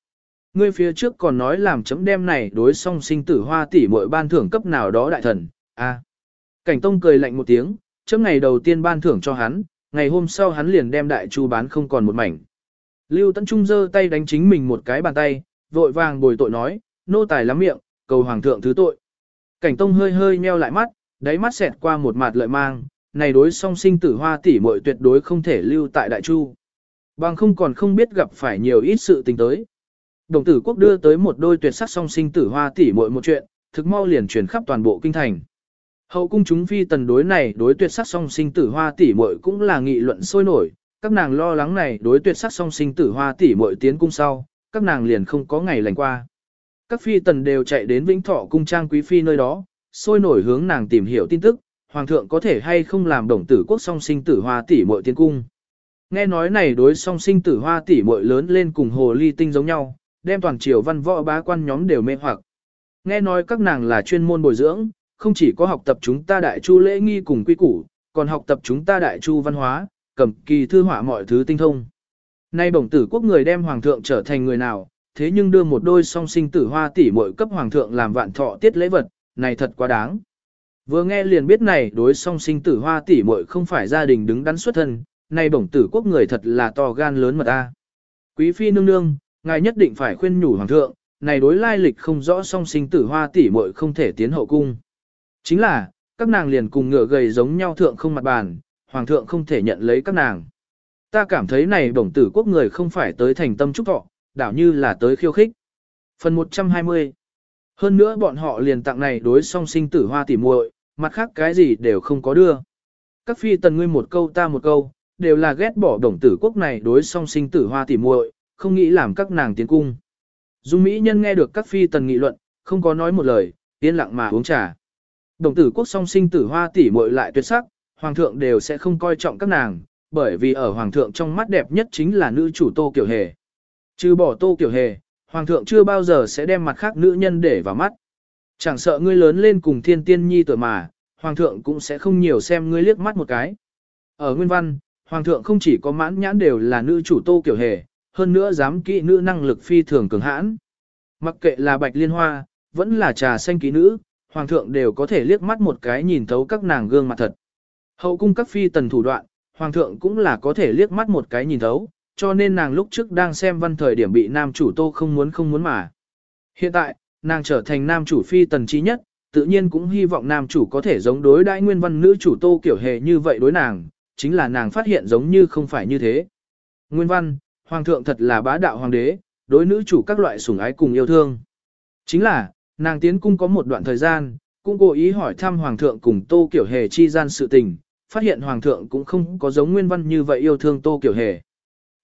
Ngươi phía trước còn nói làm chấm đem này đối song sinh tử hoa tỷ muội ban thưởng cấp nào đó đại thần, a. Cảnh Tông cười lạnh một tiếng, chấm ngày đầu tiên ban thưởng cho hắn, ngày hôm sau hắn liền đem đại chu bán không còn một mảnh. Lưu Tấn Trung giơ tay đánh chính mình một cái bàn tay, vội vàng bồi tội nói, nô tài lắm miệng, cầu hoàng thượng thứ tội. Cảnh Tông hơi hơi nheo lại mắt, đáy mắt xẹt qua một mặt lợi mang, này đối song sinh tử hoa tỷ muội tuyệt đối không thể lưu tại đại chu. Bằng không còn không biết gặp phải nhiều ít sự tình tới. Đồng tử quốc đưa tới một đôi tuyệt sắc song sinh tử hoa tỷ muội một chuyện, thực mau liền truyền khắp toàn bộ kinh thành. Hậu cung chúng phi tần đối này đối tuyệt sắc song sinh tử hoa tỷ muội cũng là nghị luận sôi nổi, các nàng lo lắng này đối tuyệt sắc song sinh tử hoa tỷ muội tiến cung sau, các nàng liền không có ngày lành qua. Các phi tần đều chạy đến Vĩnh Thọ cung trang quý phi nơi đó, sôi nổi hướng nàng tìm hiểu tin tức, hoàng thượng có thể hay không làm đồng tử quốc song sinh tử hoa tỷ muội tiến cung. Nghe nói này đối song sinh tử hoa tỷ muội lớn lên cùng hồ ly tinh giống nhau, đem toàn triều văn võ bá quan nhóm đều mê hoặc. Nghe nói các nàng là chuyên môn bồi dưỡng, không chỉ có học tập chúng ta đại chu lễ nghi cùng quy củ, còn học tập chúng ta đại chu văn hóa, cầm kỳ thư họa mọi thứ tinh thông. Nay bổng tử quốc người đem hoàng thượng trở thành người nào, thế nhưng đưa một đôi song sinh tử hoa tỷ muội cấp hoàng thượng làm vạn thọ tiết lễ vật, này thật quá đáng. Vừa nghe liền biết này đối song sinh tử hoa tỷ muội không phải gia đình đứng đắn xuất thân, nay bổng tử quốc người thật là to gan lớn mật a. Quý phi nương nương, ngài nhất định phải khuyên nhủ hoàng thượng, này đối lai lịch không rõ song sinh tử hoa tỷ muội không thể tiến hậu cung. Chính là, các nàng liền cùng ngựa gầy giống nhau thượng không mặt bàn, hoàng thượng không thể nhận lấy các nàng. Ta cảm thấy này bổng tử quốc người không phải tới thành tâm trúc thọ, đảo như là tới khiêu khích. Phần 120 Hơn nữa bọn họ liền tặng này đối song sinh tử hoa tỉ muội, mặt khác cái gì đều không có đưa. Các phi tần ngươi một câu ta một câu, đều là ghét bỏ đồng tử quốc này đối song sinh tử hoa tỉ muội, không nghĩ làm các nàng tiến cung. Dung Mỹ nhân nghe được các phi tần nghị luận, không có nói một lời, yên lặng mà uống trà. Đồng tử quốc song sinh tử hoa tỷ muội lại tuyệt sắc, hoàng thượng đều sẽ không coi trọng các nàng, bởi vì ở hoàng thượng trong mắt đẹp nhất chính là nữ chủ Tô Kiểu Hề. Trừ bỏ Tô Kiểu Hề, hoàng thượng chưa bao giờ sẽ đem mặt khác nữ nhân để vào mắt. Chẳng sợ ngươi lớn lên cùng thiên tiên nhi tuổi mà, hoàng thượng cũng sẽ không nhiều xem ngươi liếc mắt một cái. Ở nguyên văn, hoàng thượng không chỉ có mãn nhãn đều là nữ chủ Tô Kiểu Hề, hơn nữa dám kỹ nữ năng lực phi thường cường hãn. Mặc kệ là bạch liên hoa, vẫn là trà xanh kỹ nữ, hoàng thượng đều có thể liếc mắt một cái nhìn thấu các nàng gương mặt thật. Hậu cung các phi tần thủ đoạn, hoàng thượng cũng là có thể liếc mắt một cái nhìn thấu, cho nên nàng lúc trước đang xem văn thời điểm bị nam chủ tô không muốn không muốn mà. Hiện tại, nàng trở thành nam chủ phi tần trí nhất, tự nhiên cũng hy vọng nam chủ có thể giống đối đãi nguyên văn nữ chủ tô kiểu hề như vậy đối nàng, chính là nàng phát hiện giống như không phải như thế. Nguyên văn, hoàng thượng thật là bá đạo hoàng đế, đối nữ chủ các loại sủng ái cùng yêu thương. Chính là, nàng tiến cung có một đoạn thời gian, cũng cố ý hỏi thăm hoàng thượng cùng Tô Kiểu Hề chi gian sự tình, phát hiện hoàng thượng cũng không có giống nguyên văn như vậy yêu thương Tô Kiểu Hề.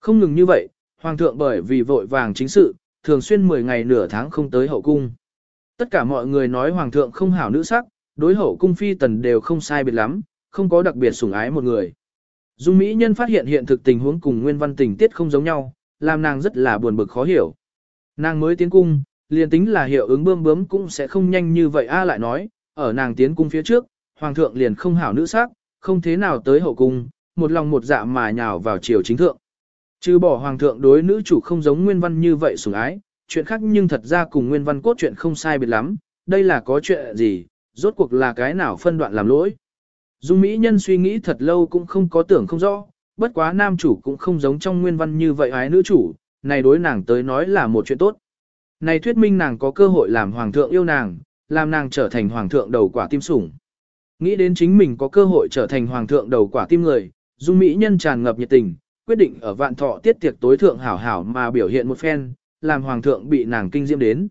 Không ngừng như vậy, hoàng thượng bởi vì vội vàng chính sự, thường xuyên 10 ngày nửa tháng không tới hậu cung. Tất cả mọi người nói hoàng thượng không hảo nữ sắc, đối hậu cung phi tần đều không sai biệt lắm, không có đặc biệt sủng ái một người. Dung Mỹ Nhân phát hiện hiện thực tình huống cùng nguyên văn tình tiết không giống nhau, làm nàng rất là buồn bực khó hiểu. Nàng mới tiến cung, liền tính là hiệu ứng bơm bướm cũng sẽ không nhanh như vậy a lại nói, ở nàng tiến cung phía trước, hoàng thượng liền không hảo nữ sắc, không thế nào tới hậu cung, một lòng một dạ mà nhào vào triều chính thượng. Chứ bỏ hoàng thượng đối nữ chủ không giống nguyên văn như vậy sủng ái, chuyện khác nhưng thật ra cùng nguyên văn cốt chuyện không sai biệt lắm, đây là có chuyện gì, rốt cuộc là cái nào phân đoạn làm lỗi. Dung Mỹ Nhân suy nghĩ thật lâu cũng không có tưởng không rõ, bất quá nam chủ cũng không giống trong nguyên văn như vậy ái nữ chủ, này đối nàng tới nói là một chuyện tốt. Này thuyết minh nàng có cơ hội làm hoàng thượng yêu nàng, làm nàng trở thành hoàng thượng đầu quả tim sủng. Nghĩ đến chính mình có cơ hội trở thành hoàng thượng đầu quả tim người, Dung Mỹ Nhân tràn ngập nhiệt tình, quyết định ở vạn thọ tiết tiệc tối thượng hảo hảo mà biểu hiện một phen, làm hoàng thượng bị nàng kinh diễm đến.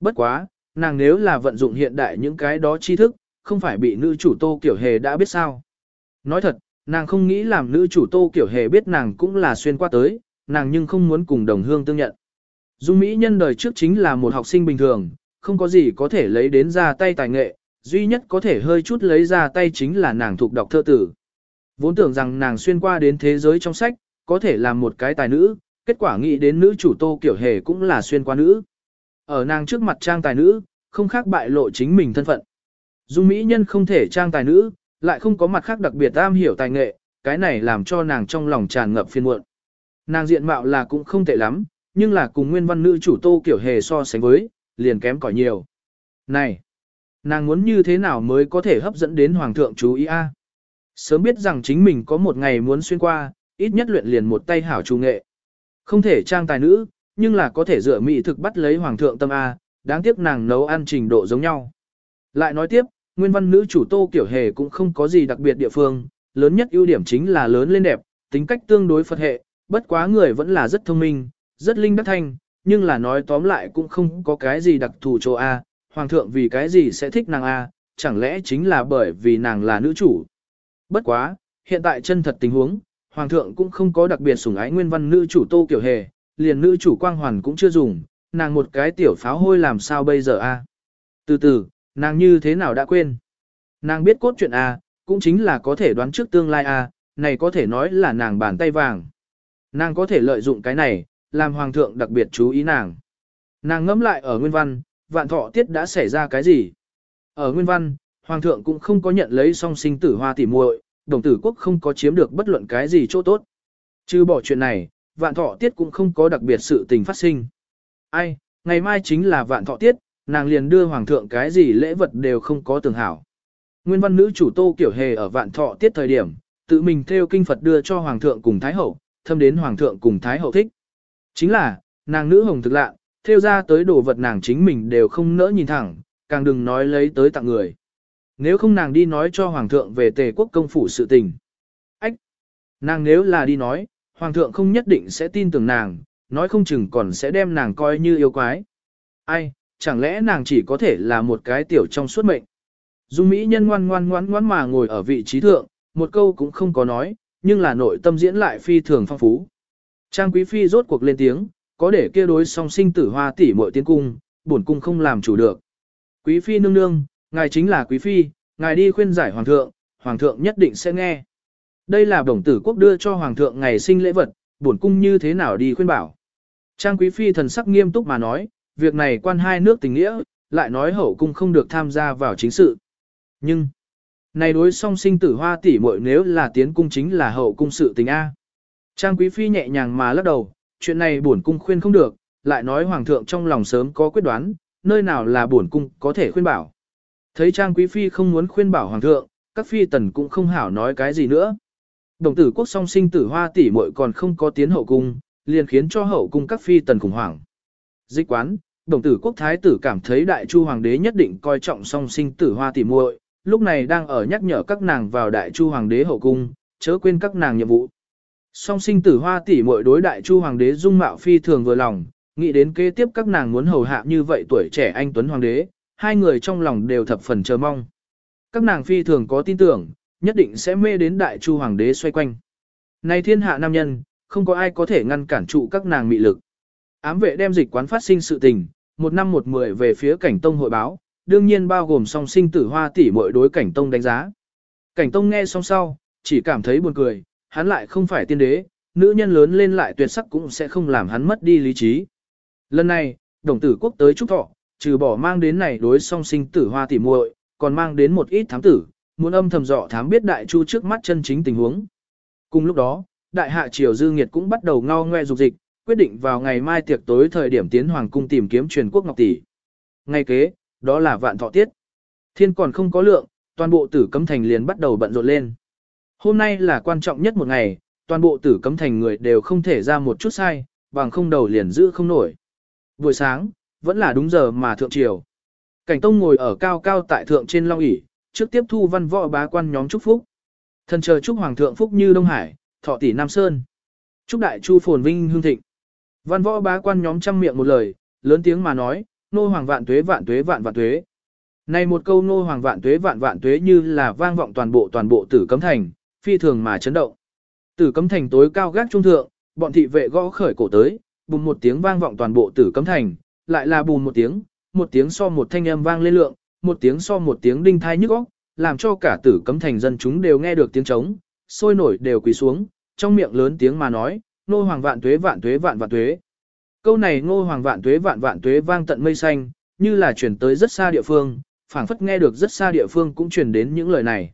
Bất quá, nàng nếu là vận dụng hiện đại những cái đó tri thức, không phải bị nữ chủ tô kiểu hề đã biết sao. Nói thật, nàng không nghĩ làm nữ chủ tô kiểu hề biết nàng cũng là xuyên qua tới, nàng nhưng không muốn cùng đồng hương tương nhận. Dung Mỹ nhân đời trước chính là một học sinh bình thường, không có gì có thể lấy đến ra tay tài nghệ, duy nhất có thể hơi chút lấy ra tay chính là nàng thuộc đọc thơ tử. Vốn tưởng rằng nàng xuyên qua đến thế giới trong sách, có thể làm một cái tài nữ, kết quả nghĩ đến nữ chủ tô kiểu hề cũng là xuyên qua nữ. Ở nàng trước mặt trang tài nữ, không khác bại lộ chính mình thân phận. Dung Mỹ nhân không thể trang tài nữ, lại không có mặt khác đặc biệt am hiểu tài nghệ, cái này làm cho nàng trong lòng tràn ngập phiền muộn. Nàng diện mạo là cũng không tệ lắm, nhưng là cùng nguyên văn nữ chủ tô kiểu hề so sánh với, liền kém cỏi nhiều. Này, nàng muốn như thế nào mới có thể hấp dẫn đến hoàng thượng chú ý a? Sớm biết rằng chính mình có một ngày muốn xuyên qua, ít nhất luyện liền một tay hảo chủ nghệ. Không thể trang tài nữ, nhưng là có thể dựa mỹ thực bắt lấy hoàng thượng tâm A, đáng tiếc nàng nấu ăn trình độ giống nhau. Lại nói tiếp, nguyên văn nữ chủ tô kiểu hề cũng không có gì đặc biệt địa phương, lớn nhất ưu điểm chính là lớn lên đẹp, tính cách tương đối phật hệ, bất quá người vẫn là rất thông minh, rất linh đắc thanh, nhưng là nói tóm lại cũng không có cái gì đặc thù chỗ A, hoàng thượng vì cái gì sẽ thích nàng A, chẳng lẽ chính là bởi vì nàng là nữ chủ. Bất quá, hiện tại chân thật tình huống, hoàng thượng cũng không có đặc biệt sủng ái nguyên văn nữ chủ tô kiểu hề, liền nữ chủ quang hoàn cũng chưa dùng, nàng một cái tiểu pháo hôi làm sao bây giờ a? Từ từ, nàng như thế nào đã quên? Nàng biết cốt chuyện a, cũng chính là có thể đoán trước tương lai a, này có thể nói là nàng bàn tay vàng. Nàng có thể lợi dụng cái này, làm hoàng thượng đặc biệt chú ý nàng. Nàng ngẫm lại ở nguyên văn, vạn thọ tiết đã xảy ra cái gì? Ở nguyên văn, hoàng thượng cũng không có nhận lấy song sinh tử hoa tỉ muội, đồng tử quốc không có chiếm được bất luận cái gì chỗ tốt. Chứ bỏ chuyện này, vạn thọ tiết cũng không có đặc biệt sự tình phát sinh. Ai, ngày mai chính là vạn thọ tiết, nàng liền đưa hoàng thượng cái gì lễ vật đều không có tưởng hảo. Nguyên văn nữ chủ tô kiểu hề ở vạn thọ tiết thời điểm, tự mình theo kinh Phật đưa cho hoàng thượng cùng thái hậu, thâm đến hoàng thượng cùng thái hậu thích. Chính là, nàng nữ hồng thực lạ, theo ra tới đồ vật nàng chính mình đều không nỡ nhìn thẳng, càng đừng nói lấy tới tặng người. Nếu không nàng đi nói cho hoàng thượng về tề quốc công phủ sự tình. Ách! Nàng nếu là đi nói, hoàng thượng không nhất định sẽ tin tưởng nàng, nói không chừng còn sẽ đem nàng coi như yêu quái. Ai, chẳng lẽ nàng chỉ có thể là một cái tiểu trong suốt mệnh. Dung Mỹ nhân ngoan ngoan ngoan ngoan mà ngồi ở vị trí thượng, một câu cũng không có nói, nhưng là nội tâm diễn lại phi thường phong phú. Trang Quý Phi rốt cuộc lên tiếng, có để kia đối song sinh tử hoa tỷ muội tiến cung, bổn cung không làm chủ được. Quý Phi nương nương, ngài chính là Quý Phi, ngài đi khuyên giải Hoàng thượng, Hoàng thượng nhất định sẽ nghe. Đây là đồng tử quốc đưa cho Hoàng thượng ngày sinh lễ vật, bổn cung như thế nào đi khuyên bảo. Trang Quý Phi thần sắc nghiêm túc mà nói, việc này quan hai nước tình nghĩa, lại nói hậu cung không được tham gia vào chính sự. Nhưng, này đối song sinh tử hoa tỷ muội nếu là tiến cung chính là hậu cung sự tình A. Trang Quý Phi nhẹ nhàng mà lắc đầu, chuyện này bổn cung khuyên không được, lại nói Hoàng thượng trong lòng sớm có quyết đoán, nơi nào là bổn cung có thể khuyên bảo. Thấy Trang Quý Phi không muốn khuyên bảo Hoàng thượng, các phi tần cũng không hảo nói cái gì nữa. Đồng tử quốc song sinh tử hoa tỷ muội còn không có tiến hậu cung, liền khiến cho hậu cung các phi tần khủng hoảng. Dịch quán, đồng tử quốc thái tử cảm thấy đại chu hoàng đế nhất định coi trọng song sinh tử hoa tỷ muội, lúc này đang ở nhắc nhở các nàng vào đại chu hoàng đế hậu cung, chớ quên các nàng nhiệm vụ. Song sinh tử hoa tỷ muội đối đại chu hoàng đế dung mạo phi thường vừa lòng, nghĩ đến kế tiếp các nàng muốn hầu hạ như vậy tuổi trẻ anh tuấn hoàng đế, hai người trong lòng đều thập phần chờ mong. Các nàng phi thường có tin tưởng, nhất định sẽ mê đến đại chu hoàng đế xoay quanh. Này thiên hạ nam nhân, không có ai có thể ngăn cản trụ các nàng mị lực. Ám vệ đem dịch quán phát sinh sự tình, một năm một mười về phía cảnh tông hội báo, đương nhiên bao gồm song sinh tử hoa tỷ muội đối cảnh tông đánh giá. Cảnh tông nghe xong sau, chỉ cảm thấy buồn cười, hắn lại không phải tiên đế, nữ nhân lớn lên lại tuyệt sắc cũng sẽ không làm hắn mất đi lý trí. Lần này, đồng tử quốc tới trúc thọ, trừ bỏ mang đến này đối song sinh tử hoa tỷ muội, còn mang đến một ít thám tử, muốn âm thầm dọ thám biết đại chu trước mắt chân chính tình huống. Cùng lúc đó, đại hạ triều dư nghiệt cũng bắt đầu ngao ngoe dục dịch, quyết định vào ngày mai tiệc tối thời điểm tiến hoàng cung tìm kiếm truyền quốc ngọc tỷ. Ngay kế, đó là vạn thọ tiết. Thiên còn không có lượng, toàn bộ tử cấm thành liền bắt đầu bận rộn lên. Hôm nay là quan trọng nhất một ngày, toàn bộ tử cấm thành người đều không thể ra một chút sai, bằng không đầu liền giữ không nổi. Buổi sáng, vẫn là đúng giờ mà thượng triều. Cảnh Tông ngồi ở cao cao tại thượng trên long ỷ, trước tiếp thu văn võ bá quan nhóm chúc phúc. Thần chờ chúc hoàng thượng phúc như Đông Hải, thọ tỷ Nam Sơn. Chúc đại chu phồn vinh hương thịnh. Văn võ bá quan nhóm trăm miệng một lời, lớn tiếng mà nói, nô hoàng vạn tuế vạn tuế vạn vạn tuế. Này một câu nô hoàng vạn tuế vạn vạn tuế như là vang vọng toàn bộ toàn bộ tử cấm thành, phi thường mà chấn động. Tử cấm thành tối cao gác trung thượng, bọn thị vệ gõ khởi cổ tới, bùm một tiếng vang vọng toàn bộ tử cấm thành, lại là bùm một tiếng, một tiếng so một thanh âm vang lên lượng, một tiếng so một tiếng đinh thai nhức óc, làm cho cả tử cấm thành dân chúng đều nghe được tiếng trống, sôi nổi đều quỳ xuống, trong miệng lớn tiếng mà nói, nô hoàng vạn tuế vạn tuế vạn vạn tuế. Câu này ngô hoàng vạn tuế vạn vạn tuế vang tận mây xanh, như là truyền tới rất xa địa phương, phảng phất nghe được rất xa địa phương cũng truyền đến những lời này.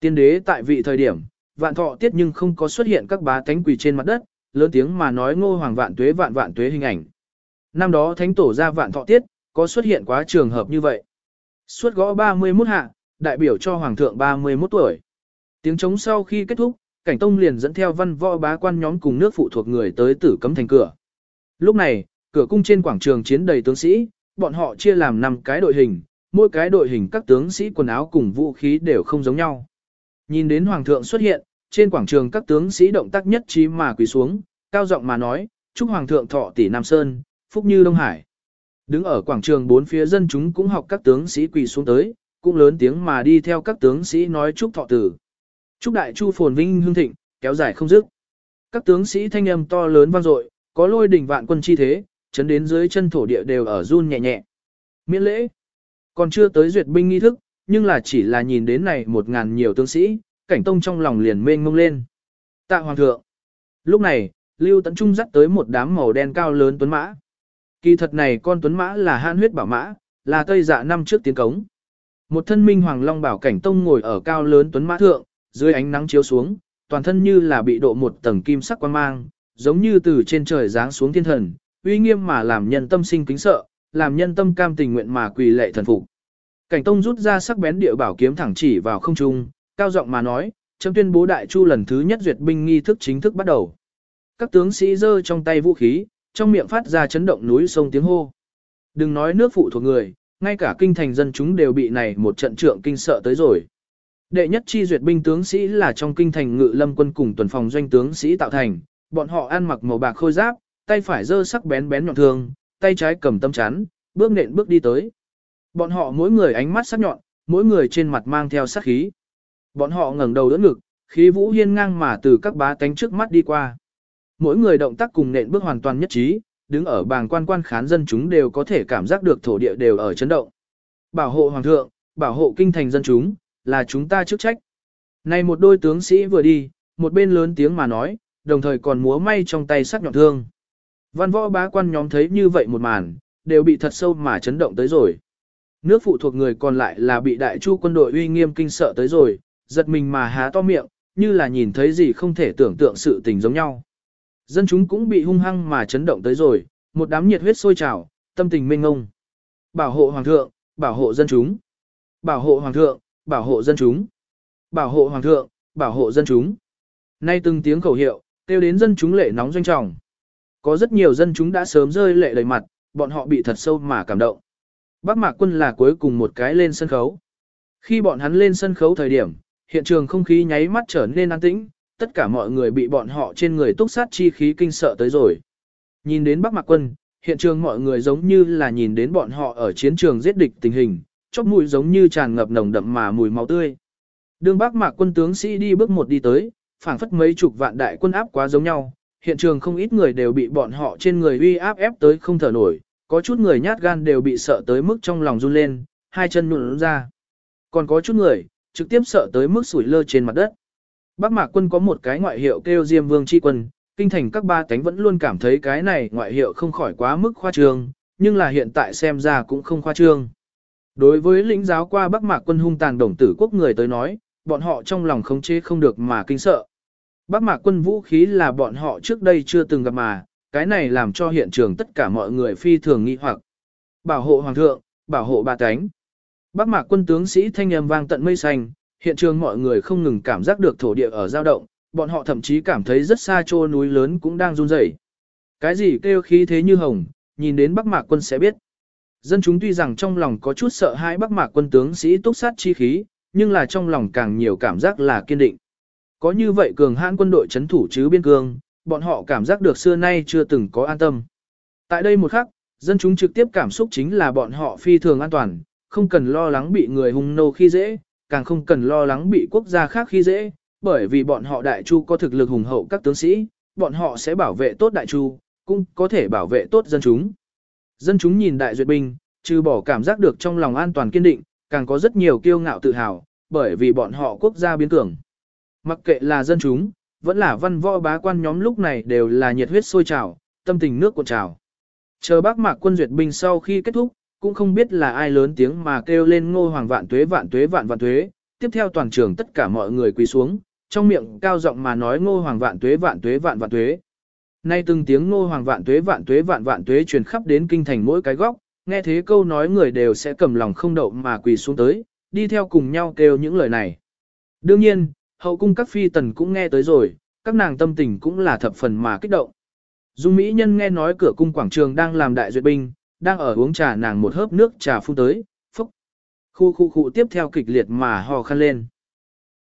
Tiên đế tại vị thời điểm, vạn thọ tiết nhưng không có xuất hiện các bá thánh quỳ trên mặt đất, lớn tiếng mà nói ngô hoàng vạn tuế vạn vạn tuế hình ảnh. Năm đó thánh tổ ra vạn thọ tiết, có xuất hiện quá trường hợp như vậy. Suốt gõ 31 hạ, đại biểu cho hoàng thượng 31 tuổi. Tiếng trống sau khi kết thúc, cảnh tông liền dẫn theo văn võ bá quan nhóm cùng nước phụ thuộc người tới tử cấm thành cửa. Lúc này, cửa cung trên quảng trường chiến đầy tướng sĩ, bọn họ chia làm 5 cái đội hình, mỗi cái đội hình các tướng sĩ quần áo cùng vũ khí đều không giống nhau. Nhìn đến hoàng thượng xuất hiện, trên quảng trường các tướng sĩ động tác nhất trí mà quỳ xuống, cao giọng mà nói, chúc hoàng thượng thọ tỷ Nam Sơn, phúc như Đông Hải. Đứng ở quảng trường bốn phía dân chúng cũng học các tướng sĩ quỳ xuống tới, cũng lớn tiếng mà đi theo các tướng sĩ nói chúc thọ tử. Chúc đại chu phồn vinh hương thịnh, kéo dài không dứt. Các tướng sĩ thanh âm to lớn vang dội, có lôi đỉnh vạn quân chi thế, chấn đến dưới chân thổ địa đều ở run nhẹ nhẹ. Miễn lễ. Còn chưa tới duyệt binh nghi thức, nhưng là chỉ là nhìn đến này một ngàn nhiều tướng sĩ, cảnh tông trong lòng liền mênh mông lên. Tạ hoàng thượng. Lúc này, Lưu Tấn Trung dắt tới một đám màu đen cao lớn tuấn mã. Kỳ thật này con tuấn mã là han huyết bảo mã, là tây dạ năm trước tiến cống. Một thân minh hoàng long bảo cảnh tông ngồi ở cao lớn tuấn mã thượng, dưới ánh nắng chiếu xuống, toàn thân như là bị độ một tầng kim sắc quan mang, giống như từ trên trời giáng xuống thiên thần, uy nghiêm mà làm nhân tâm sinh kính sợ, làm nhân tâm cam tình nguyện mà quỳ lệ thần phục. Cảnh Tông rút ra sắc bén địa bảo kiếm thẳng chỉ vào không trung, cao giọng mà nói, chấm tuyên bố đại chu lần thứ nhất duyệt binh nghi thức chính thức bắt đầu. Các tướng sĩ giơ trong tay vũ khí, trong miệng phát ra chấn động núi sông tiếng hô. Đừng nói nước phụ thuộc người, ngay cả kinh thành dân chúng đều bị này một trận trượng kinh sợ tới rồi. Đệ nhất chi duyệt binh tướng sĩ là trong kinh thành ngự lâm quân cùng tuần phòng doanh tướng sĩ tạo thành, bọn họ ăn mặc màu bạc khôi giáp, tay phải giơ sắc bén bén nhọn thương, tay trái cầm tâm chắn, bước nện bước đi tới. Bọn họ mỗi người ánh mắt sắc nhọn, mỗi người trên mặt mang theo sát khí. Bọn họ ngẩng đầu đỡ ngực, khí vũ hiên ngang mà từ các bá tánh trước mắt đi qua. Mỗi người động tác cùng nện bước hoàn toàn nhất trí, đứng ở bàng quan quan khán dân chúng đều có thể cảm giác được thổ địa đều ở chấn động. Bảo hộ hoàng thượng, bảo hộ kinh thành dân chúng, là chúng ta chức trách. Này một đôi tướng sĩ vừa đi, một bên lớn tiếng mà nói, đồng thời còn múa may trong tay sắc nhọn thương. Văn võ bá quan nhóm thấy như vậy một màn, đều bị thật sâu mà chấn động tới rồi. Nước phụ thuộc người còn lại là bị đại chu quân đội uy nghiêm kinh sợ tới rồi, giật mình mà há to miệng, như là nhìn thấy gì không thể tưởng tượng sự tình giống nhau. Dân chúng cũng bị hung hăng mà chấn động tới rồi, một đám nhiệt huyết sôi trào, tâm tình mênh ngông. Bảo hộ hoàng thượng, bảo hộ dân chúng. Bảo hộ hoàng thượng, bảo hộ dân chúng. Bảo hộ hoàng thượng, bảo hộ dân chúng. Nay từng tiếng khẩu hiệu, kêu đến dân chúng lệ nóng doanh trọng. Có rất nhiều dân chúng đã sớm rơi lệ đầy mặt, bọn họ bị thật sâu mà cảm động. Bác Mạc Quân là cuối cùng một cái lên sân khấu. Khi bọn hắn lên sân khấu thời điểm, hiện trường không khí nháy mắt trở nên an tĩnh, tất cả mọi người bị bọn họ trên người túc sát chi khí kinh sợ tới rồi. Nhìn đến Bắc Mạc Quân, hiện trường mọi người giống như là nhìn đến bọn họ ở chiến trường giết địch tình hình, chóp mũi giống như tràn ngập nồng đậm mà mùi máu tươi. Đường Bắc Mạc Quân tướng sĩ đi bước một đi tới, phảng phất mấy chục vạn đại quân áp quá giống nhau, hiện trường không ít người đều bị bọn họ trên người uy áp ép tới không thở nổi, có chút người nhát gan đều bị sợ tới mức trong lòng run lên, hai chân nhũn ra. Còn có chút người, trực tiếp sợ tới mức sủi lơ trên mặt đất. Bắc Mạc quân có một cái ngoại hiệu kêu Diêm Vương Chi quân, kinh thành các ba tánh vẫn luôn cảm thấy cái này ngoại hiệu không khỏi quá mức khoa trương, nhưng là hiện tại xem ra cũng không khoa trương. Đối với lĩnh giáo qua Bắc Mạc quân hung tàn đồng tử quốc người tới nói, bọn họ trong lòng khống chế không được mà kinh sợ. Bắc Mạc quân vũ khí là bọn họ trước đây chưa từng gặp mà, cái này làm cho hiện trường tất cả mọi người phi thường nghi hoặc. Bảo hộ hoàng thượng, bảo hộ bà cánh. Bắc Mạc quân tướng sĩ thanh âm vang tận mây xanh, hiện trường mọi người không ngừng cảm giác được thổ địa ở dao động, bọn họ thậm chí cảm thấy rất xa trô núi lớn cũng đang run rẩy. Cái gì kêu khí thế như hồng, nhìn đến Bắc Mạc quân sẽ biết. Dân chúng tuy rằng trong lòng có chút sợ hãi Bắc Mạc quân tướng sĩ túc sát chi khí, nhưng là trong lòng càng nhiều cảm giác là kiên định. Có như vậy cường hãn quân đội chấn thủ chứ biên cương, bọn họ cảm giác được xưa nay chưa từng có an tâm. Tại đây một khắc, dân chúng trực tiếp cảm xúc chính là bọn họ phi thường an toàn, không cần lo lắng bị người hung nô khi dễ, càng không cần lo lắng bị quốc gia khác khi dễ, bởi vì bọn họ đại chu có thực lực hùng hậu các tướng sĩ, bọn họ sẽ bảo vệ tốt đại chu, cũng có thể bảo vệ tốt dân chúng. Dân chúng nhìn đại duyệt binh, trừ bỏ cảm giác được trong lòng an toàn kiên định, càng có rất nhiều kiêu ngạo tự hào, bởi vì bọn họ quốc gia biến cường. Mặc kệ là dân chúng, vẫn là văn võ bá quan nhóm lúc này đều là nhiệt huyết sôi trào, tâm tình nước cuộn trào. Chờ bác mạc quân duyệt binh sau khi kết thúc, cũng không biết là ai lớn tiếng mà kêu lên ngô hoàng vạn tuế vạn tuế vạn vạn tuế, tiếp theo toàn trường tất cả mọi người quỳ xuống, trong miệng cao giọng mà nói ngô hoàng vạn tuế vạn tuế vạn vạn tuế. Nay từng tiếng ngô hoàng vạn tuế vạn tuế vạn vạn tuế truyền khắp đến kinh thành mỗi cái góc, nghe thế câu nói người đều sẽ cầm lòng không đậu mà quỳ xuống tới, đi theo cùng nhau kêu những lời này. Đương nhiên, hậu cung các phi tần cũng nghe tới rồi, các nàng tâm tình cũng là thập phần mà kích động. Dung Mỹ Nhân nghe nói cửa cung quảng trường đang làm đại duyệt binh, đang ở uống trà nàng một hớp nước trà phun tới, phúc. Khu khu khu tiếp theo kịch liệt mà hò khăn lên.